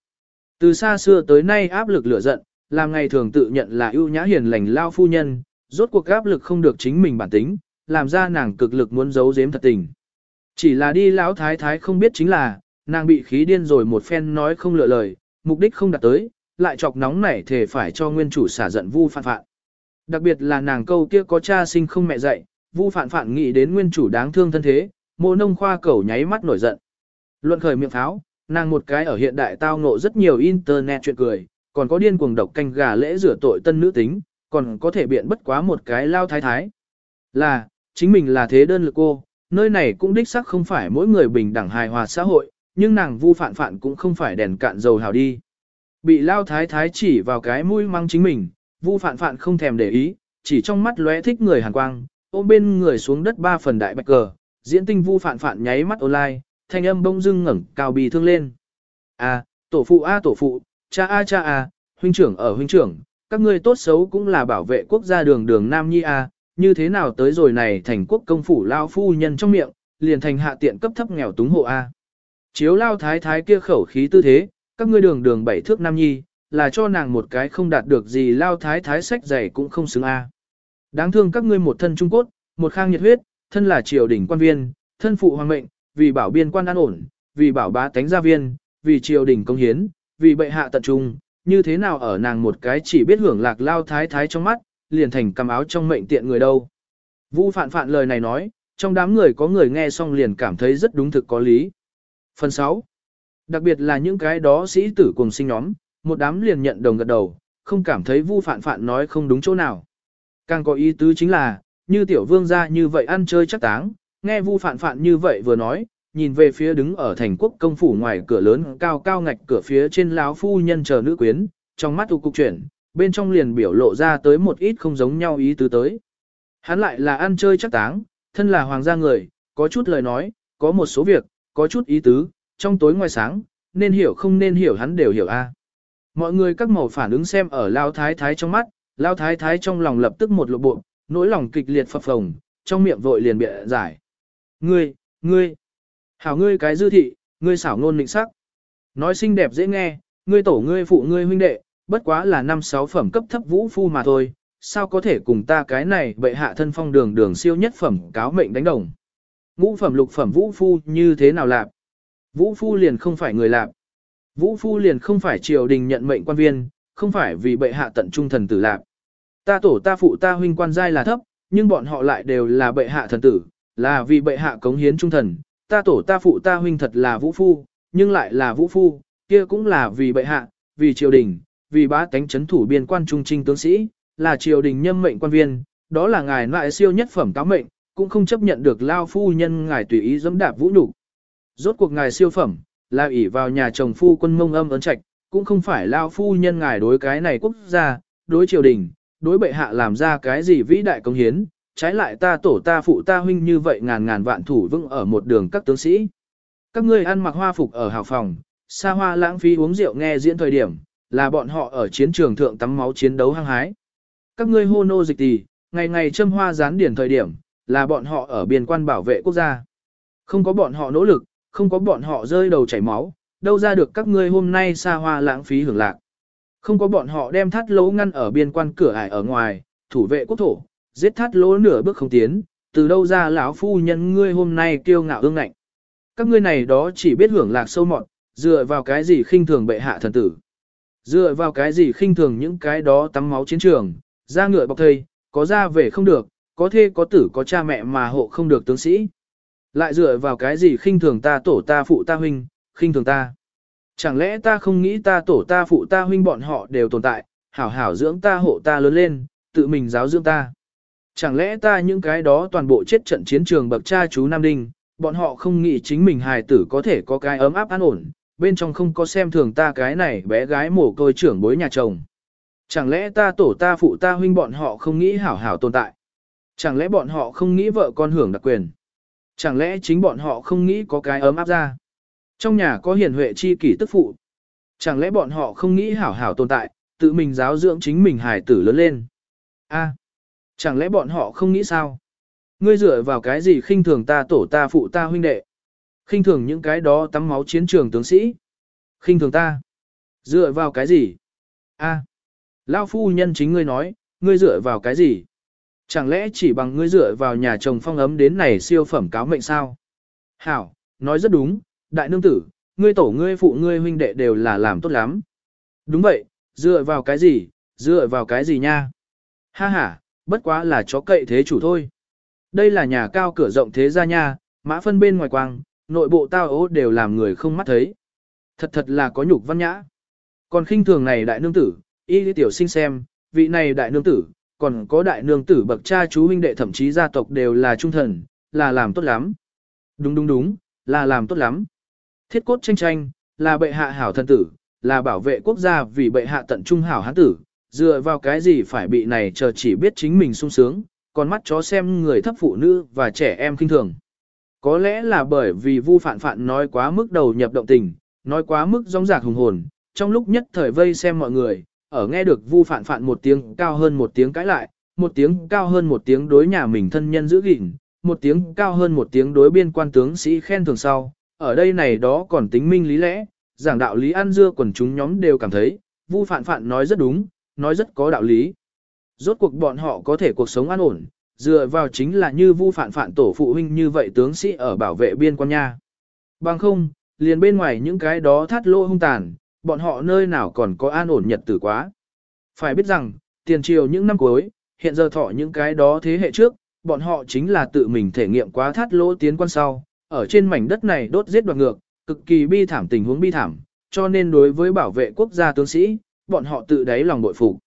Từ xa xưa tới nay áp lực lửa giận, làm ngày thường tự nhận là ưu nhã hiền lành lao phu nhân, rốt cuộc áp lực không được chính mình bản tính, làm ra nàng cực lực muốn giấu giếm thật tình. Chỉ là đi lão thái thái không biết chính là, nàng bị khí điên rồi một phen nói không lựa lời, mục đích không đạt tới, lại chọc nóng nảy thể phải cho nguyên chủ xả giận vu phản phạn. Đặc biệt là nàng câu kia có cha sinh không mẹ dạy, vu phản phạn nghĩ đến nguyên chủ đáng thương thân thế, mô nông khoa cẩu nháy mắt nổi giận. Luận khởi miệng pháo, nàng một cái ở hiện đại tao ngộ rất nhiều internet chuyện cười, còn có điên cuồng độc canh gà lễ rửa tội tân nữ tính, còn có thể biện bất quá một cái lao thái thái. Là, chính mình là thế đơn lực cô, nơi này cũng đích xác không phải mỗi người bình đẳng hài hòa xã hội, nhưng nàng vu phản phạn cũng không phải đèn cạn dầu hào đi. Bị lao thái thái chỉ vào cái mũi mang chính mình, vu phản phản không thèm để ý, chỉ trong mắt lóe thích người hàn quang, ôm bên người xuống đất ba phần đại bạch cờ, diễn tinh vu phản phản nháy mắt online, thanh âm bông dưng ngẩng cao bì thương lên. À, tổ phụ a tổ phụ, cha a cha a, huynh trưởng ở huynh trưởng, các ngươi tốt xấu cũng là bảo vệ quốc gia đường đường Nam Nhi a, như thế nào tới rồi này thành quốc công phủ lao phu nhân trong miệng, liền thành hạ tiện cấp thấp nghèo túng hộ a. Chiếu lao thái thái kia khẩu khí tư thế, các ngươi đường đường bảy thước Nam Nhi, là cho nàng một cái không đạt được gì lao thái thái sách dày cũng không xứng a. Đáng thương các ngươi một thân trung cốt, một khang nhiệt huyết, thân là triều đình quan viên, thân phụ hoàng mệnh, vì bảo biên quan an ổn, vì bảo bá tánh gia viên, vì triều đình công hiến, vì bệ hạ tận trung, như thế nào ở nàng một cái chỉ biết hưởng lạc lao thái thái trong mắt, liền thành cầm áo trong mệnh tiện người đâu. Vu phạn phạn lời này nói, trong đám người có người nghe xong liền cảm thấy rất đúng thực có lý. Phần 6. Đặc biệt là những cái đó sĩ tử cùng sinh nhóm, một đám liền nhận đồng gật đầu, không cảm thấy vu phạn phạn nói không đúng chỗ nào. Càng có ý tứ chính là, như tiểu vương gia như vậy ăn chơi chắc táng, nghe vu phạn phạn như vậy vừa nói, nhìn về phía đứng ở thành quốc công phủ ngoài cửa lớn cao cao ngạch cửa phía trên láo phu nhân chờ nữ quyến, trong mắt u cục chuyển, bên trong liền biểu lộ ra tới một ít không giống nhau ý tứ tới. Hắn lại là ăn chơi chắc táng, thân là hoàng gia người, có chút lời nói, có một số việc, có chút ý tứ, trong tối ngoài sáng, nên hiểu không nên hiểu hắn đều hiểu a. Mọi người các màu phản ứng xem ở Lao Thái Thái trong mắt, Lao Thái Thái trong lòng lập tức một lộ bộ, nỗi lòng kịch liệt phập phồng, trong miệng vội liền bịa giải. Ngươi, ngươi, hảo ngươi cái dư thị, ngươi xảo ngôn nịnh sắc. Nói xinh đẹp dễ nghe, ngươi tổ ngươi phụ ngươi huynh đệ, bất quá là năm sáu phẩm cấp thấp vũ phu mà thôi, sao có thể cùng ta cái này bệ hạ thân phong đường đường siêu nhất phẩm cáo mệnh đánh đồng. Ngũ phẩm lục phẩm vũ phu như thế nào lạp? Vũ phu liền không phải người lạp. Vũ phu liền không phải triều đình nhận mệnh quan viên, không phải vì bệ hạ tận trung thần tử lạp. Ta tổ ta phụ ta huynh quan giai là thấp, nhưng bọn họ lại đều là bệ hạ thần tử, là vì bệ hạ cống hiến trung thần. Ta tổ ta phụ ta huynh thật là vũ phu, nhưng lại là vũ phu, kia cũng là vì bệ hạ, vì triều đình, vì bá tánh chấn thủ biên quan trung trinh tướng sĩ, là triều đình nhâm mệnh quan viên, đó là ngài loại siêu nhất phẩm cáo mệnh, cũng không chấp nhận được lao phu nhân ngài tùy ý dẫm đạp vũ nhục. Rốt cuộc ngài siêu phẩm, là ỷ vào nhà chồng phu quân mông âm ấn trạch, cũng không phải lao phu nhân ngài đối cái này quốc gia, đối triều đình, đối bệ hạ làm ra cái gì vĩ đại công hiến, trái lại ta tổ ta phụ ta huynh như vậy ngàn ngàn vạn thủ vững ở một đường các tướng sĩ. Các ngươi ăn mặc hoa phục ở hào phòng, xa hoa lãng phí uống rượu nghe diễn thời điểm, là bọn họ ở chiến trường thượng tắm máu chiến đấu hăng hái. Các ngươi hô nô dịch tỳ, ngày ngày châm hoa gián điển thời điểm, là bọn họ ở biên quan bảo vệ quốc gia. Không có bọn họ nỗ lực, không có bọn họ rơi đầu chảy máu, đâu ra được các ngươi hôm nay xa hoa lãng phí hưởng lạc. Không có bọn họ đem thắt lỗ ngăn ở biên quan cửa ải ở ngoài, thủ vệ quốc thổ, giết thắt lỗ nửa bước không tiến, từ đâu ra lão phu nhân ngươi hôm nay kiêu ngạo ương ngạnh. Các ngươi này đó chỉ biết hưởng lạc sâu mọt, dựa vào cái gì khinh thường bệ hạ thần tử. Dựa vào cái gì khinh thường những cái đó tắm máu chiến trường, ra ngựa bọc thây, có ra về không được, có thê có tử có cha mẹ mà hộ không được tướng sĩ. Lại dựa vào cái gì khinh thường ta tổ ta phụ ta huynh, khinh thường ta. Chẳng lẽ ta không nghĩ ta tổ ta phụ ta huynh bọn họ đều tồn tại, hảo hảo dưỡng ta hộ ta lớn lên, tự mình giáo dưỡng ta. Chẳng lẽ ta những cái đó toàn bộ chết trận chiến trường bậc cha chú Nam Đinh, bọn họ không nghĩ chính mình hài tử có thể có cái ấm áp an ổn, bên trong không có xem thường ta cái này bé gái mồ côi trưởng bối nhà chồng. Chẳng lẽ ta tổ ta phụ ta huynh bọn họ không nghĩ hảo hảo tồn tại? Chẳng lẽ bọn họ không nghĩ vợ con hưởng đặc quyền? Chẳng lẽ chính bọn họ không nghĩ có cái ấm áp ra? Trong nhà có hiền huệ chi kỷ tức phụ. Chẳng lẽ bọn họ không nghĩ hảo hảo tồn tại, tự mình giáo dưỡng chính mình hài tử lớn lên? A, chẳng lẽ bọn họ không nghĩ sao? Ngươi dựa vào cái gì khinh thường ta tổ ta phụ ta huynh đệ? khinh thường những cái đó tắm máu chiến trường tướng sĩ. khinh thường ta. Dựa vào cái gì? A. À. Lao phu nhân chính ngươi nói, ngươi dựa vào cái gì? Chẳng lẽ chỉ bằng ngươi dựa vào nhà chồng phong ấm đến này siêu phẩm cáo mệnh sao? Hảo, nói rất đúng, đại nương tử, ngươi tổ ngươi phụ ngươi huynh đệ đều là làm tốt lắm. Đúng vậy, dựa vào cái gì, dựa vào cái gì nha? Ha ha, bất quá là chó cậy thế chủ thôi. Đây là nhà cao cửa rộng thế gia nha, mã phân bên ngoài quang, nội bộ tao ố đều làm người không mắt thấy. Thật thật là có nhục văn nhã. Còn khinh thường này đại nương tử, y tiểu sinh xem, vị này đại nương tử, còn có đại nương tử bậc cha chú huynh đệ thậm chí gia tộc đều là trung thần, là làm tốt lắm. Đúng đúng đúng, là làm tốt lắm. Thiết cốt tranh tranh, là bệ hạ hảo thần tử, là bảo vệ quốc gia vì bệ hạ tận trung hảo hán tử, dựa vào cái gì phải bị này chờ chỉ biết chính mình sung sướng, còn mắt chó xem người thấp phụ nữ và trẻ em kinh thường. Có lẽ là bởi vì Vu Phạn Phạn nói quá mức đầu nhập động tình, nói quá mức rong rạc hùng hồn, trong lúc nhất thời vây xem mọi người, ở nghe được Vu Phạn Phạn một tiếng cao hơn một tiếng cãi lại, một tiếng cao hơn một tiếng đối nhà mình thân nhân giữ gìn, một tiếng cao hơn một tiếng đối biên quan tướng sĩ khen thường sau, ở đây này đó còn tính minh lý lẽ, giảng đạo lý ăn dưa quần chúng nhóm đều cảm thấy, Vu Phạn Phạn nói rất đúng, nói rất có đạo lý. Rốt cuộc bọn họ có thể cuộc sống an ổn, dựa vào chính là như vu phản phản tổ phụ huynh như vậy tướng sĩ ở bảo vệ biên quan nha. Bằng không, liền bên ngoài những cái đó thắt lô hung tàn, bọn họ nơi nào còn có an ổn nhật tử quá. Phải biết rằng, tiền triều những năm cuối, hiện giờ thọ những cái đó thế hệ trước, bọn họ chính là tự mình thể nghiệm quá thắt lỗ tiến quan sau, ở trên mảnh đất này đốt giết đoạt ngược, cực kỳ bi thảm tình huống bi thảm, cho nên đối với bảo vệ quốc gia tướng sĩ, bọn họ tự đáy lòng bội phục.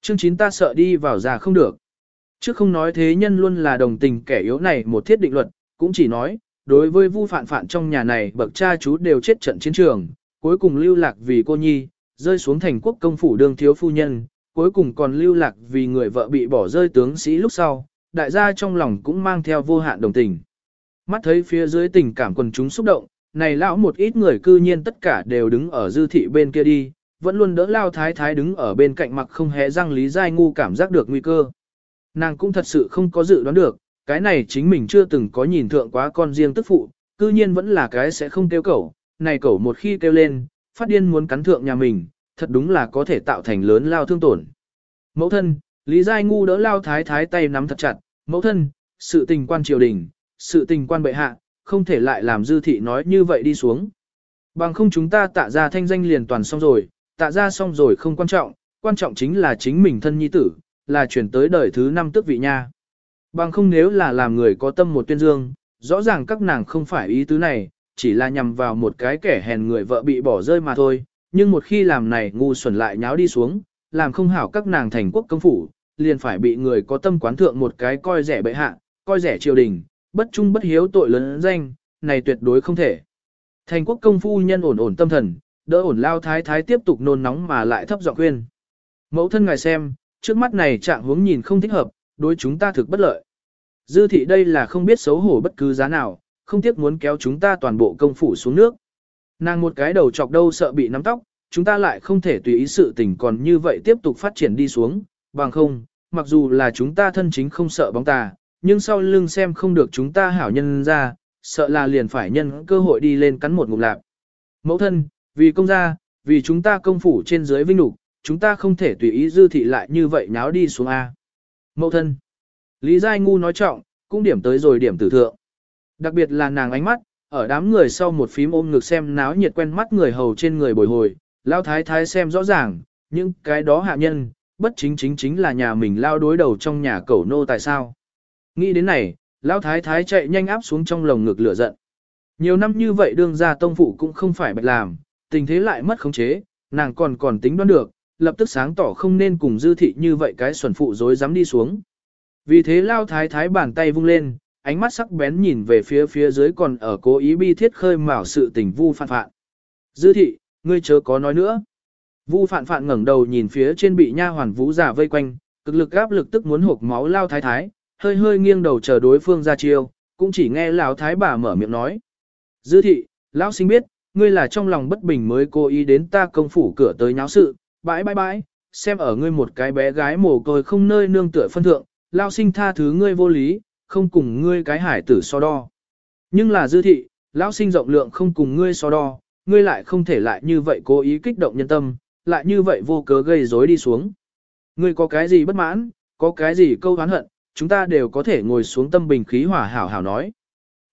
Chương 9 ta sợ đi vào già không được. Trước không nói thế nhân luôn là đồng tình kẻ yếu này một thiết định luật, cũng chỉ nói, đối với vu phản phản trong nhà này bậc cha chú đều chết trận chiến trường, cuối cùng lưu lạc vì cô nhi, rơi xuống thành quốc công phủ đương thiếu phu nhân, cuối cùng còn lưu lạc vì người vợ bị bỏ rơi tướng sĩ lúc sau, đại gia trong lòng cũng mang theo vô hạn đồng tình. Mắt thấy phía dưới tình cảm quần chúng xúc động, này lão một ít người cư nhiên tất cả đều đứng ở dư thị bên kia đi, vẫn luôn đỡ lao thái thái đứng ở bên cạnh mặc không hề răng lý giai ngu cảm giác được nguy cơ. Nàng cũng thật sự không có dự đoán được, cái này chính mình chưa từng có nhìn thượng quá con riêng tức phụ, cư nhiên vẫn là cái sẽ không kêu cẩu, này cẩu một khi kêu lên, phát điên muốn cắn thượng nhà mình, thật đúng là có thể tạo thành lớn lao thương tổn. Mẫu thân, Lý Giai Ngu đỡ lao thái thái tay nắm thật chặt, mẫu thân, sự tình quan triều đình, sự tình quan bệ hạ, không thể lại làm dư thị nói như vậy đi xuống. Bằng không chúng ta tạ ra thanh danh liền toàn xong rồi, tạ ra xong rồi không quan trọng, quan trọng chính là chính mình thân nhi tử, là chuyển tới đời thứ năm tước vị nha. Bằng không nếu là làm người có tâm một tuyên dương, rõ ràng các nàng không phải ý tứ này, chỉ là nhằm vào một cái kẻ hèn người vợ bị bỏ rơi mà thôi, nhưng một khi làm này ngu xuẩn lại nháo đi xuống, làm không hảo các nàng thành quốc công phủ, liền phải bị người có tâm quán thượng một cái coi rẻ bệ hạ, coi rẻ triều đình, bất trung bất hiếu tội lớn danh, này tuyệt đối không thể. Thành quốc công phu nhân ổn ổn tâm thần, đỡ ổn lao thái thái tiếp tục nôn nóng mà lại thấp giọng khuyên. Mẫu thân ngài xem, trước mắt này trạng hướng nhìn không thích hợp, đối chúng ta thực bất lợi. Dư thị đây là không biết xấu hổ bất cứ giá nào, không tiếc muốn kéo chúng ta toàn bộ công phủ xuống nước. Nàng một cái đầu chọc đâu sợ bị nắm tóc, chúng ta lại không thể tùy ý sự tình còn như vậy tiếp tục phát triển đi xuống, bằng không, mặc dù là chúng ta thân chính không sợ bóng tà, nhưng sau lưng xem không được chúng ta hảo nhân ra, sợ là liền phải nhân cơ hội đi lên cắn một ngụm lạp. Mẫu thân, vì công gia, vì chúng ta công phủ trên dưới vinh đục, chúng ta không thể tùy ý dư thị lại như vậy nháo đi xuống A. Mẫu thân, Lý Giai Ngu nói trọng, cũng điểm tới rồi điểm tử thượng. Đặc biệt là nàng ánh mắt, ở đám người sau một phím ôm ngực xem náo nhiệt quen mắt người hầu trên người bồi hồi, lao thái thái xem rõ ràng, những cái đó hạ nhân, bất chính chính chính là nhà mình lao đối đầu trong nhà cẩu nô tại sao. Nghĩ đến này, lao thái thái chạy nhanh áp xuống trong lồng ngực lửa giận. Nhiều năm như vậy đương ra tông phụ cũng không phải bạch làm, tình thế lại mất khống chế, nàng còn còn tính đoán được, lập tức sáng tỏ không nên cùng dư thị như vậy cái xuẩn phụ dối dám đi xuống. Vì thế lao thái thái bàn tay vung lên, ánh mắt sắc bén nhìn về phía phía dưới còn ở cố ý bi thiết khơi mào sự tình vu phạn phạn. Dư thị, ngươi chớ có nói nữa. Vu phạn phạn ngẩng đầu nhìn phía trên bị nha hoàn vũ giả vây quanh, cực lực áp lực tức muốn hộp máu lao thái thái, hơi hơi nghiêng đầu chờ đối phương ra chiêu, cũng chỉ nghe lão thái bà mở miệng nói. Dư thị, lão sinh biết, ngươi là trong lòng bất bình mới cố ý đến ta công phủ cửa tới nháo sự, bãi bãi bãi, xem ở ngươi một cái bé gái mồ côi không nơi nương tựa phân thượng, lão sinh tha thứ ngươi vô lý, không cùng ngươi cái hải tử so đo. Nhưng là dư thị, lão sinh rộng lượng không cùng ngươi so đo, ngươi lại không thể lại như vậy cố ý kích động nhân tâm, lại như vậy vô cớ gây rối đi xuống. Ngươi có cái gì bất mãn, có cái gì câu oán hận, chúng ta đều có thể ngồi xuống tâm bình khí hòa hảo hảo nói.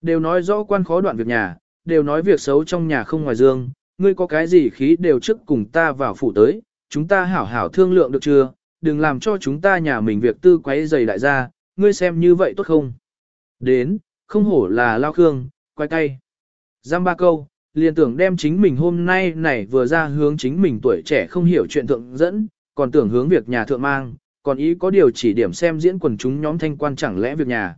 Đều nói rõ quan khó đoạn việc nhà, đều nói việc xấu trong nhà không ngoài dương, ngươi có cái gì khí đều trước cùng ta vào phủ tới, chúng ta hảo hảo thương lượng được chưa, đừng làm cho chúng ta nhà mình việc tư quấy dày đại gia, ngươi xem như vậy tốt không? Đến, không hổ là lao khương, quay tay. Giam ba câu, liền tưởng đem chính mình hôm nay này vừa ra hướng chính mình tuổi trẻ không hiểu chuyện thượng dẫn, còn tưởng hướng việc nhà thượng mang, còn ý có điều chỉ điểm xem diễn quần chúng nhóm thanh quan chẳng lẽ việc nhà.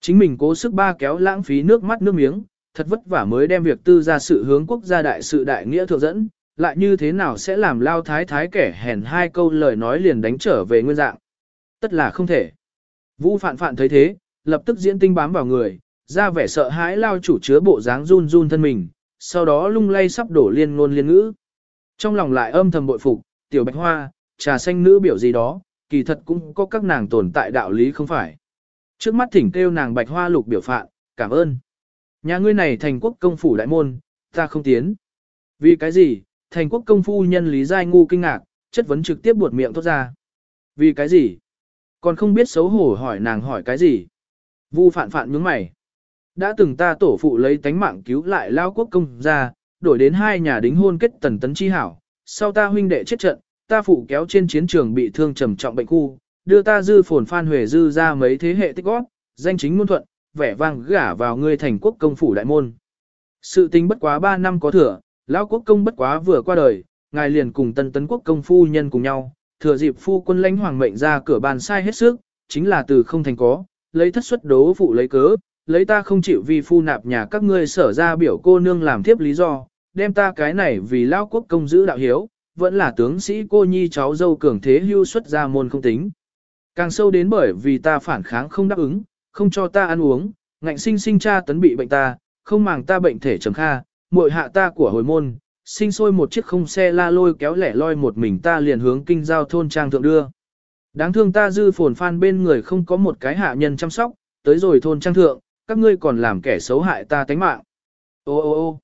Chính mình cố sức ba kéo lãng phí nước mắt nước miếng, thật vất vả mới đem việc tư ra sự hướng quốc gia đại sự đại nghĩa thượng dẫn, lại như thế nào sẽ làm lao thái thái kẻ hèn hai câu lời nói liền đánh trở về nguyên dạng. Tất là không thể. Vũ phạn phạn thấy thế, lập tức diễn tinh bám vào người, ra vẻ sợ hãi lao chủ chứa bộ dáng run run thân mình, sau đó lung lay sắp đổ liên ngôn liên ngữ. Trong lòng lại âm thầm bội phục, tiểu bạch hoa, trà xanh nữ biểu gì đó, kỳ thật cũng có các nàng tồn tại đạo lý không phải. Trước mắt thỉnh kêu nàng bạch hoa lục biểu phạn, cảm ơn. Nhà ngươi này thành quốc công phủ đại môn, ta không tiến. Vì cái gì, thành quốc công phu nhân Lý Giai Ngu kinh ngạc, chất vấn trực tiếp buột miệng thốt ra. Vì cái gì? Còn không biết xấu hổ hỏi nàng hỏi cái gì? Vu phạn phạn nhướng mày. Đã từng ta tổ phụ lấy tánh mạng cứu lại lao quốc công ra, đổi đến hai nhà đính hôn kết tần tấn chi hảo. Sau ta huynh đệ chết trận, ta phụ kéo trên chiến trường bị thương trầm trọng bệnh khu, đưa ta dư phồn phan huệ dư ra mấy thế hệ tích góp, danh chính ngôn thuận, vẻ vang gả vào ngươi thành quốc công phủ đại môn. Sự tình bất quá ba năm có thừa, lão quốc công bất quá vừa qua đời, ngài liền cùng tân tấn quốc công phu nhân cùng nhau, thừa dịp phu quân lãnh hoàng mệnh ra cửa bàn sai hết sức, chính là từ không thành có, lấy thất xuất đố phụ lấy cớ, lấy ta không chịu vì phu nạp nhà các ngươi sở ra biểu cô nương làm tiếp lý do, đem ta cái này vì lao quốc công giữ đạo hiếu, vẫn là tướng sĩ cô nhi cháu dâu cường thế hưu xuất ra môn không tính. Càng sâu đến bởi vì ta phản kháng không đáp ứng, không cho ta ăn uống, ngạnh sinh sinh cha tấn bị bệnh ta, không màng ta bệnh thể trầm kha, muội hạ ta của hồi môn, sinh sôi một chiếc không xe la lôi kéo lẻ loi một mình ta liền hướng kinh giao thôn trang thượng đưa. Đáng thương ta dư phồn phan bên người không có một cái hạ nhân chăm sóc, tới rồi thôn trang thượng, các ngươi còn làm kẻ xấu hại ta tánh mạng. Ô ô ô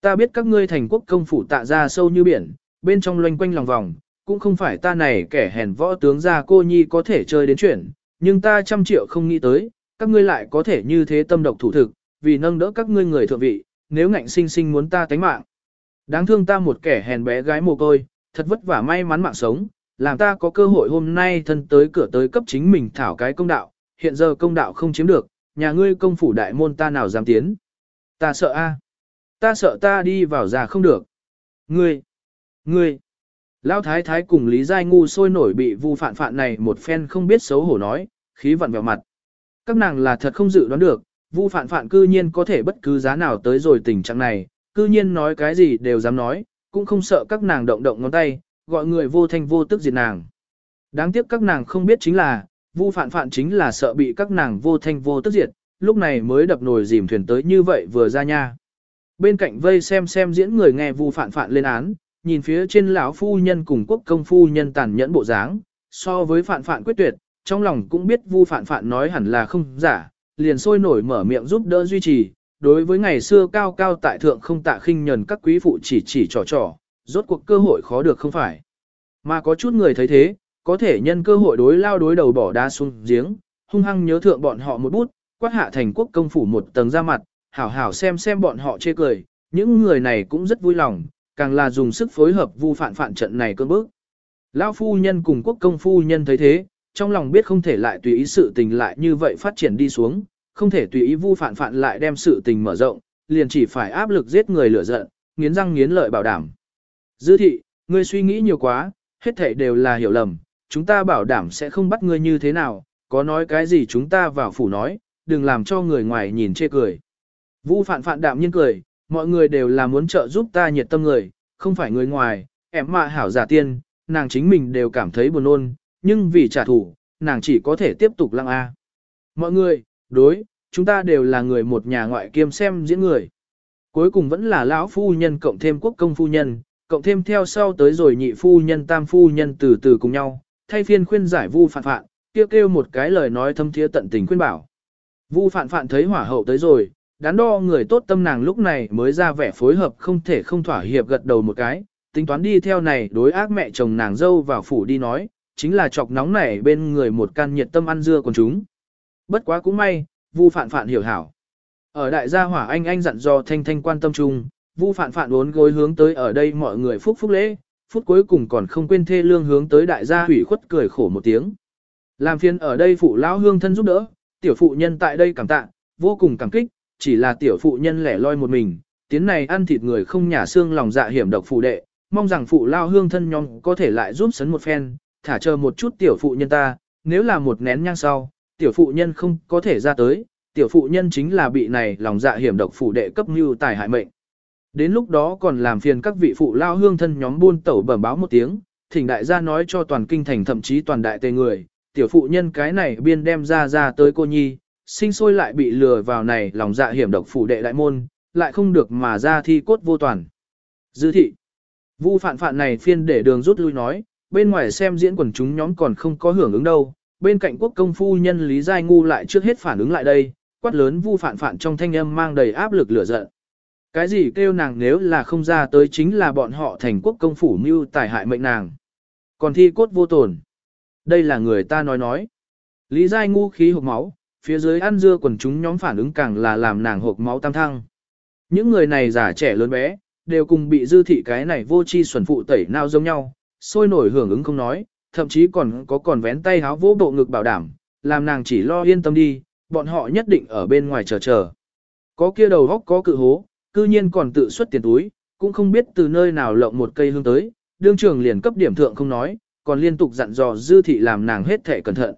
ta biết các ngươi thành quốc công phủ tạ ra sâu như biển, bên trong loanh quanh lòng vòng, cũng không phải ta này kẻ hèn võ tướng gia cô nhi có thể chơi đến chuyện, nhưng ta trăm triệu không nghĩ tới, các ngươi lại có thể như thế tâm độc thủ thực, vì nâng đỡ các ngươi người thượng vị, nếu ngạnh sinh sinh muốn ta tánh mạng. Đáng thương ta một kẻ hèn bé gái mồ côi, thật vất vả may mắn mạng sống, làm ta có cơ hội hôm nay thân tới cửa tới cấp chính mình thảo cái công đạo, hiện giờ công đạo không chiếm được, nhà ngươi công phủ đại môn ta nào dám tiến. Ta sợ a, Ta sợ ta đi vào già không được. Ngươi! Ngươi! Lão thái thái cùng Lý Giai ngu sôi nổi bị vu phản phản này một phen không biết xấu hổ nói, khí vặn vẹo mặt. Các nàng là thật không dự đoán được, vu phản phản cư nhiên có thể bất cứ giá nào tới rồi tình trạng này, cư nhiên nói cái gì đều dám nói, cũng không sợ các nàng động động ngón tay, gọi người vô thanh vô tức diệt nàng. Đáng tiếc các nàng không biết chính là, vu phản phản chính là sợ bị các nàng vô thanh vô tức diệt, lúc này mới đập nồi dìm thuyền tới như vậy vừa ra nha. Bên cạnh vây xem xem diễn người nghe vu phản phản lên án, nhìn phía trên lão phu nhân cùng quốc công phu nhân tàn nhẫn bộ dáng, so với phản phản quyết tuyệt, trong lòng cũng biết vu phản phản nói hẳn là không giả, liền sôi nổi mở miệng giúp đỡ duy trì. Đối với ngày xưa cao cao tại thượng không tạ khinh nhẫn các quý phụ chỉ chỉ trò trò, rốt cuộc cơ hội khó được không phải. Mà có chút người thấy thế, có thể nhân cơ hội đối lao đối đầu bỏ đá xuống giếng, hung hăng nhớ thượng bọn họ một bút, quát hạ thành quốc công phủ một tầng ra mặt, hảo hảo xem xem bọn họ chê cười, những người này cũng rất vui lòng, càng là dùng sức phối hợp vu phản phản trận này cơn bước. Lão phu nhân cùng quốc công phu nhân thấy thế, trong lòng biết không thể lại tùy ý sự tình lại như vậy phát triển đi xuống, không thể tùy ý vu phản phản lại đem sự tình mở rộng, liền chỉ phải áp lực giết người lửa giận, nghiến răng nghiến lợi bảo đảm. Dư thị, ngươi suy nghĩ nhiều quá, hết thảy đều là hiểu lầm, chúng ta bảo đảm sẽ không bắt ngươi như thế nào, có nói cái gì chúng ta vào phủ nói, đừng làm cho người ngoài nhìn chê cười. Vu phản phản đạm nhiên cười, mọi người đều là muốn trợ giúp ta nhiệt tâm người, không phải người ngoài, em mạ hảo giả tiên, nàng chính mình đều cảm thấy buồn nôn, nhưng vì trả thù, nàng chỉ có thể tiếp tục lăng A. Mọi người, đối, chúng ta đều là người một nhà ngoại kiêm xem diễn người. Cuối cùng vẫn là lão phu nhân cộng thêm quốc công phu nhân, cộng thêm theo sau tới rồi nhị phu nhân tam phu nhân từ từ cùng nhau, thay phiên khuyên giải vu phản phạn, kêu kêu một cái lời nói thâm thiế tận tình khuyên bảo. Vu phản phạn thấy hỏa hậu tới rồi, đắn đo người tốt tâm nàng lúc này mới ra vẻ phối hợp không thể không thỏa hiệp gật đầu một cái, tính toán đi theo này đối ác mẹ chồng nàng dâu vào phủ đi nói, chính là chọc nóng nảy bên người một can nhiệt tâm ăn dưa của chúng. Bất quá cũng may, Vu Phạn Phạn hiểu hảo. Ở đại gia hỏa anh anh dặn dò thanh thanh quan tâm chung, Vu Phạn Phạn uốn gối hướng tới ở đây mọi người phúc phúc lễ, phút cuối cùng còn không quên thê lương hướng tới đại gia hủy khuất cười khổ một tiếng. Làm phiền ở đây phụ lão hương thân giúp đỡ, tiểu phụ nhân tại đây cảm tạ, vô cùng cảm kích, chỉ là tiểu phụ nhân lẻ loi một mình, tiến này ăn thịt người không nhả xương lòng dạ hiểm độc phụ đệ, mong rằng phụ lao hương thân nhóm có thể lại giúp sấn một phen, thả chờ một chút tiểu phụ nhân ta, nếu là một nén nhang sau, tiểu phụ nhân không có thể ra tới, tiểu phụ nhân chính là bị này lòng dạ hiểm độc phụ đệ cấp mưu tài hại mệnh. Đến lúc đó còn làm phiền các vị phụ lao hương thân nhóm buôn tẩu bẩm báo một tiếng, thỉnh đại gia nói cho toàn kinh thành thậm chí toàn đại tề người, tiểu phụ nhân cái này biên đem ra ra tới cô nhi, sinh sôi lại bị lừa vào này lòng dạ hiểm độc phủ đệ đại môn, lại không được mà ra thi cốt vô toàn. Dư thị. Vu phạn phạn này phiên để đường rút lui nói, bên ngoài xem diễn quần chúng nhóm còn không có hưởng ứng đâu, bên cạnh quốc công phu nhân Lý Giai Ngu lại trước hết phản ứng lại đây, quát lớn vu phản phản trong thanh âm mang đầy áp lực lửa giận. Cái gì kêu nàng nếu là không ra tới chính là bọn họ thành quốc công phủ mưu tài hại mệnh nàng. Còn thi cốt vô tổn. Đây là người ta nói nói. Lý Giai Ngu khí hộp máu, phía dưới ăn dưa quần chúng nhóm phản ứng càng là làm nàng hộp máu tam thăng. Những người này già trẻ lớn bé, đều cùng bị dư thị cái này vô chi xuẩn phụ tẩy nào giống nhau, sôi nổi hưởng ứng không nói, thậm chí còn có còn vén tay háo vỗ bộ ngực bảo đảm, làm nàng chỉ lo yên tâm đi, bọn họ nhất định ở bên ngoài chờ chờ. Có kia đầu góc có cự hố, cư nhiên còn tự xuất tiền túi, cũng không biết từ nơi nào lộng một cây hương tới, đương trường liền cấp điểm thượng không nói, còn liên tục dặn dò dư thị làm nàng hết thể cẩn thận.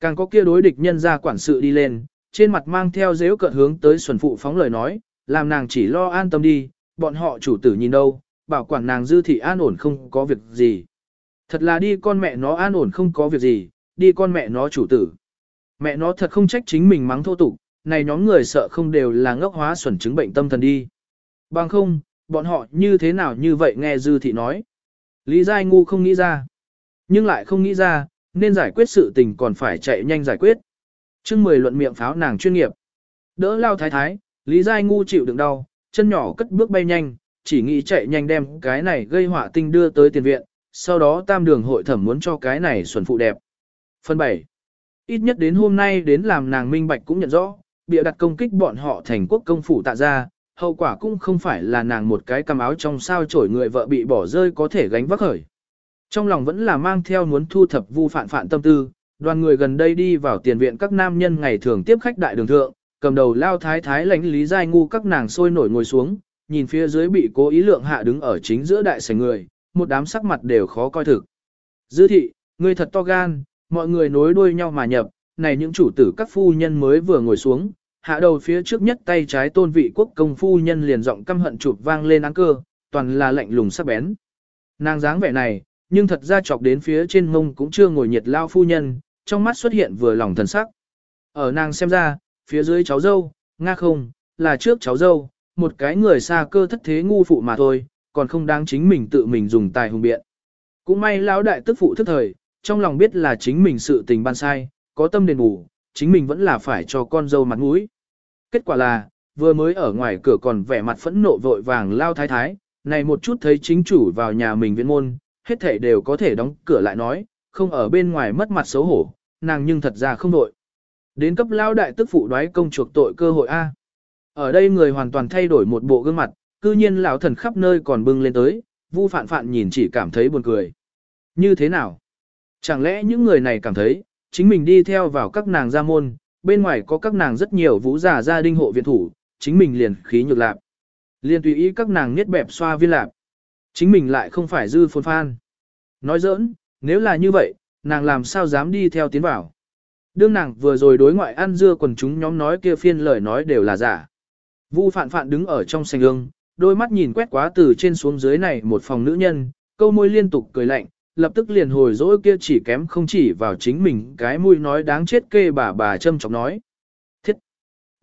Càng có kia đối địch nhân ra quản sự đi lên, trên mặt mang theo dễu cợt hướng tới xuân phụ phóng lời nói, làm nàng chỉ lo an tâm đi, bọn họ chủ tử nhìn đâu, bảo quản nàng dư thị an ổn không có việc gì. Thật là đi con mẹ nó an ổn không có việc gì, đi con mẹ nó chủ tử. Mẹ nó thật không trách chính mình mắng thô tục, này nhóm người sợ không đều là ngốc hóa xuẩn chứng bệnh tâm thần đi. Bằng không, bọn họ như thế nào như vậy nghe dư thị nói. Lý Giai Ngu không nghĩ ra. Nhưng lại không nghĩ ra, nên giải quyết sự tình còn phải chạy nhanh giải quyết. chương 10 luận miệng pháo nàng chuyên nghiệp. Đỡ lao thái thái, Lý Giai ngu chịu đựng đau, chân nhỏ cất bước bay nhanh, chỉ nghĩ chạy nhanh đem cái này gây họa tinh đưa tới tiền viện, sau đó tam đường hội thẩm muốn cho cái này xuẩn phụ đẹp. Phần 7. ít nhất đến hôm nay đến làm nàng minh bạch cũng nhận rõ, bịa đặt công kích bọn họ thành quốc công phủ tạ ra, hậu quả cũng không phải là nàng một cái cầm áo trong sao chổi người vợ bị bỏ rơi có thể gánh vác khởi. Trong lòng vẫn là mang theo muốn thu thập vu phản phản tâm tư, đoàn người gần đây đi vào tiền viện các nam nhân ngày thường tiếp khách đại đường thượng, cầm đầu lao thái thái lãnh lý giai ngu các nàng sôi nổi ngồi xuống, nhìn phía dưới bị cố ý lượng hạ đứng ở chính giữa đại sảnh người, một đám sắc mặt đều khó coi thực. Dư thị, người thật to gan, mọi người nối đuôi nhau mà nhập, này những chủ tử các phu nhân mới vừa ngồi xuống, hạ đầu phía trước nhất tay trái tôn vị quốc công phu nhân liền giọng căm hận chụp vang lên án cơ, toàn là lạnh lùng sắc bén. Nàng dáng vẻ này, nhưng thật ra chọc đến phía trên mông cũng chưa ngồi nhiệt lao phu nhân, trong mắt xuất hiện vừa lòng thần sắc. Ở nàng xem ra, phía dưới cháu dâu, nga không, là trước cháu dâu, một cái người xa cơ thất thế ngu phụ mà thôi, còn không đáng chính mình tự mình dùng tài hùng biện. Cũng may lão đại tức phụ thức thời, trong lòng biết là chính mình sự tình ban sai, có tâm đền bù, chính mình vẫn là phải cho con dâu mặt mũi. Kết quả là, vừa mới ở ngoài cửa còn vẻ mặt phẫn nộ vội vàng lao thái thái, này một chút thấy chính chủ vào nhà mình viện môn, hết thảy đều có thể đóng cửa lại nói, không ở bên ngoài mất mặt xấu hổ, nàng nhưng thật ra không đội. Đến cấp lao đại tức phụ đoái công chuộc tội cơ hội A. Ở đây người hoàn toàn thay đổi một bộ gương mặt, cư nhiên lão thần khắp nơi còn bưng lên tới, vu phạn phạn nhìn chỉ cảm thấy buồn cười. Như thế nào? Chẳng lẽ những người này cảm thấy, chính mình đi theo vào các nàng gia môn, bên ngoài có các nàng rất nhiều vũ giả gia đình hộ viện thủ, chính mình liền khí nhược lạc. Liền tùy ý các nàng niết bẹp xoa viên lạc. Chính mình lại không phải dư phồn phan. Nói giỡn, nếu là như vậy, nàng làm sao dám đi theo tiến vào. Đương nàng vừa rồi đối ngoại ăn dưa quần chúng nhóm nói kia phiên lời nói đều là giả. Vu phạn phạn đứng ở trong sành ương, đôi mắt nhìn quét quá từ trên xuống dưới này một phòng nữ nhân, câu môi liên tục cười lạnh, lập tức liền hồi dỗi kia chỉ kém không chỉ vào chính mình cái mũi nói đáng chết kê bà bà châm chọc nói. Thiết!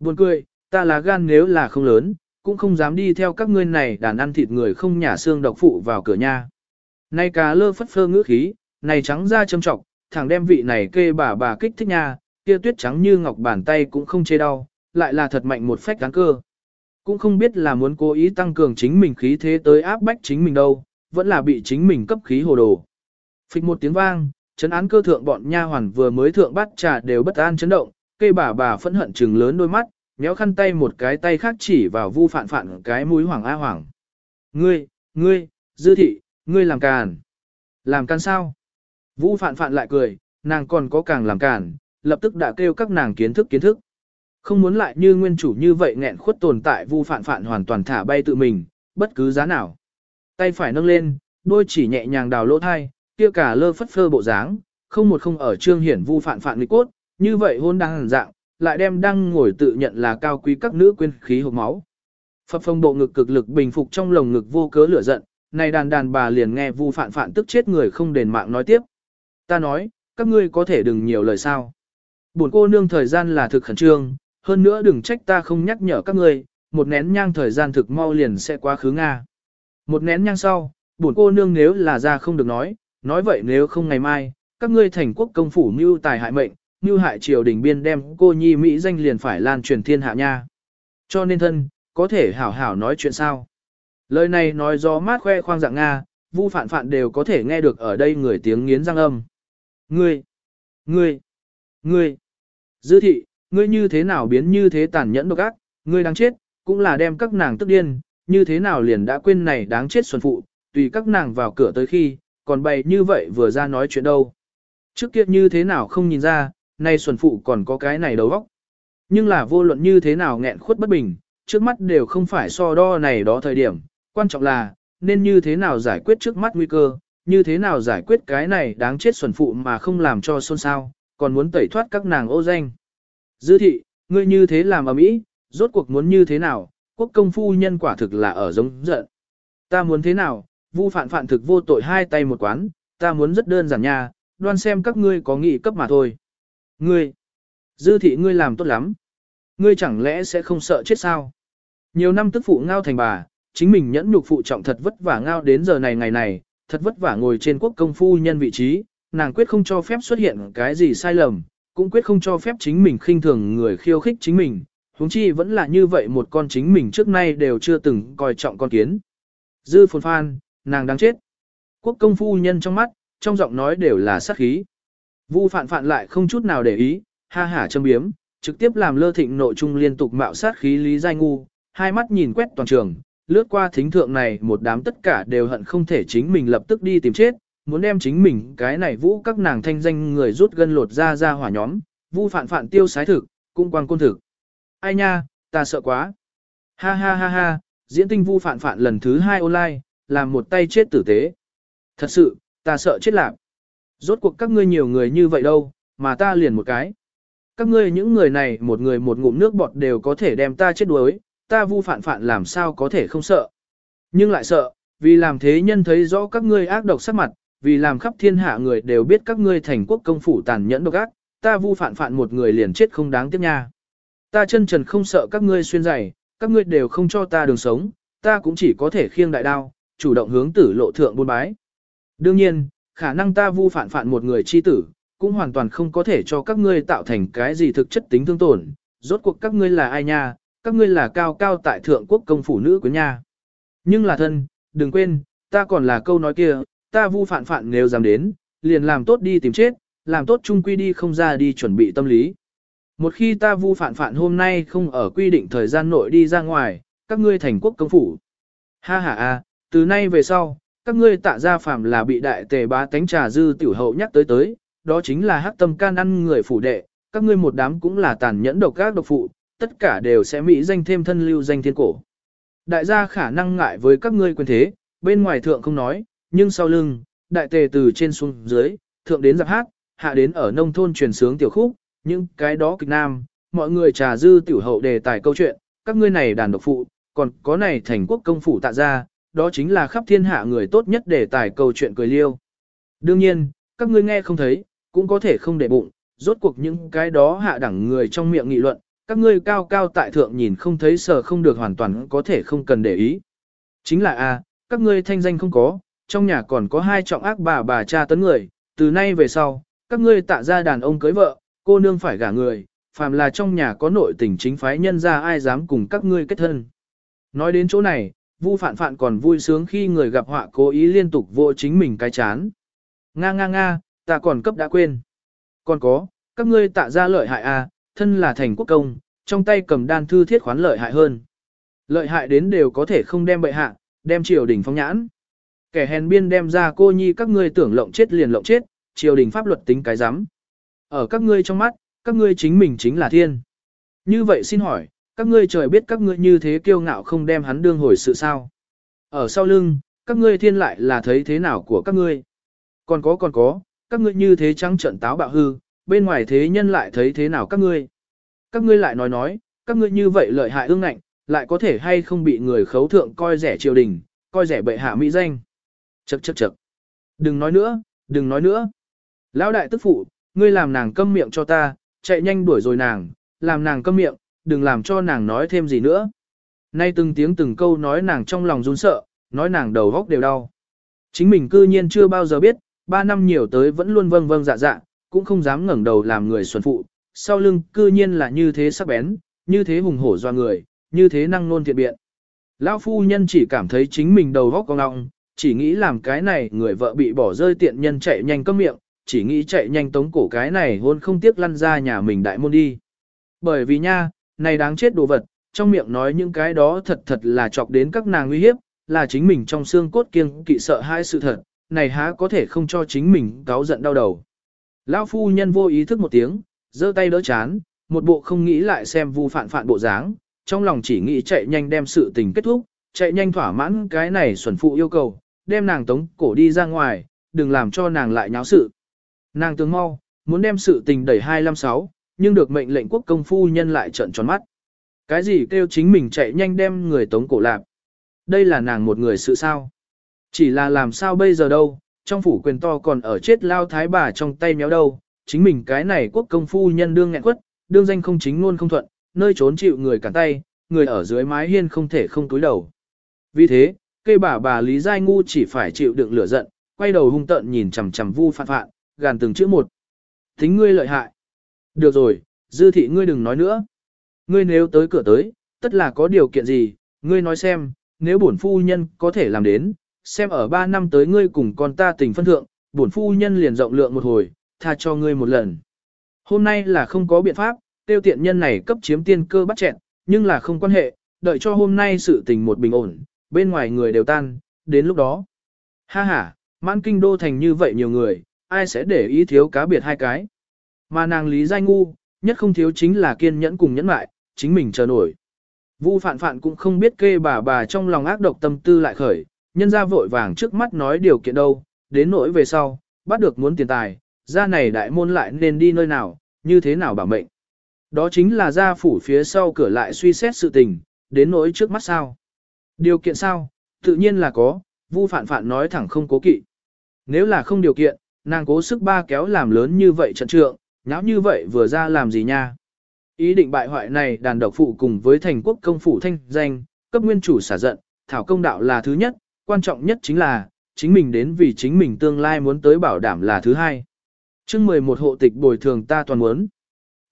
Buồn cười, ta là gan nếu là không lớn, cũng không dám đi theo các ngươi này đàn ăn thịt người không nhả xương độc phụ vào cửa nhà. Này cá lơ phất phơ ngữ khí, này trắng da châm chọc, thẳng đem vị này kê bà bà kích thích nha, kia tuyết trắng như ngọc bàn tay cũng không chê đau, lại là thật mạnh một phách cán cơ. Cũng không biết là muốn cố ý tăng cường chính mình khí thế tới áp bách chính mình đâu, vẫn là bị chính mình cấp khí hồ đồ. Phịch một tiếng vang, chấn án cơ thượng bọn nha hoàn vừa mới thượng bắt trà đều bất an chấn động, cây bà bà phẫn hận trừng lớn đôi mắt, méo khăn tay một cái tay khác chỉ vào vu phạn phạn cái mũi hoàng a hoàng. Ngươi, ngươi, dư thị, ngươi làm càn. Làm càn sao? Vu phạn phạn lại cười, nàng còn có càng làm càn, lập tức đã kêu các nàng kiến thức kiến thức. Không muốn lại như nguyên chủ như vậy nghẹn khuất tồn tại vu phản phản hoàn toàn thả bay tự mình, bất cứ giá nào. Tay phải nâng lên, đôi chỉ nhẹ nhàng đào lỗ thai, kia cả lơ phất phơ bộ dáng, không một không ở trương hiển vu phản phản nghịch cốt, như vậy hôn đang hẳn dạng, lại đem đang ngồi tự nhận là cao quý các nữ quyên khí hộp máu. Phập phong bộ ngực cực lực bình phục trong lồng ngực vô cớ lửa giận, này đàn đàn bà liền nghe vu phản phản tức chết người không đền mạng nói tiếp. Ta nói, các ngươi có thể đừng nhiều lời sao. Buồn cô nương thời gian là thực khẩn trương, hơn nữa đừng trách ta không nhắc nhở các ngươi, một nén nhang thời gian thực mau liền sẽ quá khứ Nga. Một nén nhang sau, buồn cô nương nếu là ra không được nói, nói vậy nếu không ngày mai, các ngươi thành quốc công phủ mưu tài hại mệnh, mưu hại triều đình biên đem cô nhi Mỹ danh liền phải lan truyền thiên hạ nha. Cho nên thân, có thể hảo hảo nói chuyện sao. Lời này nói do mát khoe khoang dạng Nga, vu phản phản đều có thể nghe được ở đây người tiếng nghiến răng âm. Ngươi, ngươi, ngươi, dư thị, ngươi như thế nào biến như thế tàn nhẫn độc ác, ngươi đáng chết, cũng là đem các nàng tức điên, như thế nào liền đã quên này đáng chết xuân phụ, tùy các nàng vào cửa tới khi, còn bày như vậy vừa ra nói chuyện đâu. Trước kia như thế nào không nhìn ra, nay xuân phụ còn có cái này đầu óc. Nhưng là vô luận như thế nào nghẹn khuất bất bình, trước mắt đều không phải so đo này đó thời điểm, quan trọng là, nên như thế nào giải quyết trước mắt nguy cơ, như thế nào giải quyết cái này đáng chết xuẩn phụ mà không làm cho xôn xao, còn muốn tẩy thoát các nàng ô danh. Dư thị, ngươi như thế làm ở mỹ, rốt cuộc muốn như thế nào, quốc công phu nhân quả thực là ở giống giận. Ta muốn thế nào, vu phản phản thực vô tội hai tay một quán, ta muốn rất đơn giản nha, đoan xem các ngươi có nghị cấp mà thôi. Ngươi, dư thị ngươi làm tốt lắm. Ngươi chẳng lẽ sẽ không sợ chết sao? Nhiều năm tức phụ ngao thành bà, chính mình nhẫn nhục phụ trọng thật vất vả ngao đến giờ này ngày này, thật vất vả ngồi trên quốc công phu nhân vị trí, nàng quyết không cho phép xuất hiện cái gì sai lầm, cũng quyết không cho phép chính mình khinh thường người khiêu khích chính mình, huống chi vẫn là như vậy một con chính mình trước nay đều chưa từng coi trọng con kiến. Dư phồn phan, nàng đang chết. Quốc công phu nhân trong mắt, trong giọng nói đều là sát khí. Vu phạn phạn lại không chút nào để ý, ha hả châm biếm, trực tiếp làm lơ thịnh nội trung liên tục mạo sát khí lý giai ngu, hai mắt nhìn quét toàn trường, lướt qua thính thượng này một đám tất cả đều hận không thể chính mình lập tức đi tìm chết, muốn đem chính mình cái này vũ các nàng thanh danh người rút gân lột ra ra hỏa nhóm, vu phạn phạn tiêu sái thực, cũng quang côn thực. Ai nha, ta sợ quá. Ha ha ha ha, diễn tinh vu phạn phạn lần thứ hai online, làm một tay chết tử tế. Thật sự, ta sợ chết lạc. Rốt cuộc các ngươi nhiều người như vậy đâu, mà ta liền một cái. Các ngươi những người này một người một ngụm nước bọt đều có thể đem ta chết đuối, ta vu phạn phạn làm sao có thể không sợ. Nhưng lại sợ, vì làm thế nhân thấy rõ các ngươi ác độc sắc mặt, vì làm khắp thiên hạ người đều biết các ngươi thành quốc công phủ tàn nhẫn độc ác, ta vu phản phản một người liền chết không đáng tiếc nha. Ta chân trần không sợ các ngươi xuyên giày, các ngươi đều không cho ta đường sống, ta cũng chỉ có thể khiêng đại đao, chủ động hướng tử lộ thượng buôn bái. Đương nhiên, khả năng ta vu phản phản một người chi tử, cũng hoàn toàn không có thể cho các ngươi tạo thành cái gì thực chất tính thương tổn, rốt cuộc các ngươi là ai nha, các ngươi là cao cao tại thượng quốc công phủ nữ của nha. Nhưng là thân, đừng quên, ta còn là câu nói kia, ta vu phản phản nếu dám đến, liền làm tốt đi tìm chết, làm tốt chung quy đi không ra đi chuẩn bị tâm lý. Một khi ta vu phản phản hôm nay không ở quy định thời gian nội đi ra ngoài, các ngươi thành quốc công phủ. Ha ha a, từ nay về sau, các ngươi tạ ra phàm là bị đại tề bá tánh trà dư tiểu hậu nhắc tới tới, đó chính là hắc tâm can ăn người phủ đệ, các ngươi một đám cũng là tàn nhẫn độc các độc phụ, tất cả đều sẽ mỹ danh thêm thân lưu danh thiên cổ. Đại gia khả năng ngại với các ngươi quyền thế, bên ngoài thượng không nói, nhưng sau lưng, đại tề từ trên xuống dưới, thượng đến giặc hát, hạ đến ở nông thôn truyền sướng tiểu khúc, những cái đó kịch nam, mọi người trà dư tiểu hậu đề tài câu chuyện, các ngươi này đàn độc phụ, còn có này thành quốc công phủ tạ ra, đó chính là khắp thiên hạ người tốt nhất để tài câu chuyện cười liêu. Đương nhiên, các ngươi nghe không thấy, cũng có thể không để bụng, rốt cuộc những cái đó hạ đẳng người trong miệng nghị luận, các ngươi cao cao tại thượng nhìn không thấy sở không được hoàn toàn có thể không cần để ý. Chính là a, các ngươi thanh danh không có, trong nhà còn có hai trọng ác bà bà cha tấn người, từ nay về sau, các ngươi tạ ra đàn ông cưới vợ, cô nương phải gả người, phàm là trong nhà có nội tình chính phái nhân ra ai dám cùng các ngươi kết thân. Nói đến chỗ này, Vu Phạn Phạn còn vui sướng khi người gặp họa cố ý liên tục vô chính mình cái chán. Nga nga nga, ta còn cấp đã quên. Còn có, các ngươi tạ ra lợi hại à, thân là thành quốc công, trong tay cầm đan thư thiết khoán lợi hại hơn. Lợi hại đến đều có thể không đem bệ hạ, đem triều đình phong nhãn. Kẻ hèn biên đem ra cô nhi các ngươi tưởng lộng chết liền lộng chết, triều đình pháp luật tính cái rắm Ở các ngươi trong mắt, các ngươi chính mình chính là thiên. Như vậy xin hỏi, các ngươi trời biết các ngươi như thế kiêu ngạo không đem hắn đương hồi sự sao. Ở sau lưng, các ngươi thiên lại là thấy thế nào của các ngươi. Còn có còn có, các ngươi như thế trắng trận táo bạo hư, bên ngoài thế nhân lại thấy thế nào các ngươi. Các ngươi lại nói nói, các ngươi như vậy lợi hại ương ngạnh, lại có thể hay không bị người khấu thượng coi rẻ triều đình, coi rẻ bệ hạ mỹ danh. Chậc chậc chậc. Đừng nói nữa, đừng nói nữa. Lão đại tức phụ, ngươi làm nàng câm miệng cho ta, chạy nhanh đuổi rồi nàng, làm nàng câm miệng, đừng làm cho nàng nói thêm gì nữa. Nay từng tiếng từng câu nói nàng trong lòng run sợ, nói nàng đầu góc đều đau. Chính mình cư nhiên chưa bao giờ biết, ba năm nhiều tới vẫn luôn vâng vâng dạ dạ, cũng không dám ngẩng đầu làm người xuân phụ, sau lưng cư nhiên là như thế sắc bén, như thế hùng hổ doa người, như thế năng nôn thiện biện. Lão phu nhân chỉ cảm thấy chính mình đầu góc cong ngọng, chỉ nghĩ làm cái này người vợ bị bỏ rơi tiện nhân chạy nhanh cấm miệng, chỉ nghĩ chạy nhanh tống cổ cái này hôn không tiếc lăn ra nhà mình đại môn đi. Bởi vì nha, này đáng chết đồ vật, trong miệng nói những cái đó thật thật là chọc đến các nàng nguy hiếp, là chính mình trong xương cốt kiêng kỵ sợ hai sự thật, này há có thể không cho chính mình cáo giận đau đầu. Lão phu nhân vô ý thức một tiếng, giơ tay đỡ chán, một bộ không nghĩ lại xem vu phản phản bộ dáng, trong lòng chỉ nghĩ chạy nhanh đem sự tình kết thúc, chạy nhanh thỏa mãn cái này xuẩn phụ yêu cầu, đem nàng tống cổ đi ra ngoài, đừng làm cho nàng lại nháo sự. Nàng tướng mau, muốn đem sự tình đẩy 256, nhưng được mệnh lệnh quốc công phu nhân lại trợn tròn mắt. Cái gì kêu chính mình chạy nhanh đem người tống cổ lạp? Đây là nàng một người sự sao? Chỉ là làm sao bây giờ đâu, trong phủ quyền to còn ở chết lao thái bà trong tay méo đâu, chính mình cái này quốc công phu nhân đương nghẹn quất, đương danh không chính luôn không thuận, nơi trốn chịu người cản tay, người ở dưới mái hiên không thể không túi đầu. Vì thế, cây bà bà Lý Giai Ngu chỉ phải chịu đựng lửa giận, quay đầu hung tợn nhìn chằm chằm vu phạn phạn, gàn từng chữ một. Tính ngươi lợi hại. Được rồi, dư thị ngươi đừng nói nữa. Ngươi nếu tới cửa tới, tất là có điều kiện gì, ngươi nói xem, nếu bổn phu nhân có thể làm đến, xem ở 3 năm tới ngươi cùng con ta tình phân thượng, bổn phu nhân liền rộng lượng một hồi, tha cho ngươi một lần. Hôm nay là không có biện pháp, tiêu tiện nhân này cấp chiếm tiên cơ bắt chẹn, nhưng là không quan hệ, đợi cho hôm nay sự tình một bình ổn, bên ngoài người đều tan, đến lúc đó. Ha ha, mãn kinh đô thành như vậy nhiều người, ai sẽ để ý thiếu cá biệt hai cái. Mà nàng lý giai ngu, nhất không thiếu chính là kiên nhẫn cùng nhẫn lại, chính mình chờ nổi. Vu phạn phạn cũng không biết kê bà bà trong lòng ác độc tâm tư lại khởi, nhân ra vội vàng trước mắt nói điều kiện đâu, đến nỗi về sau, bắt được muốn tiền tài, ra này đại môn lại nên đi nơi nào, như thế nào bảo mệnh. Đó chính là gia phủ phía sau cửa lại suy xét sự tình, đến nỗi trước mắt sao. Điều kiện sao, tự nhiên là có, Vu phạn phạn nói thẳng không cố kỵ. Nếu là không điều kiện, nàng cố sức ba kéo làm lớn như vậy trận trượng, nháo như vậy vừa ra làm gì nha. Ý định bại hoại này đàn độc phụ cùng với thành quốc công phủ thanh danh, cấp nguyên chủ xả giận, thảo công đạo là thứ nhất, quan trọng nhất chính là, chính mình đến vì chính mình tương lai muốn tới bảo đảm là thứ hai. chương 11 hộ tịch bồi thường ta toàn muốn.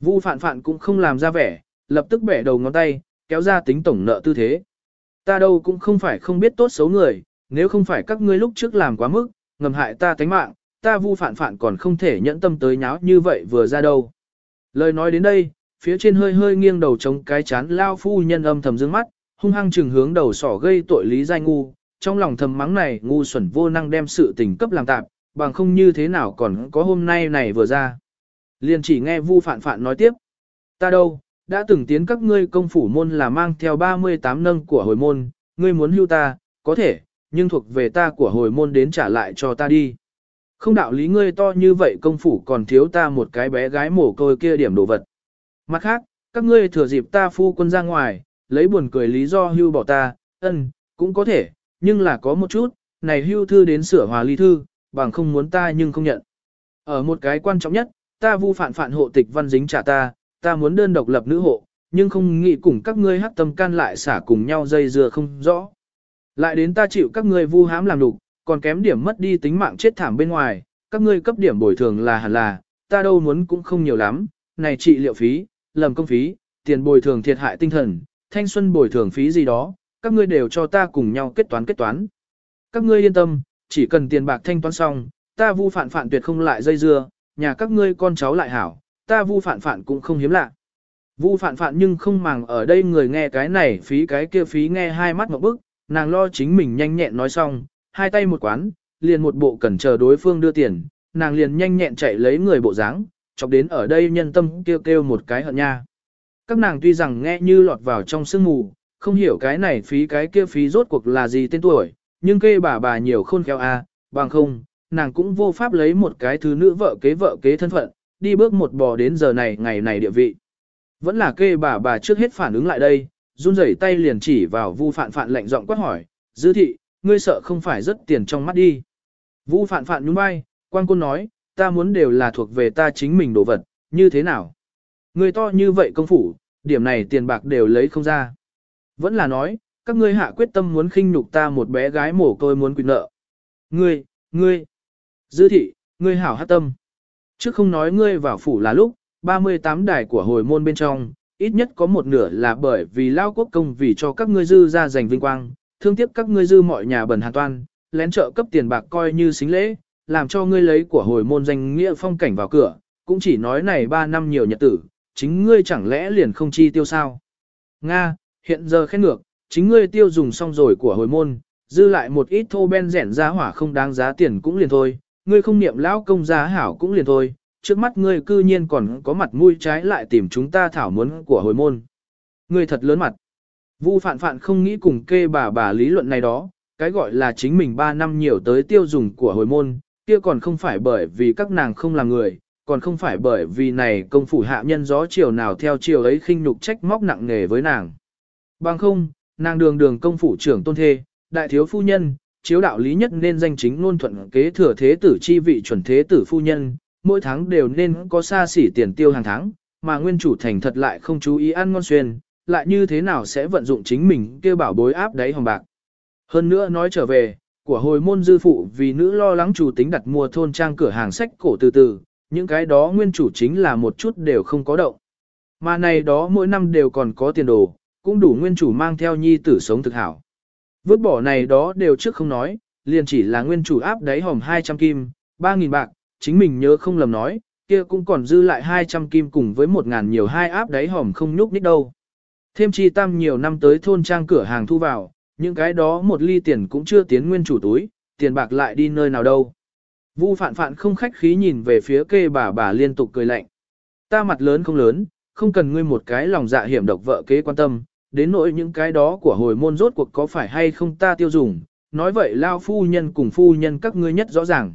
Vu phạn phạn cũng không làm ra vẻ, lập tức bẻ đầu ngón tay, kéo ra tính tổng nợ tư thế. Ta đâu cũng không phải không biết tốt xấu người, nếu không phải các ngươi lúc trước làm quá mức, ngầm hại ta tánh mạng, ta vu phản phản còn không thể nhẫn tâm tới nháo như vậy vừa ra đâu. Lời nói đến đây, phía trên hơi hơi nghiêng đầu chống cái chán lao phu nhân âm thầm dương mắt, hung hăng trừng hướng đầu sỏ gây tội lý giai ngu, trong lòng thầm mắng này ngu xuẩn vô năng đem sự tình cấp làm tạp, bằng không như thế nào còn có hôm nay này vừa ra. Liền chỉ nghe vu phản phản nói tiếp, ta đâu, đã từng tiến các ngươi công phủ môn là mang theo 38 nâng của hồi môn, ngươi muốn hưu ta, có thể, nhưng thuộc về ta của hồi môn đến trả lại cho ta đi. Không đạo lý ngươi to như vậy công phủ còn thiếu ta một cái bé gái mổ côi kia điểm đồ vật. Mặt khác, các ngươi thừa dịp ta phu quân ra ngoài, lấy buồn cười lý do hưu bỏ ta, ân, cũng có thể, nhưng là có một chút, này hưu thư đến sửa hòa ly thư, bằng không muốn ta nhưng không nhận. Ở một cái quan trọng nhất, ta vu phản phản hộ tịch văn dính trả ta, ta muốn đơn độc lập nữ hộ, nhưng không nghĩ cùng các ngươi hắc tâm can lại xả cùng nhau dây dưa không rõ. Lại đến ta chịu các ngươi vu hãm làm đục, còn kém điểm mất đi tính mạng chết thảm bên ngoài, các ngươi cấp điểm bồi thường là hẳn là, ta đâu muốn cũng không nhiều lắm, này trị liệu phí, lầm công phí, tiền bồi thường thiệt hại tinh thần, thanh xuân bồi thường phí gì đó, các ngươi đều cho ta cùng nhau kết toán kết toán. Các ngươi yên tâm, chỉ cần tiền bạc thanh toán xong, ta vu phản phản tuyệt không lại dây dưa, nhà các ngươi con cháu lại hảo, ta vu phản phản cũng không hiếm lạ. Vu phản phản nhưng không màng ở đây người nghe cái này phí cái kia phí nghe hai mắt một bức, nàng lo chính mình nhanh nhẹn nói xong, hai tay một quán, liền một bộ cần chờ đối phương đưa tiền, nàng liền nhanh nhẹn chạy lấy người bộ dáng, chọc đến ở đây nhân tâm kêu kêu một cái hận nha. Các nàng tuy rằng nghe như lọt vào trong sương mù, không hiểu cái này phí cái kia phí rốt cuộc là gì tên tuổi, nhưng kê bà bà nhiều khôn khéo a, à, bằng không, nàng cũng vô pháp lấy một cái thứ nữ vợ kế vợ kế thân phận, đi bước một bò đến giờ này ngày này địa vị. Vẫn là kê bà bà trước hết phản ứng lại đây, run rẩy tay liền chỉ vào vu phạn phạn lệnh giọng quát hỏi, dư thị, ngươi sợ không phải rất tiền trong mắt đi. Vu phạn phạn nhún vai, quan côn nói, ta muốn đều là thuộc về ta chính mình đồ vật, như thế nào? Ngươi to như vậy công phủ, điểm này tiền bạc đều lấy không ra. Vẫn là nói, các ngươi hạ quyết tâm muốn khinh nhục ta một bé gái mổ côi muốn quyền nợ. Ngươi, ngươi, dư thị, ngươi hảo hát tâm. Trước không nói ngươi vào phủ là lúc, 38 đài của hồi môn bên trong, ít nhất có một nửa là bởi vì lao quốc công vì cho các ngươi dư ra giành vinh quang, thương tiếc các ngươi dư mọi nhà bần hàn toan, lén trợ cấp tiền bạc coi như xính lễ, làm cho ngươi lấy của hồi môn danh nghĩa phong cảnh vào cửa, cũng chỉ nói này 3 năm nhiều nhật tử, chính ngươi chẳng lẽ liền không chi tiêu sao. Nga, hiện giờ khen ngược, chính ngươi tiêu dùng xong rồi của hồi môn, dư lại một ít thô ben rẻn giá hỏa không đáng giá tiền cũng liền thôi, ngươi không niệm lão công giá hảo cũng liền thôi, trước mắt ngươi cư nhiên còn có mặt mũi trái lại tìm chúng ta thảo muốn của hồi môn. Ngươi thật lớn mặt. Vu phạn phạn không nghĩ cùng kê bà bà lý luận này đó, cái gọi là chính mình 3 năm nhiều tới tiêu dùng của hồi môn, kia còn không phải bởi vì các nàng không là người, còn không phải bởi vì này công phủ hạ nhân gió chiều nào theo chiều ấy khinh nhục trách móc nặng nề với nàng. Bằng không, nàng đường đường công phủ trưởng tôn thê, đại thiếu phu nhân, chiếu đạo lý nhất nên danh chính ngôn thuận kế thừa thế tử chi vị chuẩn thế tử phu nhân, mỗi tháng đều nên có xa xỉ tiền tiêu hàng tháng, mà nguyên chủ thành thật lại không chú ý ăn ngon xuyên, lại như thế nào sẽ vận dụng chính mình kêu bảo bối áp đáy hồng bạc. Hơn nữa nói trở về, của hồi môn dư phụ vì nữ lo lắng chủ tính đặt mua thôn trang cửa hàng sách cổ từ từ, những cái đó nguyên chủ chính là một chút đều không có động. Mà này đó mỗi năm đều còn có tiền đồ, cũng đủ nguyên chủ mang theo nhi tử sống thực hảo. Vứt bỏ này đó đều trước không nói, liền chỉ là nguyên chủ áp đáy hòm 200 kim, 3.000 bạc, chính mình nhớ không lầm nói, kia cũng còn dư lại 200 kim cùng với 1.000 nhiều hai áp đáy hòm không nhúc nít đâu. Thêm chi tam nhiều năm tới thôn trang cửa hàng thu vào, những cái đó một ly tiền cũng chưa tiến nguyên chủ túi, tiền bạc lại đi nơi nào đâu. Vu phạn phạn không khách khí nhìn về phía kê bà bà liên tục cười lạnh. Ta mặt lớn không lớn, không cần ngươi một cái lòng dạ hiểm độc vợ kế quan tâm, đến nỗi những cái đó của hồi môn rốt cuộc có phải hay không ta tiêu dùng, nói vậy lao phu nhân cùng phu nhân các ngươi nhất rõ ràng.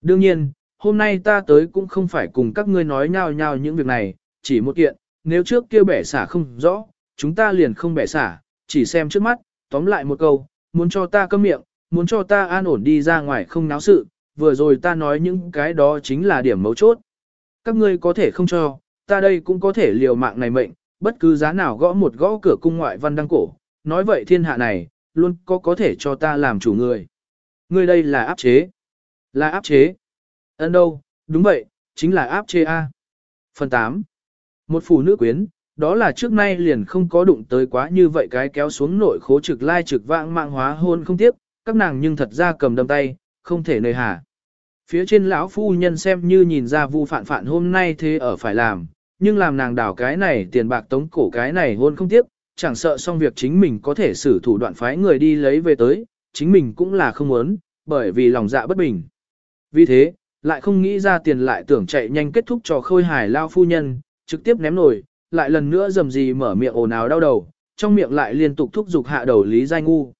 Đương nhiên, hôm nay ta tới cũng không phải cùng các ngươi nói nhau nhau những việc này, chỉ một kiện, nếu trước kia bẻ xả không rõ, chúng ta liền không bẻ xả, chỉ xem trước mắt, tóm lại một câu, muốn cho ta câm miệng, muốn cho ta an ổn đi ra ngoài không náo sự, vừa rồi ta nói những cái đó chính là điểm mấu chốt. Các ngươi có thể không cho, ta đây cũng có thể liều mạng này mệnh, bất cứ giá nào gõ một gõ cửa cung ngoại văn đăng cổ, nói vậy thiên hạ này, luôn có có thể cho ta làm chủ người. người đây là áp chế. Là áp chế. Ấn đâu, đúng vậy, chính là áp chế A. Phần 8. Một phụ nữ quyến, đó là trước nay liền không có đụng tới quá như vậy cái kéo xuống nội khố trực lai trực vãng mạng hóa hôn không tiếp, các nàng nhưng thật ra cầm đâm tay, không thể nơi hà. Phía trên lão phu nhân xem như nhìn ra vu phản phản hôm nay thế ở phải làm, nhưng làm nàng đảo cái này tiền bạc tống cổ cái này hôn không tiếp, chẳng sợ xong việc chính mình có thể xử thủ đoạn phái người đi lấy về tới, chính mình cũng là không muốn, bởi vì lòng dạ bất bình. Vì thế, lại không nghĩ ra tiền lại tưởng chạy nhanh kết thúc cho khôi hài lao phu nhân, trực tiếp ném nổi, lại lần nữa dầm gì mở miệng ồn ào đau đầu, trong miệng lại liên tục thúc giục hạ đầu Lý Giai Ngu.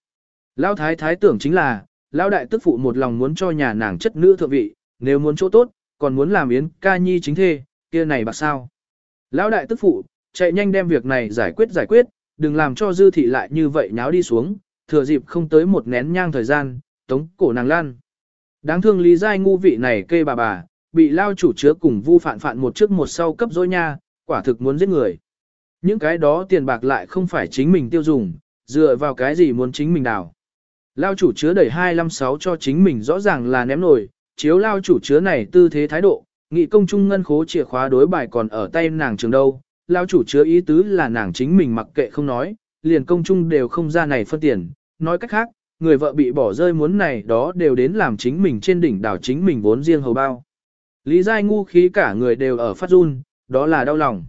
Lao thái thái tưởng chính là, Lao đại tức phụ một lòng muốn cho nhà nàng chất nữ thượng vị, nếu muốn chỗ tốt, còn muốn làm yến ca nhi chính thê, kia này bạc sao. Lão đại tức phụ, chạy nhanh đem việc này giải quyết giải quyết, đừng làm cho dư thị lại như vậy nháo đi xuống, thừa dịp không tới một nén nhang thời gian, tống cổ nàng lan. Đáng thương lý giai ngu vị này kê bà bà, bị lao chủ chứa cùng vu phản phản một trước một sau cấp dối nha, quả thực muốn giết người. Những cái đó tiền bạc lại không phải chính mình tiêu dùng, dựa vào cái gì muốn chính mình đào. Lao chủ chứa đẩy 256 cho chính mình rõ ràng là ném nổi, chiếu lao chủ chứa này tư thế thái độ, nghị công trung ngân khố chìa khóa đối bài còn ở tay nàng trường đâu. Lao chủ chứa ý tứ là nàng chính mình mặc kệ không nói, liền công trung đều không ra này phân tiền. Nói cách khác, người vợ bị bỏ rơi muốn này đó đều đến làm chính mình trên đỉnh đảo chính mình vốn riêng hầu bao. Lý Giai ngu khí cả người đều ở phát run, đó là đau lòng.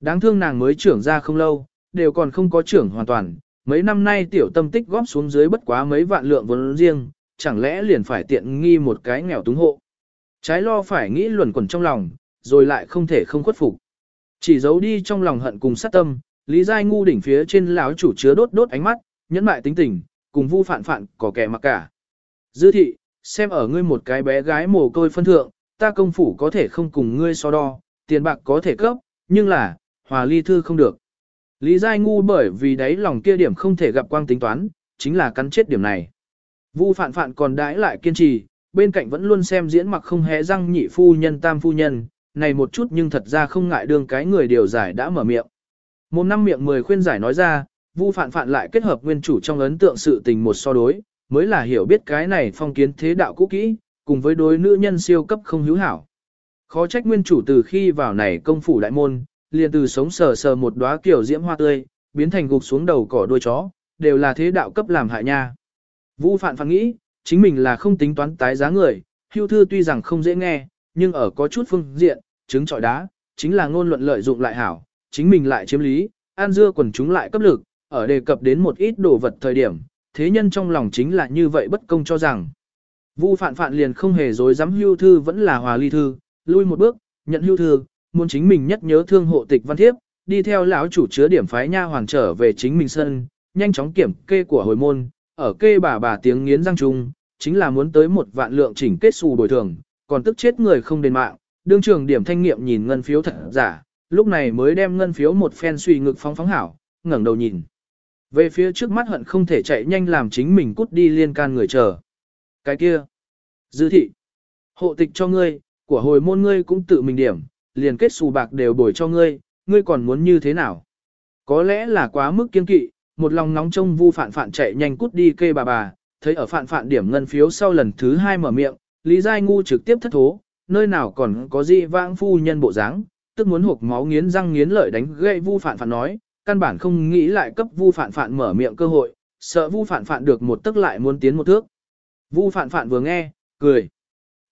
Đáng thương nàng mới trưởng ra không lâu, đều còn không có trưởng hoàn toàn, mấy năm nay tiểu tâm tích góp xuống dưới bất quá mấy vạn lượng vốn riêng, chẳng lẽ liền phải tiện nghi một cái nghèo túng hộ. Trái lo phải nghĩ luẩn quẩn trong lòng, rồi lại không thể không khuất phục. Chỉ giấu đi trong lòng hận cùng sát tâm, Lý Giai ngu đỉnh phía trên lão chủ chứa đốt đốt ánh mắt, nhẫn mại tính tình, cùng vu phản phản có kẻ mặc cả. Dư thị, xem ở ngươi một cái bé gái mồ côi phân thượng, ta công phủ có thể không cùng ngươi so đo, tiền bạc có thể cấp, nhưng là, hòa ly thư không được. Lý Giai ngu bởi vì đấy lòng kia điểm không thể gặp quang tính toán, chính là cắn chết điểm này. Vu phạn phạn còn đãi lại kiên trì, bên cạnh vẫn luôn xem diễn mặc không hé răng nhị phu nhân tam phu nhân, này một chút nhưng thật ra không ngại đương cái người điều giải đã mở miệng. Một năm miệng mười khuyên giải nói ra, Vu phạn phạn lại kết hợp nguyên chủ trong ấn tượng sự tình một so đối, mới là hiểu biết cái này phong kiến thế đạo cũ kỹ, cùng với đối nữ nhân siêu cấp không hữu hảo. Khó trách nguyên chủ từ khi vào này công phủ đại môn, liền từ sống sờ sờ một đóa kiểu diễm hoa tươi, biến thành gục xuống đầu cỏ đuôi chó, đều là thế đạo cấp làm hại nha. Vu phạn phạn nghĩ, chính mình là không tính toán tái giá người, hưu thư tuy rằng không dễ nghe, nhưng ở có chút phương diện, chứng trọi đá, chính là ngôn luận lợi dụng lại hảo, chính mình lại chiếm lý, an dưa quần chúng lại cấp lực, ở đề cập đến một ít đồ vật thời điểm, thế nhân trong lòng chính là như vậy bất công cho rằng. Vu phạn phạn liền không hề dối dám hưu thư vẫn là hòa ly thư, lui một bước, nhận hưu thư, muốn chính mình nhất nhớ thương hộ tịch văn thiếp, đi theo lão chủ chứa điểm phái nha hoàng trở về chính mình sân, nhanh chóng kiểm kê của hồi môn, ở kê bà bà tiếng nghiến răng chung, chính là muốn tới một vạn lượng chỉnh kết xù bồi thường, còn tức chết người không đền mạng, đương trường điểm thanh nghiệm nhìn ngân phiếu thật giả, lúc này mới đem ngân phiếu một phen suy ngực phóng phóng hảo, ngẩng đầu nhìn. Về phía trước mắt hận không thể chạy nhanh làm chính mình cút đi liên can người chờ. Cái kia, dư thị, hộ tịch cho ngươi, của hồi môn ngươi cũng tự mình điểm, liền kết xù bạc đều bồi cho ngươi, ngươi còn muốn như thế nào? Có lẽ là quá mức kiên kỵ, một lòng nóng trông vu phản phản chạy nhanh cút đi kê bà bà, thấy ở phản phản điểm ngân phiếu sau lần thứ hai mở miệng, Lý Giai Ngu trực tiếp thất thố, nơi nào còn có gì vãng phu nhân bộ dáng, tức muốn hộp máu nghiến răng nghiến lợi đánh gậy vu phản phản nói, căn bản không nghĩ lại cấp vu phản phản mở miệng cơ hội, sợ vu phản phản được một tức lại muốn tiến một thước. Vu phản phản vừa nghe, cười.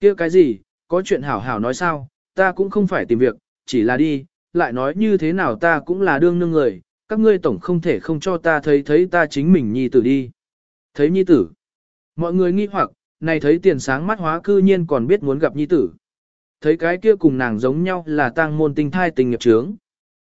kia cái gì, có chuyện hảo hảo nói sao, ta cũng không phải tìm việc, chỉ là đi, lại nói như thế nào ta cũng là đương nương người, các ngươi tổng không thể không cho ta thấy thấy ta chính mình nhi tử đi. Thấy nhi tử. Mọi người nghi hoặc, này thấy tiền sáng mắt hóa cư nhiên còn biết muốn gặp nhi tử. Thấy cái kia cùng nàng giống nhau là tang môn tinh thai tình nghiệp trướng.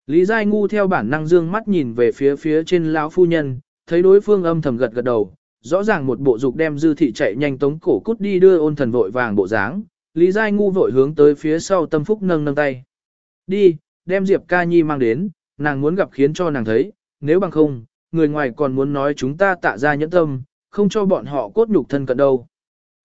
Lý Giai Ngu theo bản năng dương mắt nhìn về phía phía trên lão phu nhân, thấy đối phương âm thầm gật gật đầu, rõ ràng một bộ dục đem dư thị chạy nhanh tống cổ cút đi đưa ôn thần vội vàng bộ dáng. Lý Giai Ngu vội hướng tới phía sau tâm phúc nâng nâng tay. Đi, đem Diệp ca nhi mang đến, nàng muốn gặp khiến cho nàng thấy, nếu bằng không, người ngoài còn muốn nói chúng ta tạ ra nhẫn tâm, không cho bọn họ cốt nhục thân cận đâu.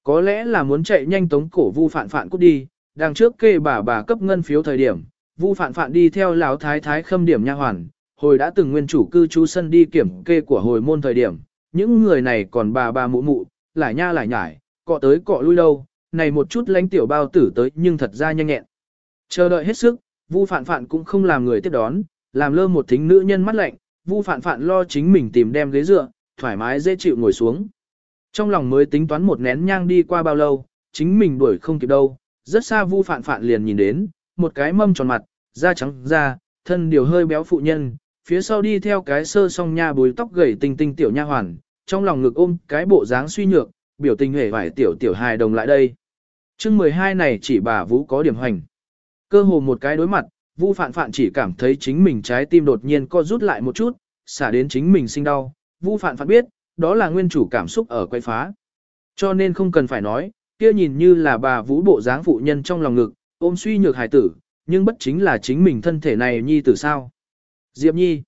Có lẽ là muốn chạy nhanh tống cổ vu phản phản cút đi, đằng trước kê bà bà cấp ngân phiếu thời điểm, vu phản phản đi theo lão thái thái khâm điểm nha hoàn, hồi đã từng nguyên chủ cư trú sân đi kiểm kê của hồi môn thời điểm, những người này còn bà bà mụ mụ, lại nha lại nhải, cọ tới cọ lui đâu, này một chút lánh tiểu bao tử tới nhưng thật ra nhanh nhẹn. Chờ đợi hết sức, vu phản phản cũng không làm người tiếp đón, làm lơ một thính nữ nhân mắt lạnh, vu Phạn Phạn lo chính mình tìm đem ghế dựa, thoải mái dễ chịu ngồi xuống. Trong lòng mới tính toán một nén nhang đi qua bao lâu, chính mình đuổi không kịp đâu, rất xa vu Phạn Phạn liền nhìn đến, một cái mâm tròn mặt, da trắng da, thân điều hơi béo phụ nhân, phía sau đi theo cái sơ song nha bùi tóc gầy tinh tinh tiểu nha hoàn, trong lòng ngực ôm cái bộ dáng suy nhược, biểu tình hề vải tiểu tiểu hài đồng lại đây. chương 12 này chỉ bà Vũ có điểm hành. Cơ hồ một cái đối mặt, Vu Phạn Phạn chỉ cảm thấy chính mình trái tim đột nhiên co rút lại một chút, xả đến chính mình sinh đau. Vu Phạn Phạn biết, đó là nguyên chủ cảm xúc ở quay phá. Cho nên không cần phải nói, kia nhìn như là bà Vũ bộ dáng phụ nhân trong lòng ngực, ôm suy nhược hài tử, nhưng bất chính là chính mình thân thể này nhi tử sao. Diệp Nhi.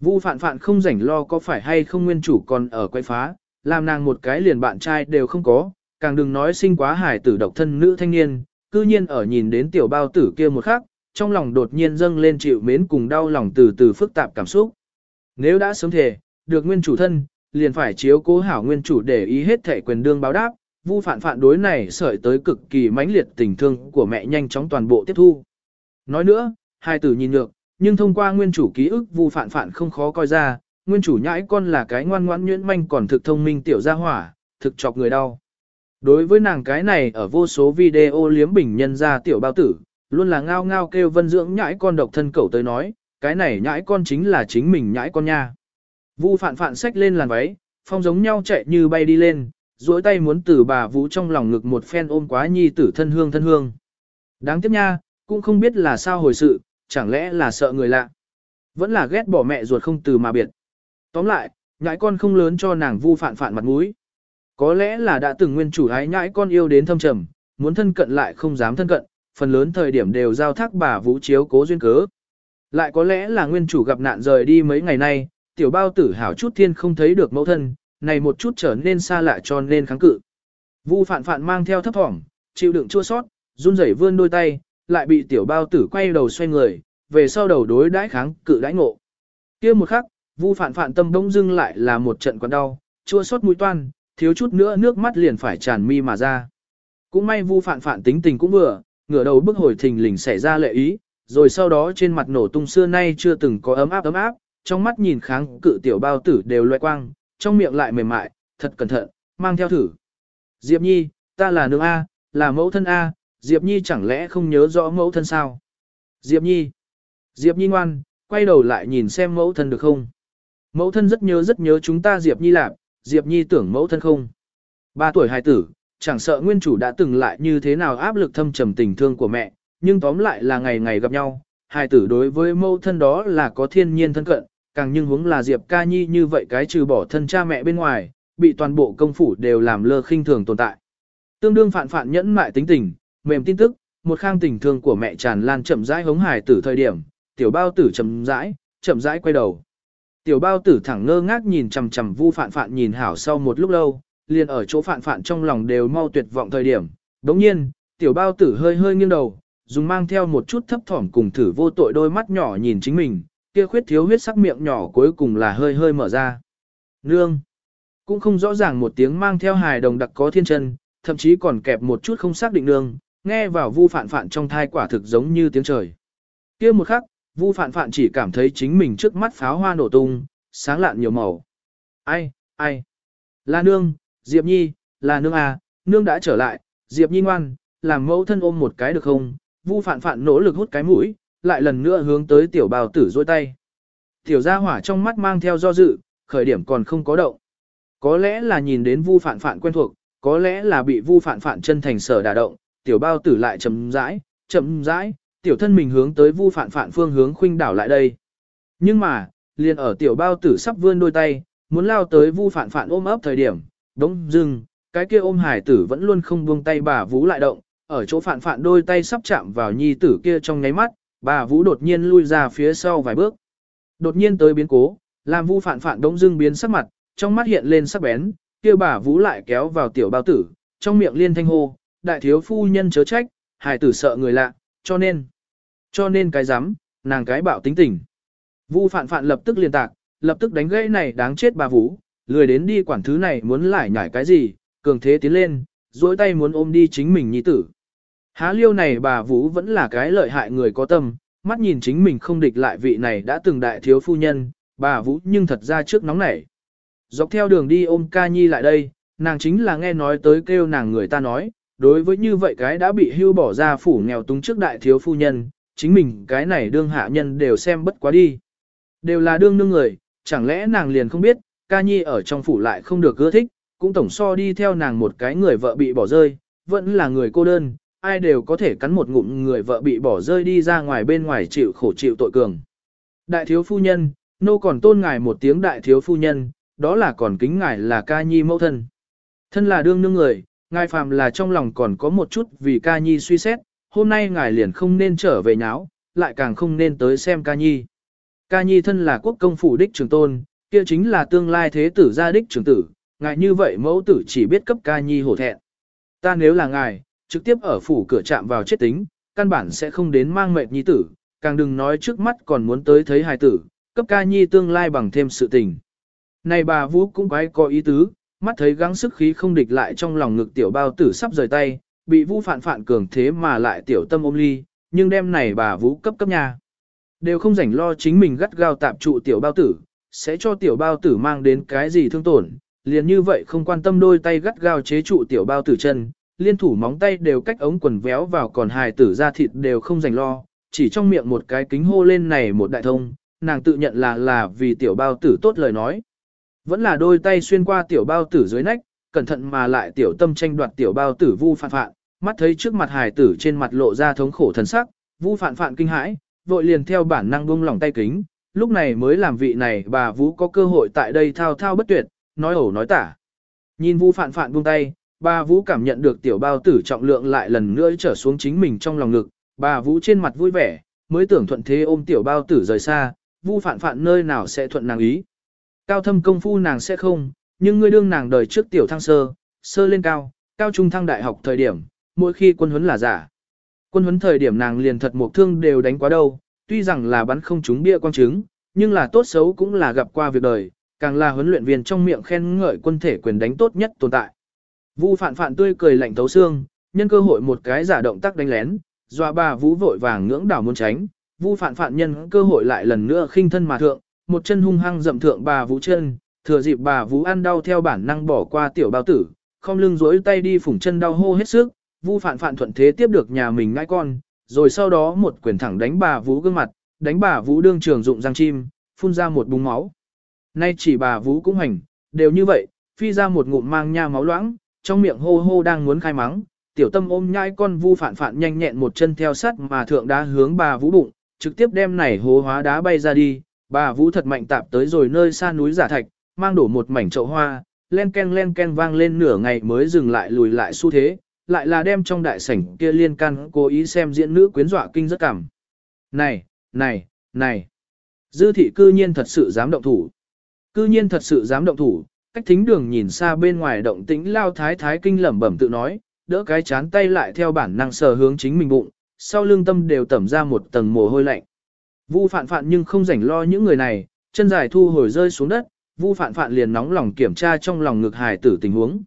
Vu Phạn Phạn không rảnh lo có phải hay không nguyên chủ còn ở quay phá, làm nàng một cái liền bạn trai đều không có, càng đừng nói sinh quá hài tử độc thân nữ thanh niên, cư nhiên ở nhìn đến tiểu bao tử kia một khắc, trong lòng đột nhiên dâng lên chịu mến cùng đau lòng từ từ phức tạp cảm xúc. Nếu đã sớm thể, được nguyên chủ thân, liền phải chiếu cố hảo nguyên chủ để ý hết thể quyền đương báo đáp, vu phản phản đối này sợi tới cực kỳ mãnh liệt tình thương của mẹ nhanh chóng toàn bộ tiếp thu. Nói nữa, hai tử nhìn được, nhưng thông qua nguyên chủ ký ức vu phản phản không khó coi ra, nguyên chủ nhãi con là cái ngoan ngoãn nhuyễn manh còn thực thông minh tiểu gia hỏa, thực chọc người đau. Đối với nàng cái này ở vô số video liếm bình nhân ra tiểu bao tử, luôn là ngao ngao kêu vân dưỡng nhãi con độc thân cẩu tới nói, cái này nhãi con chính là chính mình nhãi con nha. Vu phạn phạn xách lên làn váy, phong giống nhau chạy như bay đi lên, duỗi tay muốn từ bà Vũ trong lòng ngực một phen ôm quá nhi tử thân hương thân hương. Đáng tiếc nha, cũng không biết là sao hồi sự, chẳng lẽ là sợ người lạ. Vẫn là ghét bỏ mẹ ruột không từ mà biệt. Tóm lại, nhãi con không lớn cho nàng vu phạn phạn mặt mũi. Có lẽ là đã từng nguyên chủ ái nhãi con yêu đến thâm trầm, muốn thân cận lại không dám thân cận, phần lớn thời điểm đều giao thác bà Vũ chiếu cố duyên cớ. Lại có lẽ là nguyên chủ gặp nạn rời đi mấy ngày nay, tiểu bao tử hảo chút thiên không thấy được mẫu thân, này một chút trở nên xa lạ cho nên kháng cự. Vu phạn phạn mang theo thấp thỏm, chịu đựng chua sót, run rẩy vươn đôi tay, lại bị tiểu bao tử quay đầu xoay người, về sau đầu đối đãi kháng cự đãi ngộ. kia một khắc, vu phạn phạn tâm bỗng dưng lại là một trận quặn đau, chua sót mũi toan, thiếu chút nữa nước mắt liền phải tràn mi mà ra. Cũng may vu phạn phạn tính tình cũng vừa, ngửa đầu bước hồi thình lình xảy ra lệ ý, rồi sau đó trên mặt nổ tung xưa nay chưa từng có ấm áp ấm áp, trong mắt nhìn kháng cự tiểu bao tử đều loại quang, trong miệng lại mềm mại, thật cẩn thận, mang theo thử. Diệp Nhi, ta là nương A, là mẫu thân A, Diệp Nhi chẳng lẽ không nhớ rõ mẫu thân sao? Diệp Nhi, Diệp Nhi ngoan, quay đầu lại nhìn xem mẫu thân được không? Mẫu thân rất nhớ rất nhớ chúng ta Diệp Nhi lạc, Diệp Nhi tưởng mẫu thân không? Ba tuổi hài tử, chẳng sợ nguyên chủ đã từng lại như thế nào áp lực thâm trầm tình thương của mẹ, nhưng tóm lại là ngày ngày gặp nhau, hài tử đối với mẫu thân đó là có thiên nhiên thân cận, càng nhưng hướng là Diệp Ca Nhi như vậy cái trừ bỏ thân cha mẹ bên ngoài, bị toàn bộ công phủ đều làm lơ khinh thường tồn tại. Tương đương phản phản nhẫn mại tính tình, mềm tin tức, một khang tình thương của mẹ tràn lan chậm rãi hống hài tử thời điểm, tiểu bao tử chậm rãi, chậm rãi quay đầu. Tiểu bao tử thẳng ngơ ngác nhìn chằm chằm vu Phạn Phạn nhìn hảo sau một lúc lâu, liền ở chỗ phản phản trong lòng đều mau tuyệt vọng thời điểm. đống nhiên, tiểu bao tử hơi hơi nghiêng đầu, dùng mang theo một chút thấp thỏm cùng thử vô tội đôi mắt nhỏ nhìn chính mình, kia khuyết thiếu huyết sắc miệng nhỏ cuối cùng là hơi hơi mở ra. Nương! Cũng không rõ ràng một tiếng mang theo hài đồng đặc có thiên chân, thậm chí còn kẹp một chút không xác định nương, nghe vào vu phản phản trong thai quả thực giống như tiếng trời. kia một khắc, vu phản phản chỉ cảm thấy chính mình trước mắt pháo hoa nổ tung, sáng lạn nhiều màu. Ai, ai? Là nương, Diệp Nhi, là nương à, nương đã trở lại, Diệp Nhi ngoan, làm mẫu thân ôm một cái được không? Vu phạn phạn nỗ lực hút cái mũi, lại lần nữa hướng tới tiểu bào tử dôi tay. Tiểu gia hỏa trong mắt mang theo do dự, khởi điểm còn không có động. Có lẽ là nhìn đến vu phạn phạn quen thuộc, có lẽ là bị vu phạn phạn chân thành sở đả động, tiểu bao tử lại chậm rãi, chậm rãi, tiểu thân mình hướng tới vu phạn phạn phương hướng khuynh đảo lại đây. Nhưng mà, liền ở tiểu bao tử sắp vươn đôi tay, muốn lao tới vu phạn phạn ôm ấp thời điểm, đống dưng, cái kia ôm hải tử vẫn luôn không buông tay bà vũ lại động, ở chỗ phạn phạn đôi tay sắp chạm vào nhi tử kia trong nháy mắt, bà vũ đột nhiên lui ra phía sau vài bước. Đột nhiên tới biến cố, làm vu phạn phạn đống dưng biến sắc mặt, trong mắt hiện lên sắc bén, kia bà vũ lại kéo vào tiểu bao tử, trong miệng liên thanh hô, đại thiếu phu nhân chớ trách, hải tử sợ người lạ, cho nên, cho nên cái dám, nàng cái bạo tính tình. Vu phạn phạn lập tức liên tạc, lập tức đánh gãy này đáng chết bà vũ, lười đến đi quản thứ này muốn lại nhảy cái gì, cường thế tiến lên, duỗi tay muốn ôm đi chính mình nhi tử. Há liêu này bà vũ vẫn là cái lợi hại người có tâm, mắt nhìn chính mình không địch lại vị này đã từng đại thiếu phu nhân, bà vũ nhưng thật ra trước nóng nảy. Dọc theo đường đi ôm ca nhi lại đây, nàng chính là nghe nói tới kêu nàng người ta nói, đối với như vậy cái đã bị hưu bỏ ra phủ nghèo túng trước đại thiếu phu nhân, chính mình cái này đương hạ nhân đều xem bất quá đi. Đều là đương nương người, chẳng lẽ nàng liền không biết, ca nhi ở trong phủ lại không được ưa thích, cũng tổng so đi theo nàng một cái người vợ bị bỏ rơi, vẫn là người cô đơn, ai đều có thể cắn một ngụm người vợ bị bỏ rơi đi ra ngoài bên ngoài chịu khổ chịu tội cường. Đại thiếu phu nhân, nô còn tôn ngài một tiếng đại thiếu phu nhân, đó là còn kính ngài là ca nhi mẫu thân. Thân là đương nương người, ngài phàm là trong lòng còn có một chút vì ca nhi suy xét, hôm nay ngài liền không nên trở về nháo, lại càng không nên tới xem ca nhi. Ca nhi thân là quốc công phủ đích trường tôn, kia chính là tương lai thế tử gia đích trưởng tử, ngài như vậy mẫu tử chỉ biết cấp ca nhi hổ thẹn. Ta nếu là ngài, trực tiếp ở phủ cửa chạm vào chết tính, căn bản sẽ không đến mang mệnh nhi tử, càng đừng nói trước mắt còn muốn tới thấy hài tử, cấp ca nhi tương lai bằng thêm sự tình. Này bà Vũ cũng quái có ý tứ, mắt thấy gắng sức khí không địch lại trong lòng ngực tiểu bao tử sắp rời tay, bị Vũ phản phản cường thế mà lại tiểu tâm ôm ly, nhưng đêm này bà Vũ cấp cấp nhà. Đều không rảnh lo chính mình gắt gao tạp trụ tiểu bao tử, sẽ cho tiểu bao tử mang đến cái gì thương tổn, liền như vậy không quan tâm đôi tay gắt gao chế trụ tiểu bao tử chân, liên thủ móng tay đều cách ống quần véo vào còn hài tử ra thịt đều không dành lo, chỉ trong miệng một cái kính hô lên này một đại thông, nàng tự nhận là là vì tiểu bao tử tốt lời nói. Vẫn là đôi tay xuyên qua tiểu bao tử dưới nách, cẩn thận mà lại tiểu tâm tranh đoạt tiểu bao tử vu phạn phạn, mắt thấy trước mặt hài tử trên mặt lộ ra thống khổ thần sắc, vu phạn phạn kinh hãi, vội liền theo bản năng buông lỏng tay kính, lúc này mới làm vị này bà vũ có cơ hội tại đây thao thao bất tuyệt, nói ẩu nói tả. Nhìn vu phạn phạn buông tay, bà vũ cảm nhận được tiểu bao tử trọng lượng lại lần nữa trở xuống chính mình trong lòng ngực, bà vũ trên mặt vui vẻ, mới tưởng thuận thế ôm tiểu bao tử rời xa, vu phạn phạn nơi nào sẽ thuận nàng ý. Cao thâm công phu nàng sẽ không, nhưng ngươi đương nàng đời trước tiểu thăng sơ, sơ lên cao, cao trung thăng đại học thời điểm, mỗi khi quân huấn là giả. Quân huấn thời điểm nàng liền thật một thương đều đánh quá đâu, tuy rằng là bắn không trúng bia quang chứng, nhưng là tốt xấu cũng là gặp qua việc đời, càng là huấn luyện viên trong miệng khen ngợi quân thể quyền đánh tốt nhất tồn tại. Vu phạn phạn tươi cười lạnh thấu xương, nhân cơ hội một cái giả động tác đánh lén, dọa bà vũ vội vàng ngưỡng đảo muốn tránh, Vu phạn phạn nhân cơ hội lại lần nữa khinh thân mà thượng, một chân hung hăng dậm thượng bà Vũ chân, thừa dịp bà Vũ ăn đau theo bản năng bỏ qua tiểu bao tử, không lưng duỗi tay đi phủng chân đau hô hết sức, Vu Phạn Phạn thuận thế tiếp được nhà mình ngai con, rồi sau đó một quyền thẳng đánh bà Vũ gương mặt, đánh bà Vũ đương trường dụng răng chim, phun ra một búng máu. Nay chỉ bà Vũ cũng hành, đều như vậy, phi ra một ngụm mang nha máu loãng, trong miệng hô hô đang muốn khai mắng, tiểu tâm ôm nhai con Vu phản phản nhanh nhẹn một chân theo sắt mà thượng đá hướng bà Vũ bụng, trực tiếp đem này hố hóa đá bay ra đi, Bà Vũ thật mạnh tạp tới rồi nơi xa núi giả thạch, mang đổ một mảnh chậu hoa, len ken len ken vang lên nửa ngày mới dừng lại lùi lại xu thế, lại là đem trong đại sảnh kia liên can cố ý xem diễn nữ quyến dọa kinh rất cảm. Này, này, này, dư thị cư nhiên thật sự dám động thủ. Cư nhiên thật sự dám động thủ, cách thính đường nhìn xa bên ngoài động tĩnh lao thái thái kinh lẩm bẩm tự nói, đỡ cái chán tay lại theo bản năng sờ hướng chính mình bụng, sau lưng tâm đều tẩm ra một tầng mồ hôi lạnh. Vu phạn phạn nhưng không rảnh lo những người này, chân dài thu hồi rơi xuống đất, Vu phạn phạn liền nóng lòng kiểm tra trong lòng ngực hài tử tình huống.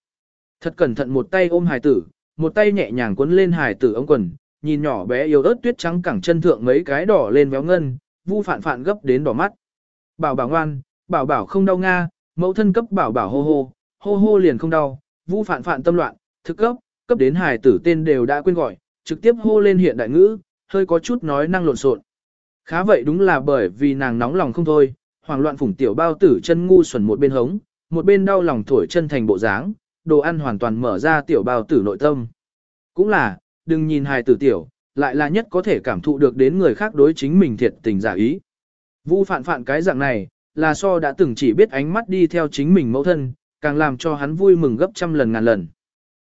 Thật cẩn thận một tay ôm hài tử, một tay nhẹ nhàng cuốn lên hài tử ống quần, nhìn nhỏ bé yếu ớt tuyết trắng cẳng chân thượng mấy cái đỏ lên véo ngân, Vu phạn phạn gấp đến đỏ mắt. Bảo bảo ngoan, bảo bảo không đau nga, mẫu thân cấp bảo bảo hô hô, hô hô liền không đau, Vu phạn phạn tâm loạn, thức gấp, cấp đến hài tử tên đều đã quên gọi, trực tiếp hô lên hiện đại ngữ, hơi có chút nói năng lộn xộn. Khá vậy đúng là bởi vì nàng nóng lòng không thôi, hoảng loạn phủng tiểu bao tử chân ngu xuẩn một bên hống, một bên đau lòng thổi chân thành bộ dáng, đồ ăn hoàn toàn mở ra tiểu bao tử nội tâm. Cũng là, đừng nhìn hài tử tiểu, lại là nhất có thể cảm thụ được đến người khác đối chính mình thiệt tình giả ý. Vu phạn phạn cái dạng này, là so đã từng chỉ biết ánh mắt đi theo chính mình mẫu thân, càng làm cho hắn vui mừng gấp trăm lần ngàn lần.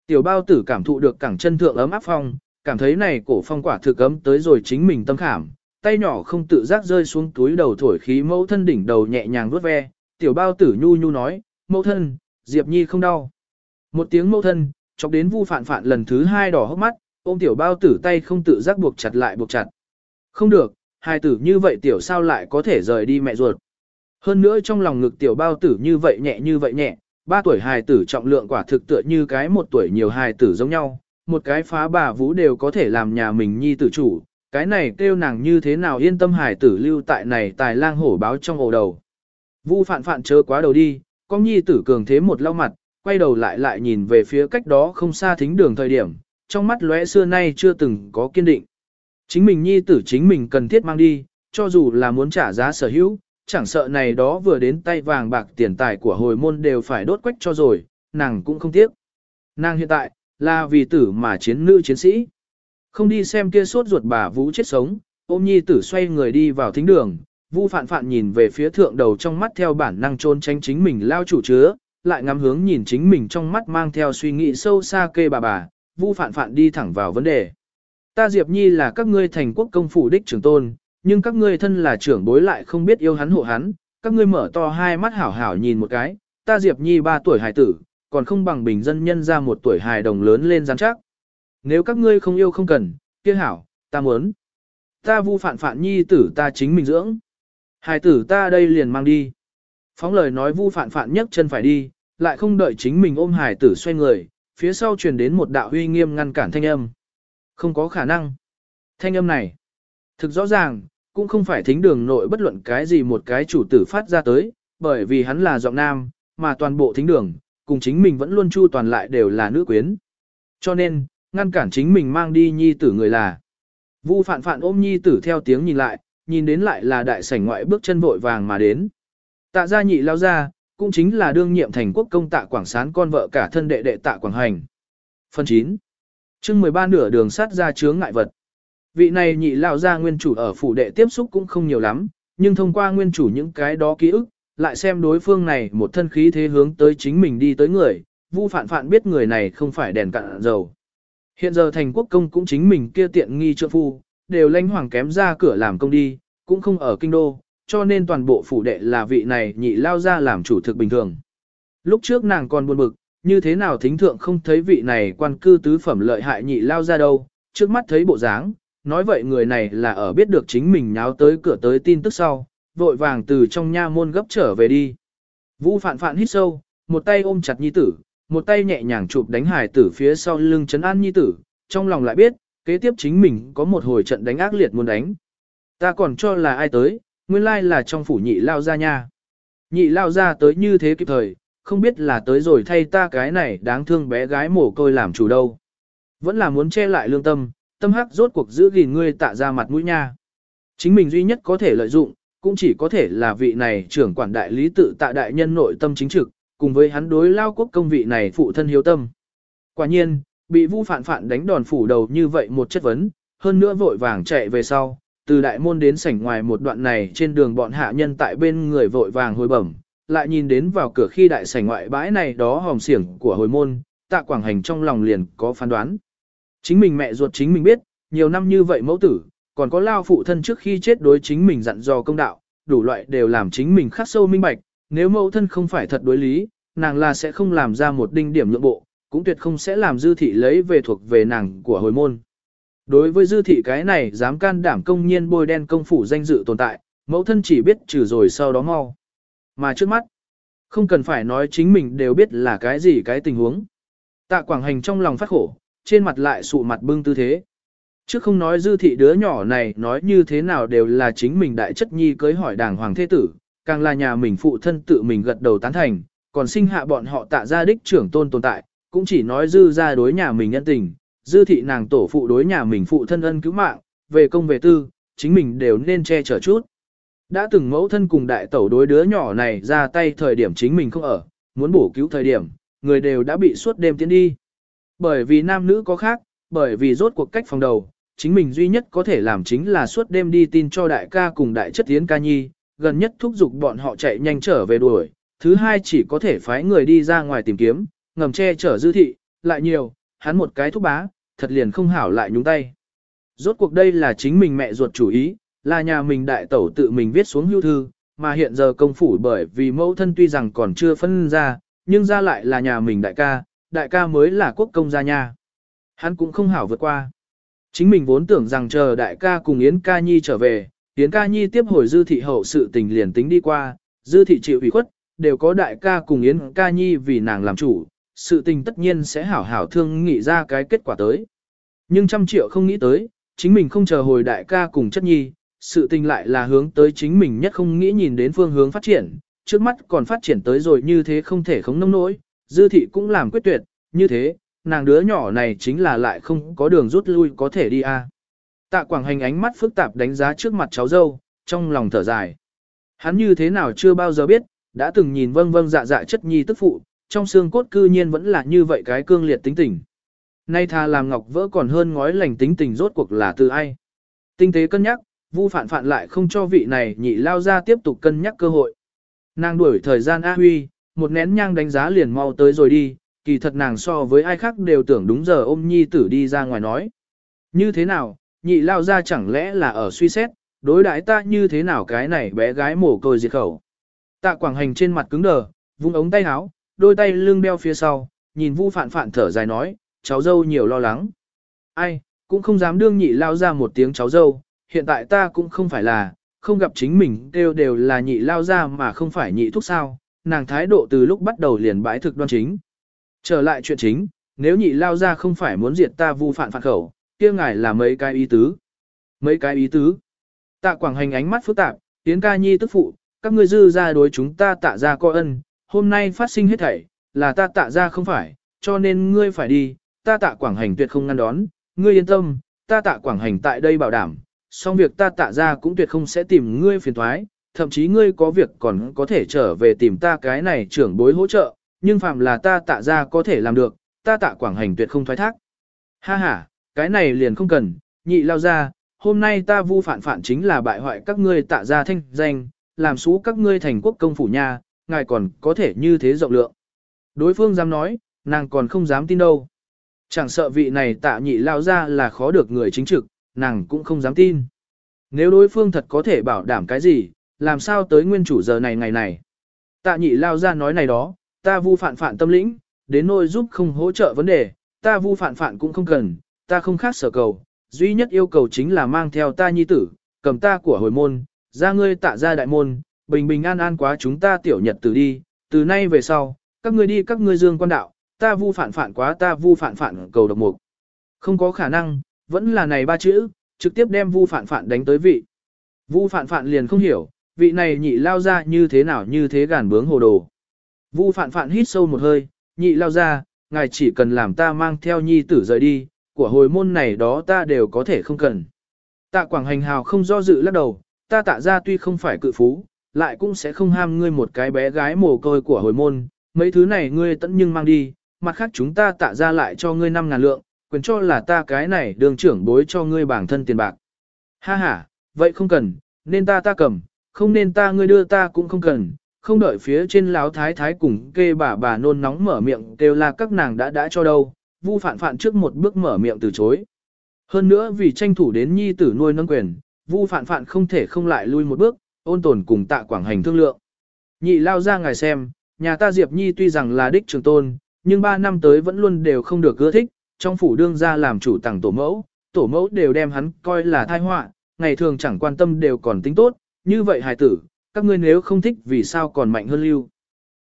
Tiểu bao tử cảm thụ được cẳng chân thượng ấm áp phong, cảm thấy này cổ phong quả thực ấm tới rồi chính mình tâm khảm, tay nhỏ không tự giác rơi xuống túi đầu thổi khí mẫu thân đỉnh đầu nhẹ nhàng vuốt ve, tiểu bao tử nhu nhu nói, mẫu thân, Diệp Nhi không đau. Một tiếng mâu thân, chọc đến vu Phản Phản lần thứ hai đỏ hốc mắt, ôm tiểu bao tử tay không tự giác buộc chặt lại buộc chặt. Không được, hai tử như vậy tiểu sao lại có thể rời đi mẹ ruột. Hơn nữa trong lòng ngực tiểu bao tử như vậy nhẹ như vậy nhẹ, ba tuổi hài tử trọng lượng quả thực tựa như cái một tuổi nhiều hài tử giống nhau, một cái phá bà vũ đều có thể làm nhà mình nhi tử chủ, cái này kêu nàng như thế nào yên tâm hài tử lưu tại này tài lang hổ báo trong ổ đầu. Vu phạn phạn chớ quá đầu đi, con nhi tử cường thế một lau mặt, quay đầu lại lại nhìn về phía cách đó không xa thính đường thời điểm, trong mắt lóe xưa nay chưa từng có kiên định. Chính mình nhi tử chính mình cần thiết mang đi, cho dù là muốn trả giá sở hữu, chẳng sợ này đó vừa đến tay vàng bạc tiền tài của hồi môn đều phải đốt quách cho rồi, nàng cũng không tiếc. Nàng hiện tại, là vì tử mà chiến nữ chiến sĩ. Không đi xem kia suốt ruột bà vũ chết sống, ôm nhi tử xoay người đi vào thính đường, Vu phạn phạn nhìn về phía thượng đầu trong mắt theo bản năng trôn tránh chính mình lao chủ chứa, lại ngắm hướng nhìn chính mình trong mắt mang theo suy nghĩ sâu xa kê bà bà, Vu phạn phạn đi thẳng vào vấn đề. Ta Diệp Nhi là các ngươi thành quốc công phủ đích trưởng tôn, nhưng các ngươi thân là trưởng bối lại không biết yêu hắn hộ hắn, các ngươi mở to hai mắt hảo hảo nhìn một cái, ta Diệp Nhi ba tuổi hài tử, còn không bằng bình dân nhân ra một tuổi hài đồng lớn lên rắn chắc. Nếu các ngươi không yêu không cần, kia hảo, ta muốn. Ta vu phạn phạn nhi tử ta chính mình dưỡng. Hài tử ta đây liền mang đi. Phóng lời nói vu phạn phạn nhấc chân phải đi, lại không đợi chính mình ôm hải tử xoay người, phía sau truyền đến một đạo huy nghiêm ngăn cản thanh âm. Không có khả năng. Thanh âm này, thực rõ ràng, cũng không phải thính đường nội bất luận cái gì một cái chủ tử phát ra tới, bởi vì hắn là giọng nam, mà toàn bộ thính đường, cùng chính mình vẫn luôn chu toàn lại đều là nữ quyến. Cho nên, ngăn cản chính mình mang đi nhi tử người là. Vu phạn phạn ôm nhi tử theo tiếng nhìn lại, nhìn đến lại là đại sảnh ngoại bước chân vội vàng mà đến. Tạ gia nhị lao gia cũng chính là đương nhiệm thành quốc công tạ quảng sán con vợ cả thân đệ đệ tạ quảng hành. Phần 9. chương 13 nửa đường sát ra chướng ngại vật. Vị này nhị lao gia nguyên chủ ở phủ đệ tiếp xúc cũng không nhiều lắm, nhưng thông qua nguyên chủ những cái đó ký ức, lại xem đối phương này một thân khí thế hướng tới chính mình đi tới người, vu phạn phạn biết người này không phải đèn cạn dầu. Hiện giờ thành quốc công cũng chính mình kia tiện nghi trợ phu, đều lãnh hoàng kém ra cửa làm công đi, cũng không ở kinh đô, cho nên toàn bộ phủ đệ là vị này nhị lao ra làm chủ thực bình thường. Lúc trước nàng còn buồn bực, như thế nào thính thượng không thấy vị này quan cư tứ phẩm lợi hại nhị lao ra đâu, trước mắt thấy bộ dáng, nói vậy người này là ở biết được chính mình nháo tới cửa tới tin tức sau, vội vàng từ trong nha môn gấp trở về đi. Vũ phạn phạn hít sâu, một tay ôm chặt nhi tử, một tay nhẹ nhàng chụp đánh hải tử phía sau lưng chấn an nhi tử, trong lòng lại biết, kế tiếp chính mình có một hồi trận đánh ác liệt muốn đánh. Ta còn cho là ai tới, nguyên lai là trong phủ nhị lao ra nha. Nhị lao ra tới như thế kịp thời, không biết là tới rồi thay ta cái này đáng thương bé gái mồ côi làm chủ đâu. Vẫn là muốn che lại lương tâm, tâm hắc rốt cuộc giữ gìn ngươi tạ ra mặt mũi nha. Chính mình duy nhất có thể lợi dụng, cũng chỉ có thể là vị này trưởng quản đại lý tự tạ đại nhân nội tâm chính trực, cùng với hắn đối lao quốc công vị này phụ thân hiếu tâm. Quả nhiên, bị vu phản phản đánh đòn phủ đầu như vậy một chất vấn, hơn nữa vội vàng chạy về sau, từ đại môn đến sảnh ngoài một đoạn này trên đường bọn hạ nhân tại bên người vội vàng hồi bẩm, lại nhìn đến vào cửa khi đại sảnh ngoại bãi này đó hòm xiển của hồi môn, tạ quảng hành trong lòng liền có phán đoán. Chính mình mẹ ruột chính mình biết, nhiều năm như vậy mẫu tử, còn có lao phụ thân trước khi chết đối chính mình dặn dò công đạo, đủ loại đều làm chính mình khắc sâu minh bạch, nếu mẫu thân không phải thật đối lý, nàng là sẽ không làm ra một đinh điểm nhượng bộ, cũng tuyệt không sẽ làm dư thị lấy về thuộc về nàng của hồi môn. Đối với dư thị cái này dám can đảm công nhiên bôi đen công phủ danh dự tồn tại, mẫu thân chỉ biết trừ rồi sau đó mau. Mà trước mắt, không cần phải nói chính mình đều biết là cái gì cái tình huống. Tạ Quảng Hành trong lòng phát khổ, trên mặt lại sụ mặt bưng tư thế. Chứ không nói dư thị đứa nhỏ này nói như thế nào đều là chính mình đại chất nhi cưới hỏi đàng hoàng thế tử, càng là nhà mình phụ thân tự mình gật đầu tán thành, còn sinh hạ bọn họ tạ gia đích trưởng tôn tồn tại, cũng chỉ nói dư ra đối nhà mình nhân tình, dư thị nàng tổ phụ đối nhà mình phụ thân ân cứu mạng, về công về tư, chính mình đều nên che chở chút. Đã từng mẫu thân cùng đại tẩu đối đứa nhỏ này ra tay thời điểm chính mình không ở, muốn bổ cứu thời điểm, người đều đã bị suốt đêm tiến đi. Bởi vì nam nữ có khác, bởi vì rốt cuộc cách phòng đầu, chính mình duy nhất có thể làm chính là suốt đêm đi tin cho đại ca cùng đại chất tiến ca nhi, gần nhất thúc giục bọn họ chạy nhanh trở về đuổi, thứ hai chỉ có thể phái người đi ra ngoài tìm kiếm, ngầm che chở dư thị, lại nhiều, hắn một cái thúc bá, thật liền không hảo lại nhúng tay. Rốt cuộc đây là chính mình mẹ ruột chủ ý, là nhà mình đại tẩu tự mình viết xuống hưu thư, mà hiện giờ công phủ bởi vì mẫu thân tuy rằng còn chưa phân ra, nhưng ra lại là nhà mình đại ca, đại ca mới là quốc công gia nha. Hắn cũng không hảo vượt qua. Chính mình vốn tưởng rằng chờ đại ca cùng Yến ca nhi trở về, Yến ca nhi tiếp hồi dư thị hậu sự tình liền tính đi qua, dư thị chịu ủy khuất, đều có đại ca cùng Yến ca nhi vì nàng làm chủ, sự tình tất nhiên sẽ hảo hảo thương nghĩ ra cái kết quả tới. Nhưng trăm triệu không nghĩ tới, chính mình không chờ hồi đại ca cùng chất nhi, sự tình lại là hướng tới chính mình nhất không nghĩ nhìn đến phương hướng phát triển, trước mắt còn phát triển tới rồi như thế không thể không nông nỗi, dư thị cũng làm quyết tuyệt, như thế, nàng đứa nhỏ này chính là lại không có đường rút lui có thể đi a. À. Tạ Quảng Hành ánh mắt phức tạp đánh giá trước mặt cháu dâu, trong lòng thở dài. Hắn như thế nào chưa bao giờ biết, đã từng nhìn vâng vâng dạ dạ chất nhi tức phụ, trong xương cốt cư nhiên vẫn là như vậy cái cương liệt tính tình. Nay thà làm ngọc vỡ còn hơn ngói lành tính tình rốt cuộc là từ ai. Tinh tế cân nhắc, Vu phản phản lại không cho vị này nhị lao ra tiếp tục cân nhắc cơ hội. Nàng đuổi thời gian A Huy, một nén nhang đánh giá liền mau tới rồi đi, kỳ thật nàng so với ai khác đều tưởng đúng giờ ôm nhi tử đi ra ngoài nói. Như thế nào, nhị lao ra chẳng lẽ là ở suy xét, đối đãi ta như thế nào cái này bé gái mổ côi diệt khẩu. Tạ quảng hành trên mặt cứng đờ, vung ống tay áo, đôi tay lưng đeo phía sau, nhìn vu phản phản thở dài nói, cháu dâu nhiều lo lắng. Ai, cũng không dám đương nhị lao ra một tiếng cháu dâu, hiện tại ta cũng không phải là, không gặp chính mình đều đều là nhị lao ra mà không phải nhị thúc sao, nàng thái độ từ lúc bắt đầu liền bãi thực đoan chính. Trở lại chuyện chính, nếu nhị lao ra không phải muốn diệt ta vu phản phản khẩu, kia ngài là mấy cái ý tứ. Mấy cái ý tứ. Tạ quảng hành ánh mắt phức tạp, tiến ca nhi tức phụ, các ngươi dư ra đối chúng ta tạ ra coi ân, hôm nay phát sinh hết thảy, là ta tạ ra không phải, cho nên ngươi phải đi, ta tạ quảng hành tuyệt không ngăn đón, ngươi yên tâm, ta tạ quảng hành tại đây bảo đảm, song việc ta tạ ra cũng tuyệt không sẽ tìm ngươi phiền thoái, thậm chí ngươi có việc còn có thể trở về tìm ta cái này trưởng bối hỗ trợ, nhưng phạm là ta tạ ra có thể làm được, ta tạ quảng hành tuyệt không thoái thác. Ha ha, cái này liền không cần, nhị lao ra, hôm nay ta vu phản phản chính là bại hoại các ngươi tạ ra thanh danh, làm xú các ngươi thành quốc công phủ nha, ngài còn có thể như thế rộng lượng. Đối phương dám nói, nàng còn không dám tin đâu. Chẳng sợ vị này tạ nhị lao ra là khó được người chính trực, nàng cũng không dám tin. Nếu đối phương thật có thể bảo đảm cái gì, làm sao tới nguyên chủ giờ này ngày này. Tạ nhị lao ra nói này đó, ta vu phản phản tâm lĩnh, đến nôi giúp không hỗ trợ vấn đề, ta vu phản phản cũng không cần, ta không khác sở cầu, duy nhất yêu cầu chính là mang theo ta nhi tử, cầm ta của hồi môn, ra ngươi tạ ra đại môn, bình bình an an quá chúng ta tiểu nhật từ đi, từ nay về sau, các ngươi đi các ngươi dương quan đạo, ta vu phản phản quá ta vu phản phản cầu độc mục. Không có khả năng, vẫn là này ba chữ, trực tiếp đem vu phản phản đánh tới vị. Vu phản phản liền không hiểu, vị này nhị lao ra như thế nào như thế gàn bướng hồ đồ. Vu phản phản hít sâu một hơi, nhị lao ra, ngài chỉ cần làm ta mang theo nhi tử rời đi, của hồi môn này đó ta đều có thể không cần. Tạ Quảng Hành hào không do dự lắc đầu, ta tạ ra tuy không phải cự phú, lại cũng sẽ không ham ngươi một cái bé gái mồ côi của hồi môn, mấy thứ này ngươi tận nhưng mang đi, mặt khác chúng ta tạ ra lại cho ngươi 5 ngàn lượng, quyền cho là ta cái này đường trưởng bối cho ngươi bản thân tiền bạc. Ha ha, vậy không cần, nên ta ta cầm, không nên ta ngươi đưa ta cũng không cần, không đợi phía trên láo thái thái cùng kê bà bà nôn nóng mở miệng kêu là các nàng đã đã cho đâu, vu phản phản trước một bước mở miệng từ chối. Hơn nữa vì tranh thủ đến nhi tử nuôi nâng quyền, vu phản phản không thể không lại lui một bước, ôn tồn cùng tạ quảng hành thương lượng. Nhị lao ra ngài xem, nhà ta Diệp Nhi tuy rằng là đích trường tôn, nhưng ba năm tới vẫn luôn đều không được ưa thích, trong phủ đương ra làm chủ tặng tổ mẫu, tổ mẫu đều đem hắn coi là thai họa, ngày thường chẳng quan tâm đều còn tính tốt, như vậy hài tử, các ngươi nếu không thích vì sao còn mạnh hơn lưu.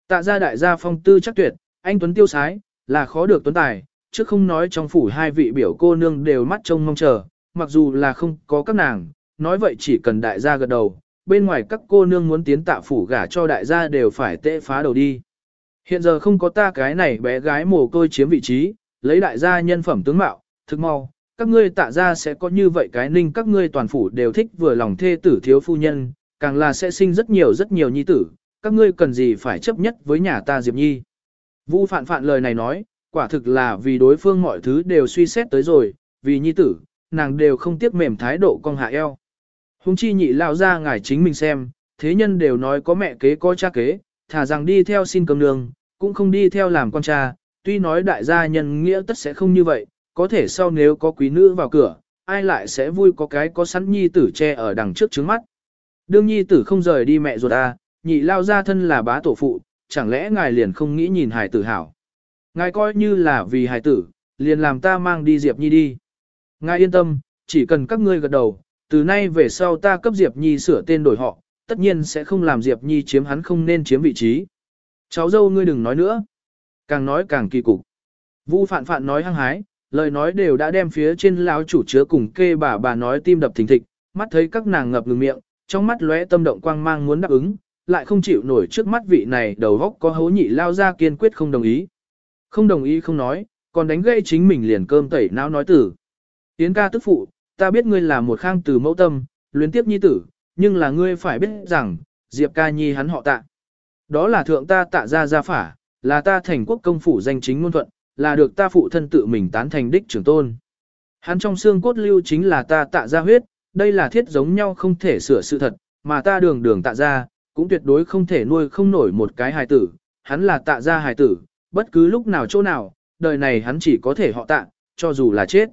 Tạ gia đại gia phong tư chắc tuyệt, anh Tuấn tiêu sái, là khó được tuấn tài, chứ không nói trong phủ hai vị biểu cô nương đều mắt trông mong chờ, mặc dù là không có các nàng, nói vậy chỉ cần đại gia gật đầu, bên ngoài các cô nương muốn tiến tạ phủ gả cho đại gia đều phải tệ phá đầu đi. Hiện giờ không có ta cái này bé gái mồ côi chiếm vị trí, lấy đại gia nhân phẩm tướng mạo, thực mau, các ngươi tạ gia sẽ có như vậy cái ninh các ngươi toàn phủ đều thích vừa lòng thê tử thiếu phu nhân, càng là sẽ sinh rất nhiều rất nhiều nhi tử, các ngươi cần gì phải chấp nhất với nhà ta Diệp Nhi. Vu phạn phạn lời này nói, quả thực là vì đối phương mọi thứ đều suy xét tới rồi, vì nhi tử, nàng đều không tiếc mềm thái độ con hạ eo. Hùng chi nhị lao ra ngài chính mình xem, thế nhân đều nói có mẹ kế có cha kế, thả rằng đi theo xin cơm nương, cũng không đi theo làm con cha, tuy nói đại gia nhân nghĩa tất sẽ không như vậy, có thể sau nếu có quý nữ vào cửa, ai lại sẽ vui có cái có sẵn nhi tử che ở đằng trước trứng mắt. Đương nhi tử không rời đi mẹ ruột à, nhị lao ra thân là bá tổ phụ, chẳng lẽ ngài liền không nghĩ nhìn hài tử hảo. Ngài coi như là vì hài tử, liền làm ta mang đi Diệp Nhi đi. Ngài yên tâm, chỉ cần các ngươi gật đầu, từ nay về sau ta cấp Diệp Nhi sửa tên đổi họ, tất nhiên sẽ không làm Diệp Nhi chiếm hắn không nên chiếm vị trí. Cháu dâu ngươi đừng nói nữa. Càng nói càng kỳ cục. Vu phạn phạn nói hăng hái, lời nói đều đã đem phía trên lão chủ chứa cùng kê bà bà nói tim đập thình thịch, mắt thấy các nàng ngập ngừng miệng, trong mắt lóe tâm động quang mang muốn đáp ứng, lại không chịu nổi trước mắt vị này đầu góc có hố nhị lao ra kiên quyết không đồng ý. Không đồng ý không nói, còn đánh gây chính mình liền cơm tẩy não nói tử. Yến ca tức phụ, ta biết ngươi là một khang từ mẫu tâm, luyến tiếp nhi tử, nhưng là ngươi phải biết rằng, Diệp ca nhi hắn họ tạ. Đó là thượng ta tạ ra gia phả, là ta thành quốc công phủ danh chính ngôn thuận, là được ta phụ thân tự mình tán thành đích trưởng tôn. Hắn trong xương cốt lưu chính là ta tạ ra huyết, đây là thiết giống nhau không thể sửa sự thật, mà ta đường đường tạ ra, cũng tuyệt đối không thể nuôi không nổi một cái hài tử, hắn là tạ ra hài tử, bất cứ lúc nào chỗ nào, đời này hắn chỉ có thể họ tạ, cho dù là chết.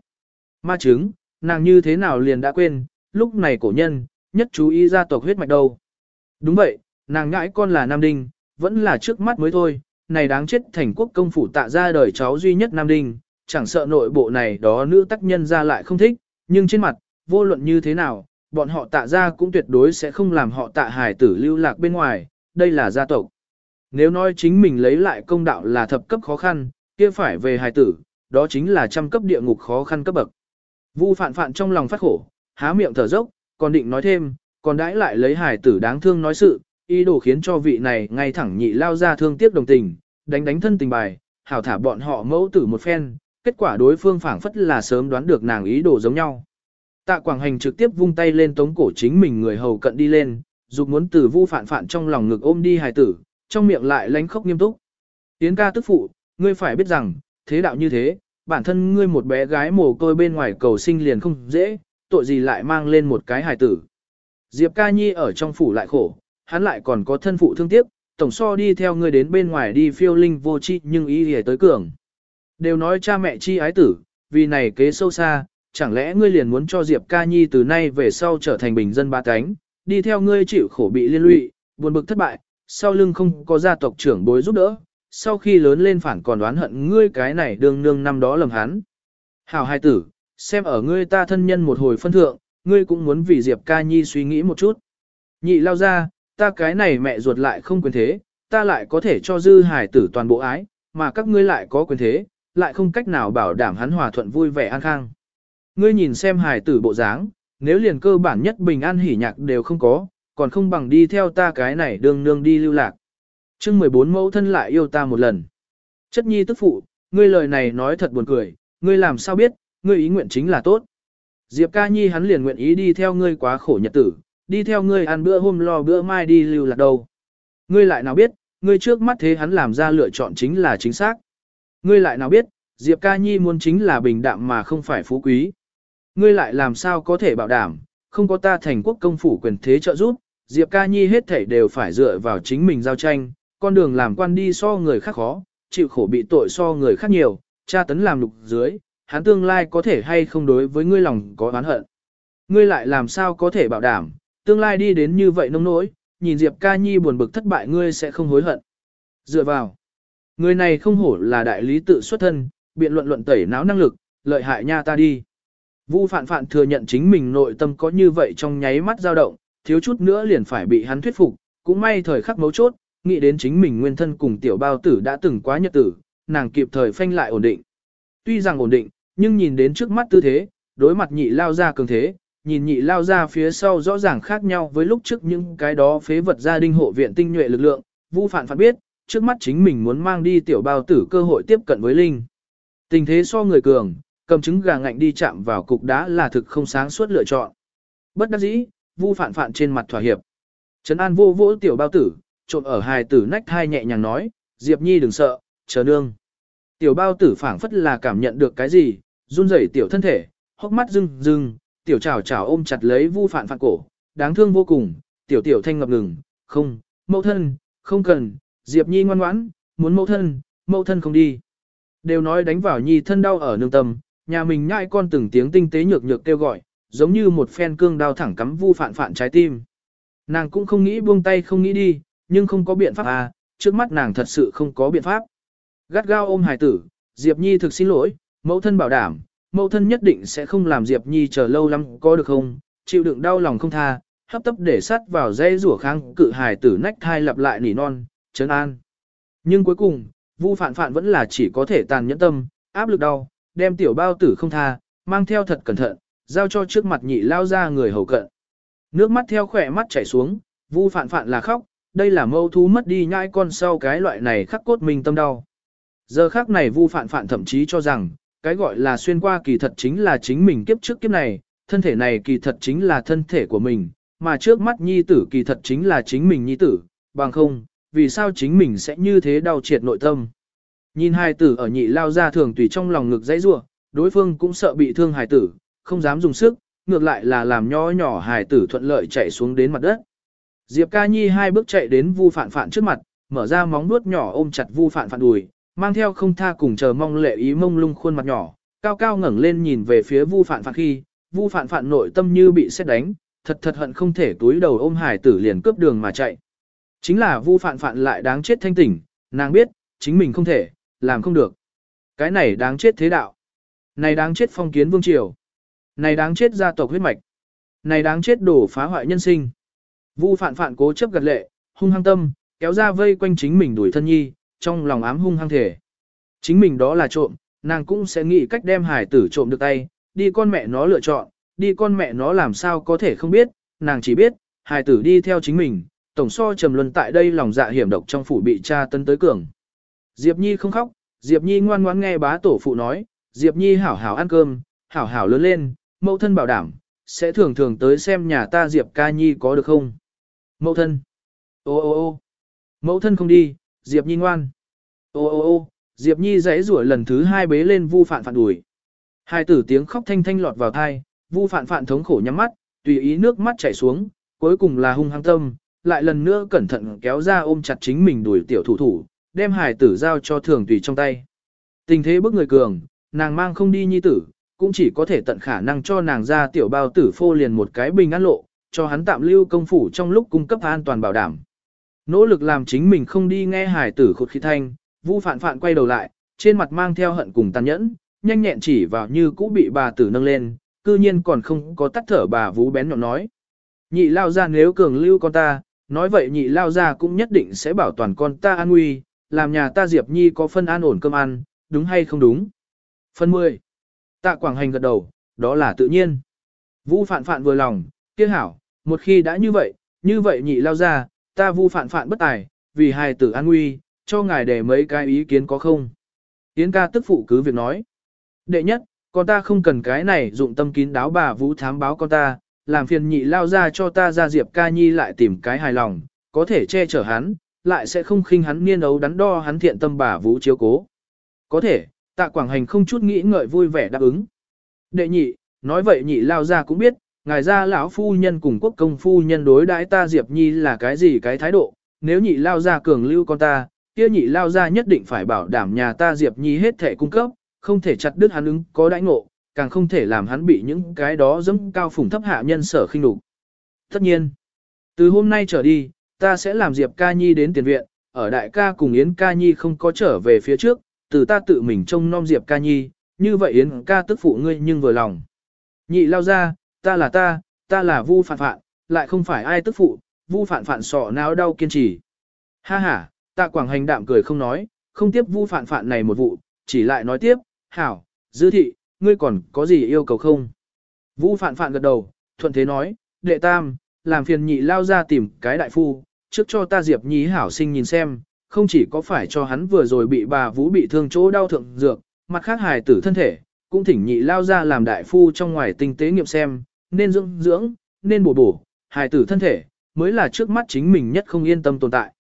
Ma chứng, nàng như thế nào liền đã quên, lúc này cổ nhân, nhất chú ý gia tộc huyết mạch đâu. Đúng vậy, nàng ngãi con là Nam Đinh, vẫn là trước mắt mới thôi, này đáng chết thành quốc công phủ tạ ra đời cháu duy nhất Nam Đinh, chẳng sợ nội bộ này đó nữ tác nhân ra lại không thích, nhưng trên mặt, vô luận như thế nào, bọn họ tạ ra cũng tuyệt đối sẽ không làm họ tạ hài tử lưu lạc bên ngoài, đây là gia tộc. Nếu nói chính mình lấy lại công đạo là thập cấp khó khăn, kia phải về hài tử, đó chính là trăm cấp địa ngục khó khăn cấp bậc. Vu phạn phạn trong lòng phát khổ, há miệng thở dốc, còn định nói thêm, còn đãi lại lấy hài tử đáng thương nói sự, ý đồ khiến cho vị này ngay thẳng nhị lao ra thương tiếc đồng tình, đánh đánh thân tình bài, hảo thả bọn họ mẫu tử một phen, kết quả đối phương phảng phất là sớm đoán được nàng ý đồ giống nhau. Tạ Quảng Hành trực tiếp vung tay lên tống cổ chính mình người hầu cận đi lên, dục muốn từ vu phản phản trong lòng ngực ôm đi hài tử, trong miệng lại lánh khóc nghiêm túc. Tiến ca tức phụ, ngươi phải biết rằng, thế đạo như thế, bản thân ngươi một bé gái mồ côi bên ngoài cầu sinh liền không dễ, tội gì lại mang lên một cái hài tử. Diệp ca nhi ở trong phủ lại khổ, hắn lại còn có thân phụ thương tiếc, tổng so đi theo ngươi đến bên ngoài đi phiêu linh vô chi nhưng ý hề tới cường. Đều nói cha mẹ chi ái tử, vì này kế sâu xa, chẳng lẽ ngươi liền muốn cho Diệp ca nhi từ nay về sau trở thành bình dân ba cánh, đi theo ngươi chịu khổ bị liên lụy, buồn bực thất bại, sau lưng không có gia tộc trưởng bối giúp đỡ, sau khi lớn lên phản còn đoán hận ngươi cái này đương nương năm đó lầm hắn. Hảo hai tử, xem ở ngươi ta thân nhân một hồi phân thượng, ngươi cũng muốn vì Diệp ca nhi suy nghĩ một chút. Nhị lao ra, ta cái này mẹ ruột lại không quyền thế, ta lại có thể cho dư hải tử toàn bộ ái, mà các ngươi lại có quyền thế, lại không cách nào bảo đảm hắn hòa thuận vui vẻ an khang. Ngươi nhìn xem hải tử bộ dáng, nếu liền cơ bản nhất bình an hỉ nhạc đều không có, còn không bằng đi theo ta cái này đường nương đi lưu lạc chương 14 mẫu thân lại yêu ta một lần. Chất nhi tức phụ, ngươi lời này nói thật buồn cười, ngươi làm sao biết, ngươi ý nguyện chính là tốt. Diệp ca nhi hắn liền nguyện ý đi theo ngươi quá khổ nhật tử, đi theo ngươi ăn bữa hôm lo bữa mai đi lưu lạc đâu. Ngươi lại nào biết, ngươi trước mắt thế hắn làm ra lựa chọn chính là chính xác. Ngươi lại nào biết, Diệp ca nhi muốn chính là bình đạm mà không phải phú quý. Ngươi lại làm sao có thể bảo đảm, không có ta thành quốc công phủ quyền thế trợ giúp, Diệp ca nhi hết thảy đều phải dựa vào chính mình giao tranh, con đường làm quan đi so người khác khó, chịu khổ bị tội so người khác nhiều, cha tấn làm lục dưới, hắn tương lai có thể hay không đối với ngươi lòng có oán hận. Ngươi lại làm sao có thể bảo đảm, tương lai đi đến như vậy nông nỗi, nhìn Diệp ca nhi buồn bực thất bại ngươi sẽ không hối hận. Dựa vào, người này không hổ là đại lý tự xuất thân, biện luận luận tẩy não năng lực, lợi hại nha ta đi. Vu phạn phạn thừa nhận chính mình nội tâm có như vậy trong nháy mắt dao động, thiếu chút nữa liền phải bị hắn thuyết phục, cũng may thời khắc mấu chốt, nghĩ đến chính mình nguyên thân cùng tiểu bao tử đã từng quá nhật tử, nàng kịp thời phanh lại ổn định. Tuy rằng ổn định, nhưng nhìn đến trước mắt tư thế, đối mặt nhị lao ra cường thế, nhìn nhị lao ra phía sau rõ ràng khác nhau với lúc trước những cái đó phế vật gia đình hộ viện tinh nhuệ lực lượng, vu phạn phản biết, trước mắt chính mình muốn mang đi tiểu bao tử cơ hội tiếp cận với Linh. Tình thế so người cường, cầm trứng gà ngạnh đi chạm vào cục đá là thực không sáng suốt lựa chọn. Bất đắc dĩ, vu phản phản trên mặt thỏa hiệp. Trấn An vô vỗ tiểu bao tử, trộn ở hài tử nách hai nhẹ nhàng nói, Diệp Nhi đừng sợ, chờ nương. Tiểu bao tử phảng phất là cảm nhận được cái gì, run rẩy tiểu thân thể, hốc mắt rưng rưng, tiểu chảo chảo ôm chặt lấy vu phản phản cổ, đáng thương vô cùng, tiểu tiểu thanh ngập ngừng, không, mẫu thân, không cần, Diệp Nhi ngoan ngoãn, muốn mẫu thân, mẫu thân không đi. Đều nói đánh vào Nhi thân đau ở nương tâm, nhà mình nhai con từng tiếng tinh tế nhược nhược kêu gọi, giống như một phen cương đao thẳng cắm vu phản phản trái tim. Nàng cũng không nghĩ buông tay không nghĩ đi, nhưng không có biện pháp à, trước mắt nàng thật sự không có biện pháp. Gắt gao ôm hài tử, Diệp Nhi thực xin lỗi, mẫu thân bảo đảm, mẫu thân nhất định sẽ không làm Diệp Nhi chờ lâu lắm có được không, chịu đựng đau lòng không tha, hấp tấp để sắt vào dây rủa kháng cự hài tử nách thai lặp lại nỉ non, chấn an. Nhưng cuối cùng, Vu Phạn Phạn vẫn là chỉ có thể tàn nhẫn tâm, áp lực đau, đem tiểu bao tử không tha, mang theo thật cẩn thận, giao cho trước mặt nhị lao ra người hầu cận. Nước mắt theo khỏe mắt chảy xuống, Vu Phạn Phạn là khóc, đây là mâu thú mất đi nhãi con sau cái loại này khắc cốt mình tâm đau. Giờ khác này Vu Phạn Phạn thậm chí cho rằng, cái gọi là xuyên qua kỳ thật chính là chính mình kiếp trước kiếp này, thân thể này kỳ thật chính là thân thể của mình, mà trước mắt nhi tử kỳ thật chính là chính mình nhi tử, bằng không, vì sao chính mình sẽ như thế đau triệt nội tâm. Nhìn hai tử ở nhị lao ra thường tùy trong lòng ngực dãy rua, đối phương cũng sợ bị thương hài tử, không dám dùng sức, ngược lại là làm nho nhỏ hài tử thuận lợi chạy xuống đến mặt đất. Diệp ca nhi hai bước chạy đến vu phản phản trước mặt, mở ra móng vuốt nhỏ ôm chặt vu phản phản đùi, mang theo không tha cùng chờ mong lệ ý mông lung khuôn mặt nhỏ, cao cao ngẩng lên nhìn về phía vu phản phản khi, vu phản phản nội tâm như bị sét đánh, thật thật hận không thể túi đầu ôm hải tử liền cướp đường mà chạy. Chính là vu phản phản lại đáng chết thanh tỉnh, nàng biết, chính mình không thể, làm không được. Cái này đáng chết thế đạo. Này đáng chết phong kiến vương triều. Này đáng chết gia tộc huyết mạch. Này đáng chết đổ phá hoại nhân sinh. Vu phản phản cố chấp gật lệ, hung hăng tâm, kéo ra vây quanh chính mình đuổi thân nhi, trong lòng ám hung hăng thể. Chính mình đó là trộm, nàng cũng sẽ nghĩ cách đem hải tử trộm được tay, đi con mẹ nó lựa chọn, đi con mẹ nó làm sao có thể không biết, nàng chỉ biết, hải tử đi theo chính mình, tổng so trầm luân tại đây lòng dạ hiểm độc trong phủ bị cha tấn tới cường. Diệp Nhi không khóc, Diệp Nhi ngoan ngoãn nghe bá tổ phụ nói, Diệp Nhi hảo hảo ăn cơm, hảo hảo lớn lên, mẫu thân bảo đảm, sẽ thường thường tới xem nhà ta Diệp ca Nhi có được không. Mẫu thân. Ô ô ô mẫu thân không đi, Diệp Nhi ngoan. Ô ô ô, Diệp Nhi giãy rủa lần thứ hai bế lên Vu Phạn Phạn đuổi. Hai tử tiếng khóc thanh thanh lọt vào tai, Vu Phạn Phạn thống khổ nhắm mắt, tùy ý nước mắt chảy xuống, cuối cùng là hung hăng tâm, lại lần nữa cẩn thận kéo ra ôm chặt chính mình đuổi tiểu thủ thủ, đem hài tử giao cho thường tùy trong tay. Tình thế bức người cường, nàng mang không đi nhi tử, cũng chỉ có thể tận khả năng cho nàng ra tiểu bao tử phô liền một cái bình ăn lộ, cho hắn tạm lưu công phủ trong lúc cung cấp an toàn bảo đảm. Nỗ lực làm chính mình không đi nghe hài tử khột khí thanh, Vu phạn phạn quay đầu lại, trên mặt mang theo hận cùng tàn nhẫn, nhanh nhẹn chỉ vào như cũ bị bà tử nâng lên, cư nhiên còn không có tắt thở bà vú bén nhọn nói. Nhị lao ra nếu cường lưu con ta, nói vậy nhị lao ra cũng nhất định sẽ bảo toàn con ta an nguy, làm nhà ta Diệp Nhi có phân an ổn cơm ăn, đúng hay không đúng. Phần 10. Tạ Quảng Hành gật đầu, đó là tự nhiên. Vu phạn phạn vừa lòng, kia hảo, một khi đã như vậy, như vậy nhị lao ra, ta vu phản phản bất tài, vì hài tử an nguy, cho ngài để mấy cái ý kiến có không? Yến ca tức phụ cứ việc nói. Đệ nhất, con ta không cần cái này dụng tâm kín đáo bà vũ thám báo con ta, làm phiền nhị lao ra cho ta ra diệp ca nhi lại tìm cái hài lòng, có thể che chở hắn, lại sẽ không khinh hắn niên ấu đắn đo hắn thiện tâm bà vũ chiếu cố. Có thể, tạ quảng hành không chút nghĩ ngợi vui vẻ đáp ứng. Đệ nhị, nói vậy nhị lao ra cũng biết, ngài ra lão phu nhân cùng quốc công phu nhân đối đãi ta diệp nhi là cái gì cái thái độ, nếu nhị lao ra cường lưu con ta, kia nhị lao ra nhất định phải bảo đảm nhà ta Diệp Nhi hết thể cung cấp, không thể chặt đứt hắn ứng có đãi ngộ, càng không thể làm hắn bị những cái đó dẫm cao phủng thấp hạ nhân sở khinh đục. Tất nhiên, từ hôm nay trở đi, ta sẽ làm Diệp ca nhi đến tiền viện, ở đại ca cùng Yến ca nhi không có trở về phía trước, từ ta tự mình trông nom Diệp ca nhi, như vậy Yến ca tức phụ ngươi nhưng vừa lòng. Nhị lao ra, ta là ta, ta là vu phạn phạn, lại không phải ai tức phụ, vu phạn phạn sọ não đau kiên trì. Ha ha, Tạ Quảng Hành đạm cười không nói, không tiếp vu phản Phạn này một vụ, chỉ lại nói tiếp, hảo, dư thị, ngươi còn có gì yêu cầu không? Vu phản Phạn gật đầu, thuận thế nói, đệ tam, làm phiền nhị lao ra tìm cái đại phu, trước cho ta Diệp Nhi hảo sinh nhìn xem, không chỉ có phải cho hắn vừa rồi bị bà Vũ bị thương chỗ đau thượng dược, mặt khác hài tử thân thể, cũng thỉnh nhị lao ra làm đại phu trong ngoài tinh tế nghiệm xem, nên dưỡng dưỡng, nên bổ bổ, hài tử thân thể, mới là trước mắt chính mình nhất không yên tâm tồn tại.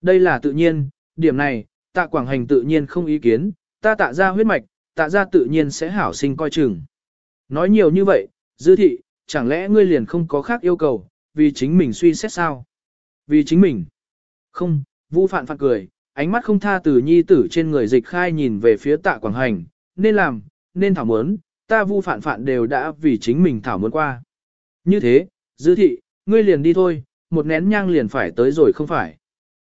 Đây là tự nhiên, điểm này, tạ quảng hành tự nhiên không ý kiến, ta tạ ra huyết mạch, tạ ra tự nhiên sẽ hảo sinh coi chừng. Nói nhiều như vậy, dư thị, chẳng lẽ ngươi liền không có khác yêu cầu, vì chính mình suy xét sao? Vì chính mình. Không, Vu Phạn Phạn cười, ánh mắt không tha từ nhi tử trên người dịch khai nhìn về phía tạ quảng hành, nên làm, nên thảo muốn, ta Vu phản phản đều đã vì chính mình thảo muốn qua. Như thế, dư thị, ngươi liền đi thôi, một nén nhang liền phải tới rồi không phải.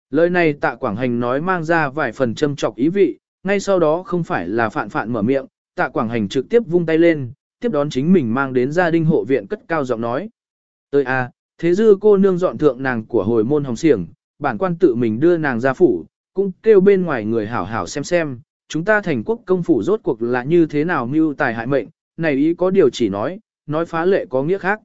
Lời này tạ quảng hành nói mang ra vài phần châm trọc ý vị, ngay sau đó không phải là phản phản mở miệng, tạ quảng hành trực tiếp vung tay lên, tiếp đón chính mình mang đến gia đình hộ viện cất cao giọng nói. Tới a, thế dư cô nương dọn thượng nàng của hồi môn hồng xiềng, bản quan tự mình đưa nàng ra phủ, cũng kêu bên ngoài người hảo hảo xem xem, chúng ta thành quốc công phủ rốt cuộc là như thế nào mưu tài hại mệnh, này ý có điều chỉ nói, nói phá lệ có nghĩa khác.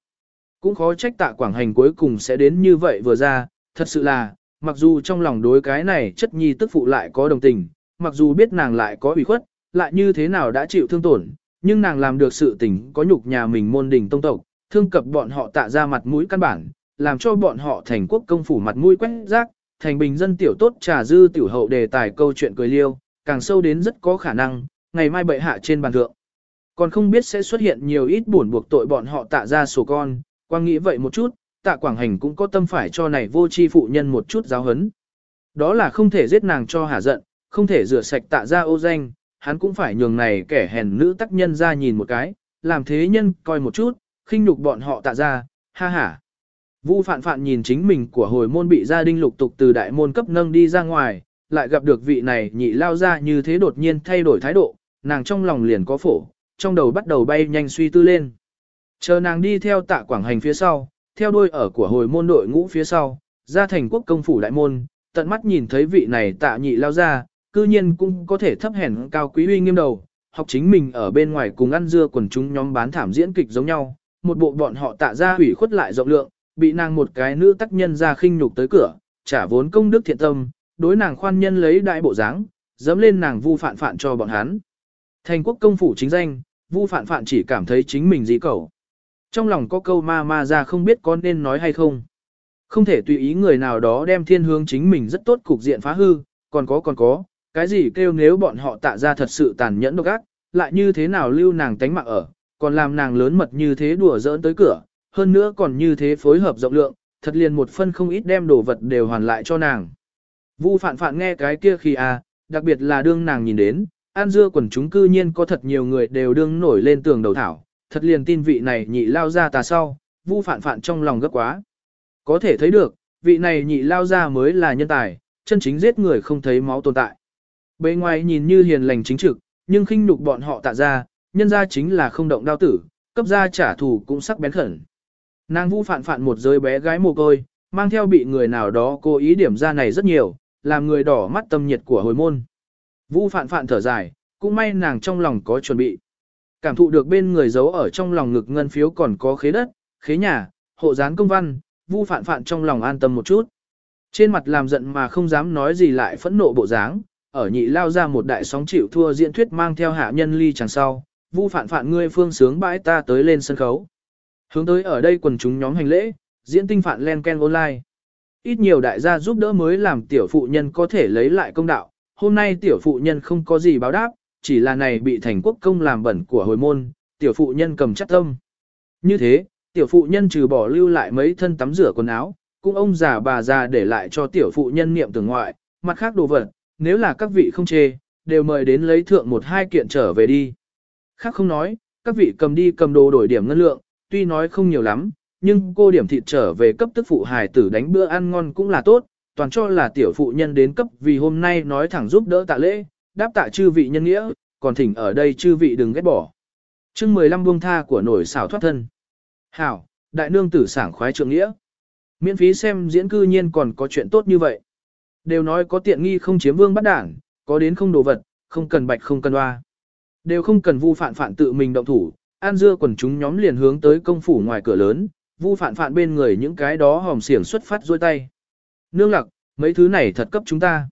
Cũng khó trách tạ quảng hành cuối cùng sẽ đến như vậy vừa ra, thật sự là, mặc dù trong lòng đối cái này chất nhi tức phụ lại có đồng tình, mặc dù biết nàng lại có ủy khuất, lại như thế nào đã chịu thương tổn, nhưng nàng làm được sự tình có nhục nhà mình môn đình tông tộc, thương cập bọn họ tạ ra mặt mũi căn bản, làm cho bọn họ thành quốc công phủ mặt mũi quét rác, thành bình dân tiểu tốt trà dư tiểu hậu đề tài câu chuyện cười liêu, càng sâu đến rất có khả năng, ngày mai bệ hạ trên bàn thượng. Còn không biết sẽ xuất hiện nhiều ít buồn buộc tội bọn họ tạ ra sổ con, quang nghĩ vậy một chút, tạ quảng hành cũng có tâm phải cho này vô chi phụ nhân một chút giáo hấn. Đó là không thể giết nàng cho hả giận, không thể rửa sạch tạ ra ô danh, hắn cũng phải nhường này kẻ hèn nữ tác nhân ra nhìn một cái, làm thế nhân coi một chút, khinh nhục bọn họ tạ ra, ha ha. Vu phạn phạn nhìn chính mình của hồi môn bị gia đình lục tục từ đại môn cấp nâng đi ra ngoài, lại gặp được vị này nhị lao ra như thế đột nhiên thay đổi thái độ, nàng trong lòng liền có phổ, trong đầu bắt đầu bay nhanh suy tư lên. Chờ nàng đi theo tạ quảng hành phía sau, theo đuôi ở của hồi môn đội ngũ phía sau, ra thành quốc công phủ đại môn, tận mắt nhìn thấy vị này tạ nhị lao ra, cư nhiên cũng có thể thấp hèn cao quý uy nghiêm đầu, học chính mình ở bên ngoài cùng ăn dưa quần chúng nhóm bán thảm diễn kịch giống nhau, một bộ bọn họ tạ ra hủy khuất lại rộng lượng, bị nàng một cái nữ tác nhân ra khinh nhục tới cửa, trả vốn công đức thiện tâm, đối nàng khoan nhân lấy đại bộ dáng, dẫm lên nàng vu phản phản cho bọn hắn. Thành quốc công phủ chính danh, vu phản phản chỉ cảm thấy chính mình dĩ cầu. Trong lòng có câu ma ma ra không biết có nên nói hay không. Không thể tùy ý người nào đó đem thiên hướng chính mình rất tốt cục diện phá hư, còn có còn có, cái gì kêu nếu bọn họ tạ ra thật sự tàn nhẫn độc ác, lại như thế nào lưu nàng tánh mạng ở, còn làm nàng lớn mật như thế đùa giỡn tới cửa, hơn nữa còn như thế phối hợp rộng lượng, thật liền một phân không ít đem đồ vật đều hoàn lại cho nàng. Vu phạn phạn nghe cái kia khi à, đặc biệt là đương nàng nhìn đến, an dưa quần chúng cư nhiên có thật nhiều người đều đương nổi lên tường đầu thảo, thật liền tin vị này nhị lao ra tà sau, vu phạn phạn trong lòng gấp quá. Có thể thấy được, vị này nhị lao ra mới là nhân tài, chân chính giết người không thấy máu tồn tại. Bề ngoài nhìn như hiền lành chính trực, nhưng khinh nhục bọn họ tạ ra, nhân ra chính là không động đao tử, cấp ra trả thù cũng sắc bén khẩn. Nàng vu phạn phạn một giới bé gái mồ côi, mang theo bị người nào đó cố ý điểm ra này rất nhiều, làm người đỏ mắt tâm nhiệt của hồi môn. Vu phạn phạn thở dài, cũng may nàng trong lòng có chuẩn bị. Cảm thụ được bên người giấu ở trong lòng ngực ngân phiếu còn có khế đất, khế nhà, hộ gián công văn, vu phạn phạn trong lòng an tâm một chút. Trên mặt làm giận mà không dám nói gì lại phẫn nộ bộ dáng, ở nhị lao ra một đại sóng chịu thua diễn thuyết mang theo hạ nhân ly chẳng sau, vu phạn phạn ngươi phương sướng bãi ta tới lên sân khấu. Hướng tới ở đây quần chúng nhóm hành lễ, diễn tinh phạn len ken online. Ít nhiều đại gia giúp đỡ mới làm tiểu phụ nhân có thể lấy lại công đạo, hôm nay tiểu phụ nhân không có gì báo đáp, chỉ là này bị thành quốc công làm bẩn của hồi môn, tiểu phụ nhân cầm chắc tâm. Như thế, tiểu phụ nhân trừ bỏ lưu lại mấy thân tắm rửa quần áo, cũng ông già bà già để lại cho tiểu phụ nhân niệm tưởng ngoại, mặt khác đồ vật, nếu là các vị không chê, đều mời đến lấy thượng một hai kiện trở về đi. Khác không nói, các vị cầm đi cầm đồ đổi điểm ngân lượng, tuy nói không nhiều lắm, nhưng cô điểm thịt trở về cấp tức phụ hài tử đánh bữa ăn ngon cũng là tốt, toàn cho là tiểu phụ nhân đến cấp vì hôm nay nói thẳng giúp đỡ tạ lễ, đáp tạ chư vị nhân nghĩa, còn thỉnh ở đây chư vị đừng ghét bỏ. chương 15 buông tha của nổi xảo thoát thân. Hảo, đại nương tử sảng khoái trượng nghĩa. Miễn phí xem diễn cư nhiên còn có chuyện tốt như vậy. Đều nói có tiện nghi không chiếm vương bắt đảng, có đến không đồ vật, không cần bạch không cần hoa. Đều không cần vu phản phản tự mình động thủ, an dưa quần chúng nhóm liền hướng tới công phủ ngoài cửa lớn, vu phản phản bên người những cái đó hòm xiển xuất phát dôi tay. Nương lặc, mấy thứ này thật cấp chúng ta.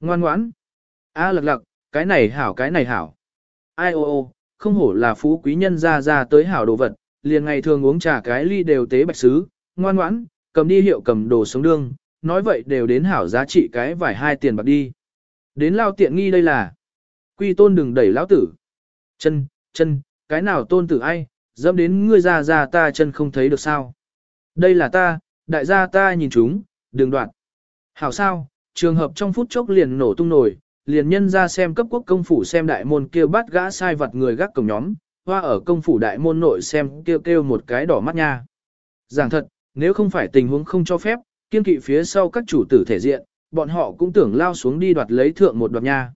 Ngoan ngoãn. A à, lặc lặc, cái này hảo cái này hảo. Ai ô ô, không hổ là phú quý nhân ra ra tới hảo đồ vật, liền ngày thường uống trà cái ly đều tế bạch sứ, ngoan ngoãn, cầm đi hiệu cầm đồ sống đương, nói vậy đều đến hảo giá trị cái vài hai tiền bạc đi. Đến lao tiện nghi đây là. Quy tôn đừng đẩy lão tử. Chân, chân, cái nào tôn tử ai, dẫm đến ngươi ra ra ta chân không thấy được sao. Đây là ta, đại gia ta nhìn chúng, đừng đoạn. Hảo sao, trường hợp trong phút chốc liền nổ tung nổi, liền nhân ra xem cấp quốc công phủ xem đại môn kêu bắt gã sai vật người gác cổng nhóm, hoa ở công phủ đại môn nội xem kêu kêu một cái đỏ mắt nha. Giảng thật, nếu không phải tình huống không cho phép, kiên kỵ phía sau các chủ tử thể diện, bọn họ cũng tưởng lao xuống đi đoạt lấy thượng một đoạt nha.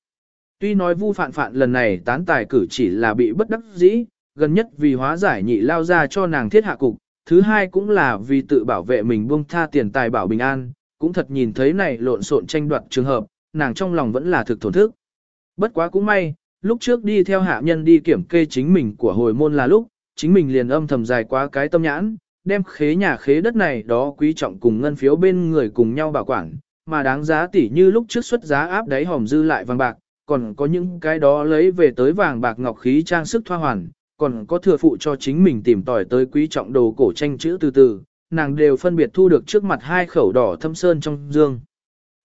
Tuy nói vu phạn phạn lần này tán tài cử chỉ là bị bất đắc dĩ, gần nhất vì hóa giải nhị lao ra cho nàng thiết hạ cục, thứ hai cũng là vì tự bảo vệ mình buông tha tiền tài bảo bình an, cũng thật nhìn thấy này lộn xộn tranh đoạt trường hợp, nàng trong lòng vẫn là thực thổn thức. Bất quá cũng may, lúc trước đi theo hạ nhân đi kiểm kê chính mình của hồi môn là lúc, chính mình liền âm thầm dài quá cái tâm nhãn, đem khế nhà khế đất này đó quý trọng cùng ngân phiếu bên người cùng nhau bảo quản, mà đáng giá tỷ như lúc trước xuất giá áp đáy hòm dư lại vàng bạc, còn có những cái đó lấy về tới vàng bạc ngọc khí trang sức thoa hoàn, còn có thừa phụ cho chính mình tìm tòi tới quý trọng đồ cổ tranh chữ từ từ, nàng đều phân biệt thu được trước mặt hai khẩu đỏ thâm sơn trong dương.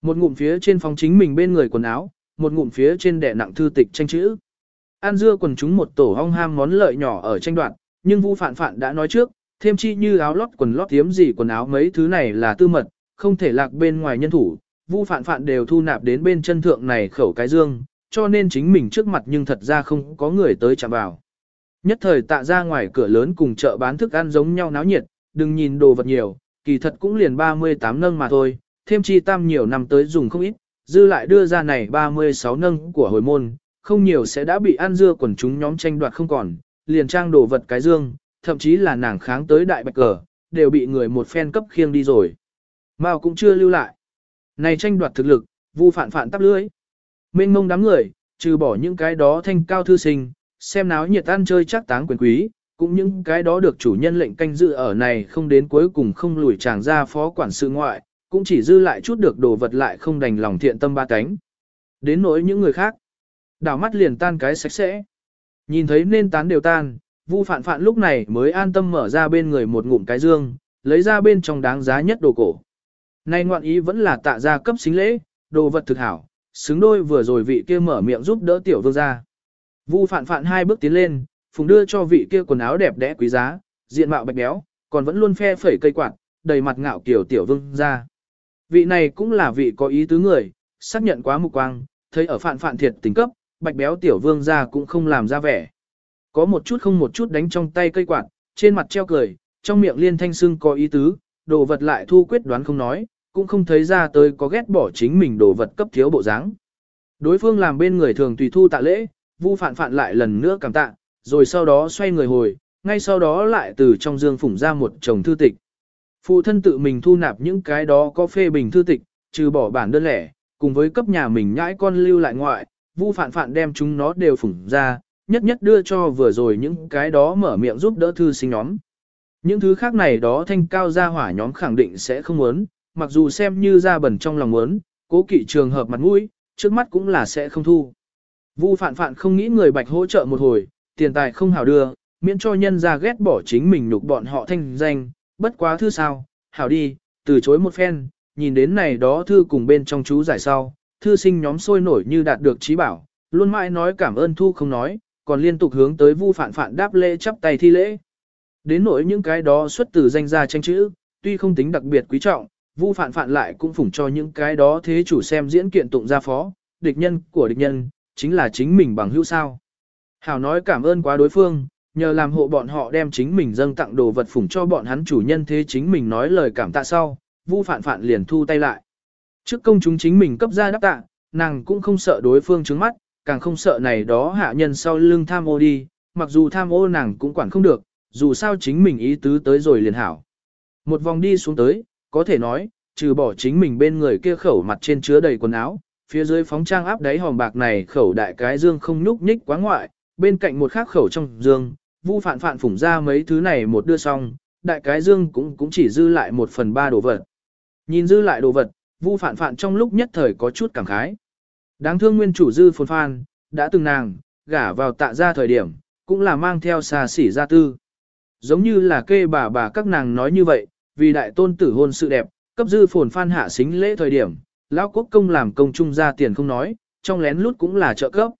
Một ngụm phía trên phòng chính mình bên người quần áo, một ngụm phía trên đẻ nặng thư tịch tranh chữ. An dưa quần chúng một tổ hong ham món lợi nhỏ ở tranh đoạn, nhưng Vu Phạn Phạn đã nói trước, thêm chi như áo lót quần lót tiếm gì quần áo mấy thứ này là tư mật, không thể lạc bên ngoài nhân thủ. Vu Phạn Phạn đều thu nạp đến bên chân thượng này khẩu cái dương, cho nên chính mình trước mặt nhưng thật ra không có người tới chạm vào. Nhất thời tạ ra ngoài cửa lớn cùng chợ bán thức ăn giống nhau náo nhiệt, đừng nhìn đồ vật nhiều, kỳ thật cũng liền 38 nâng mà thôi, thêm chi tam nhiều năm tới dùng không ít, dư lại đưa ra này 36 nâng của hồi môn, không nhiều sẽ đã bị ăn dưa quần chúng nhóm tranh đoạt không còn, liền trang đồ vật cái dương, thậm chí là nàng kháng tới đại bạch cờ, đều bị người một phen cấp khiêng đi rồi. Mao cũng chưa lưu lại. Này tranh đoạt thực lực, vu phản phản tắp lưới. Mênh mông đám người, trừ bỏ những cái đó thanh cao thư sinh, xem náo nhiệt ăn chơi chắc táng quyền quý, cũng những cái đó được chủ nhân lệnh canh dự ở này không đến cuối cùng không lùi chàng ra phó quản sự ngoại, cũng chỉ dư lại chút được đồ vật lại không đành lòng thiện tâm ba cánh. Đến nỗi những người khác, đảo mắt liền tan cái sạch sẽ. Nhìn thấy nên tán đều tan, Vu Phạn Phạn lúc này mới an tâm mở ra bên người một ngụm cái dương, lấy ra bên trong đáng giá nhất đồ cổ. Nay ngoạn ý vẫn là tạ ra cấp xính lễ, đồ vật thực hảo, xứng đôi vừa rồi vị kia mở miệng giúp đỡ tiểu vương ra. Vu Phạn Phạn hai bước tiến lên, phùng đưa cho vị kia quần áo đẹp đẽ quý giá, diện mạo bạch béo, còn vẫn luôn phe phẩy cây quạt, đầy mặt ngạo kiểu tiểu vương ra. Vị này cũng là vị có ý tứ người, xác nhận quá mục quang, thấy ở Phạn Phạn thiệt tình cấp, bạch béo tiểu vương ra cũng không làm ra vẻ. Có một chút không một chút đánh trong tay cây quạt, trên mặt treo cười, trong miệng liên thanh sưng có ý tứ, đồ vật lại thu quyết đoán không nói, cũng không thấy ra tới có ghét bỏ chính mình đồ vật cấp thiếu bộ dáng. Đối phương làm bên người thường tùy thu tạ lễ, vu phạn phạn lại lần nữa cảm tạ, rồi sau đó xoay người hồi, ngay sau đó lại từ trong dương phủng ra một chồng thư tịch. Phụ thân tự mình thu nạp những cái đó có phê bình thư tịch, trừ bỏ bản đơn lẻ, cùng với cấp nhà mình nhãi con lưu lại ngoại, vu phạn phạn đem chúng nó đều phủng ra, nhất nhất đưa cho vừa rồi những cái đó mở miệng giúp đỡ thư sinh nhóm. Những thứ khác này đó thanh cao gia hỏa nhóm khẳng định sẽ không muốn, mặc dù xem như ra bẩn trong lòng muốn, cố kỵ trường hợp mặt mũi, trước mắt cũng là sẽ không thu. Vu phạn phạn không nghĩ người bạch hỗ trợ một hồi, tiền tài không hảo đưa, miễn cho nhân ra ghét bỏ chính mình nhục bọn họ thanh danh, bất quá thư sao, hảo đi, từ chối một phen, nhìn đến này đó thư cùng bên trong chú giải sau, thư sinh nhóm sôi nổi như đạt được trí bảo, luôn mãi nói cảm ơn thu không nói, còn liên tục hướng tới vu phạn phạn đáp lễ chắp tay thi lễ. Đến nỗi những cái đó xuất từ danh gia tranh chữ, tuy không tính đặc biệt quý trọng, vu phạn phạn lại cũng phủng cho những cái đó thế chủ xem diễn kiện tụng gia phó, địch nhân của địch nhân, chính là chính mình bằng hữu sao. Hảo nói cảm ơn quá đối phương, nhờ làm hộ bọn họ đem chính mình dâng tặng đồ vật phủng cho bọn hắn chủ nhân thế chính mình nói lời cảm tạ sau, vu phạn phạn liền thu tay lại. Trước công chúng chính mình cấp ra đáp tạ, nàng cũng không sợ đối phương trứng mắt, càng không sợ này đó hạ nhân sau lưng tham ô đi, mặc dù tham ô nàng cũng quản không được, dù sao chính mình ý tứ tới rồi liền hảo. Một vòng đi xuống tới, có thể nói, trừ bỏ chính mình bên người kia khẩu mặt trên chứa đầy quần áo, phía dưới phóng trang áp đáy hòm bạc này khẩu đại cái dương không nhúc nhích quá ngoại, bên cạnh một khác khẩu trong dương, vu phạn phạn phủng ra mấy thứ này một đưa xong, đại cái dương cũng cũng chỉ dư lại một phần ba đồ vật. Nhìn dư lại đồ vật, vu phạn phạn trong lúc nhất thời có chút cảm khái. Đáng thương nguyên chủ dư phồn phan, đã từng nàng, gả vào tạ ra thời điểm, cũng là mang theo xà xỉ gia tư. Giống như là kê bà bà các nàng nói như vậy, vì đại tôn tử hôn sự đẹp, cấp dư phồn phan hạ xính lễ thời điểm, lão quốc công làm công trung ra tiền không nói, trong lén lút cũng là trợ cấp.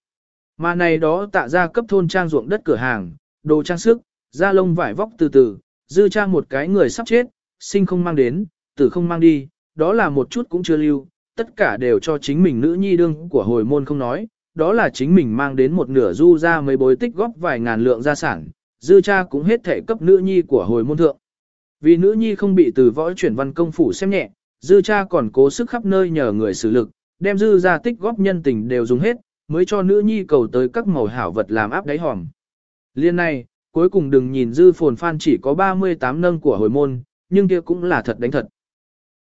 Mà này đó tạ ra cấp thôn trang ruộng đất cửa hàng, đồ trang sức, da lông vải vóc từ từ, dư trang một cái người sắp chết, sinh không mang đến, tử không mang đi, đó là một chút cũng chưa lưu, tất cả đều cho chính mình nữ nhi đương của hồi môn không nói, đó là chính mình mang đến một nửa du ra mấy bối tích góp vài ngàn lượng gia sản, dư cha cũng hết thể cấp nữ nhi của hồi môn thượng. Vì nữ nhi không bị từ võ chuyển văn công phủ xem nhẹ, dư cha còn cố sức khắp nơi nhờ người xử lực, đem dư ra tích góp nhân tình đều dùng hết, mới cho nữ nhi cầu tới các màu hảo vật làm áp đáy hòm. Liên này, cuối cùng đừng nhìn dư phồn phan chỉ có 38 nâng của hồi môn, nhưng kia cũng là thật đánh thật.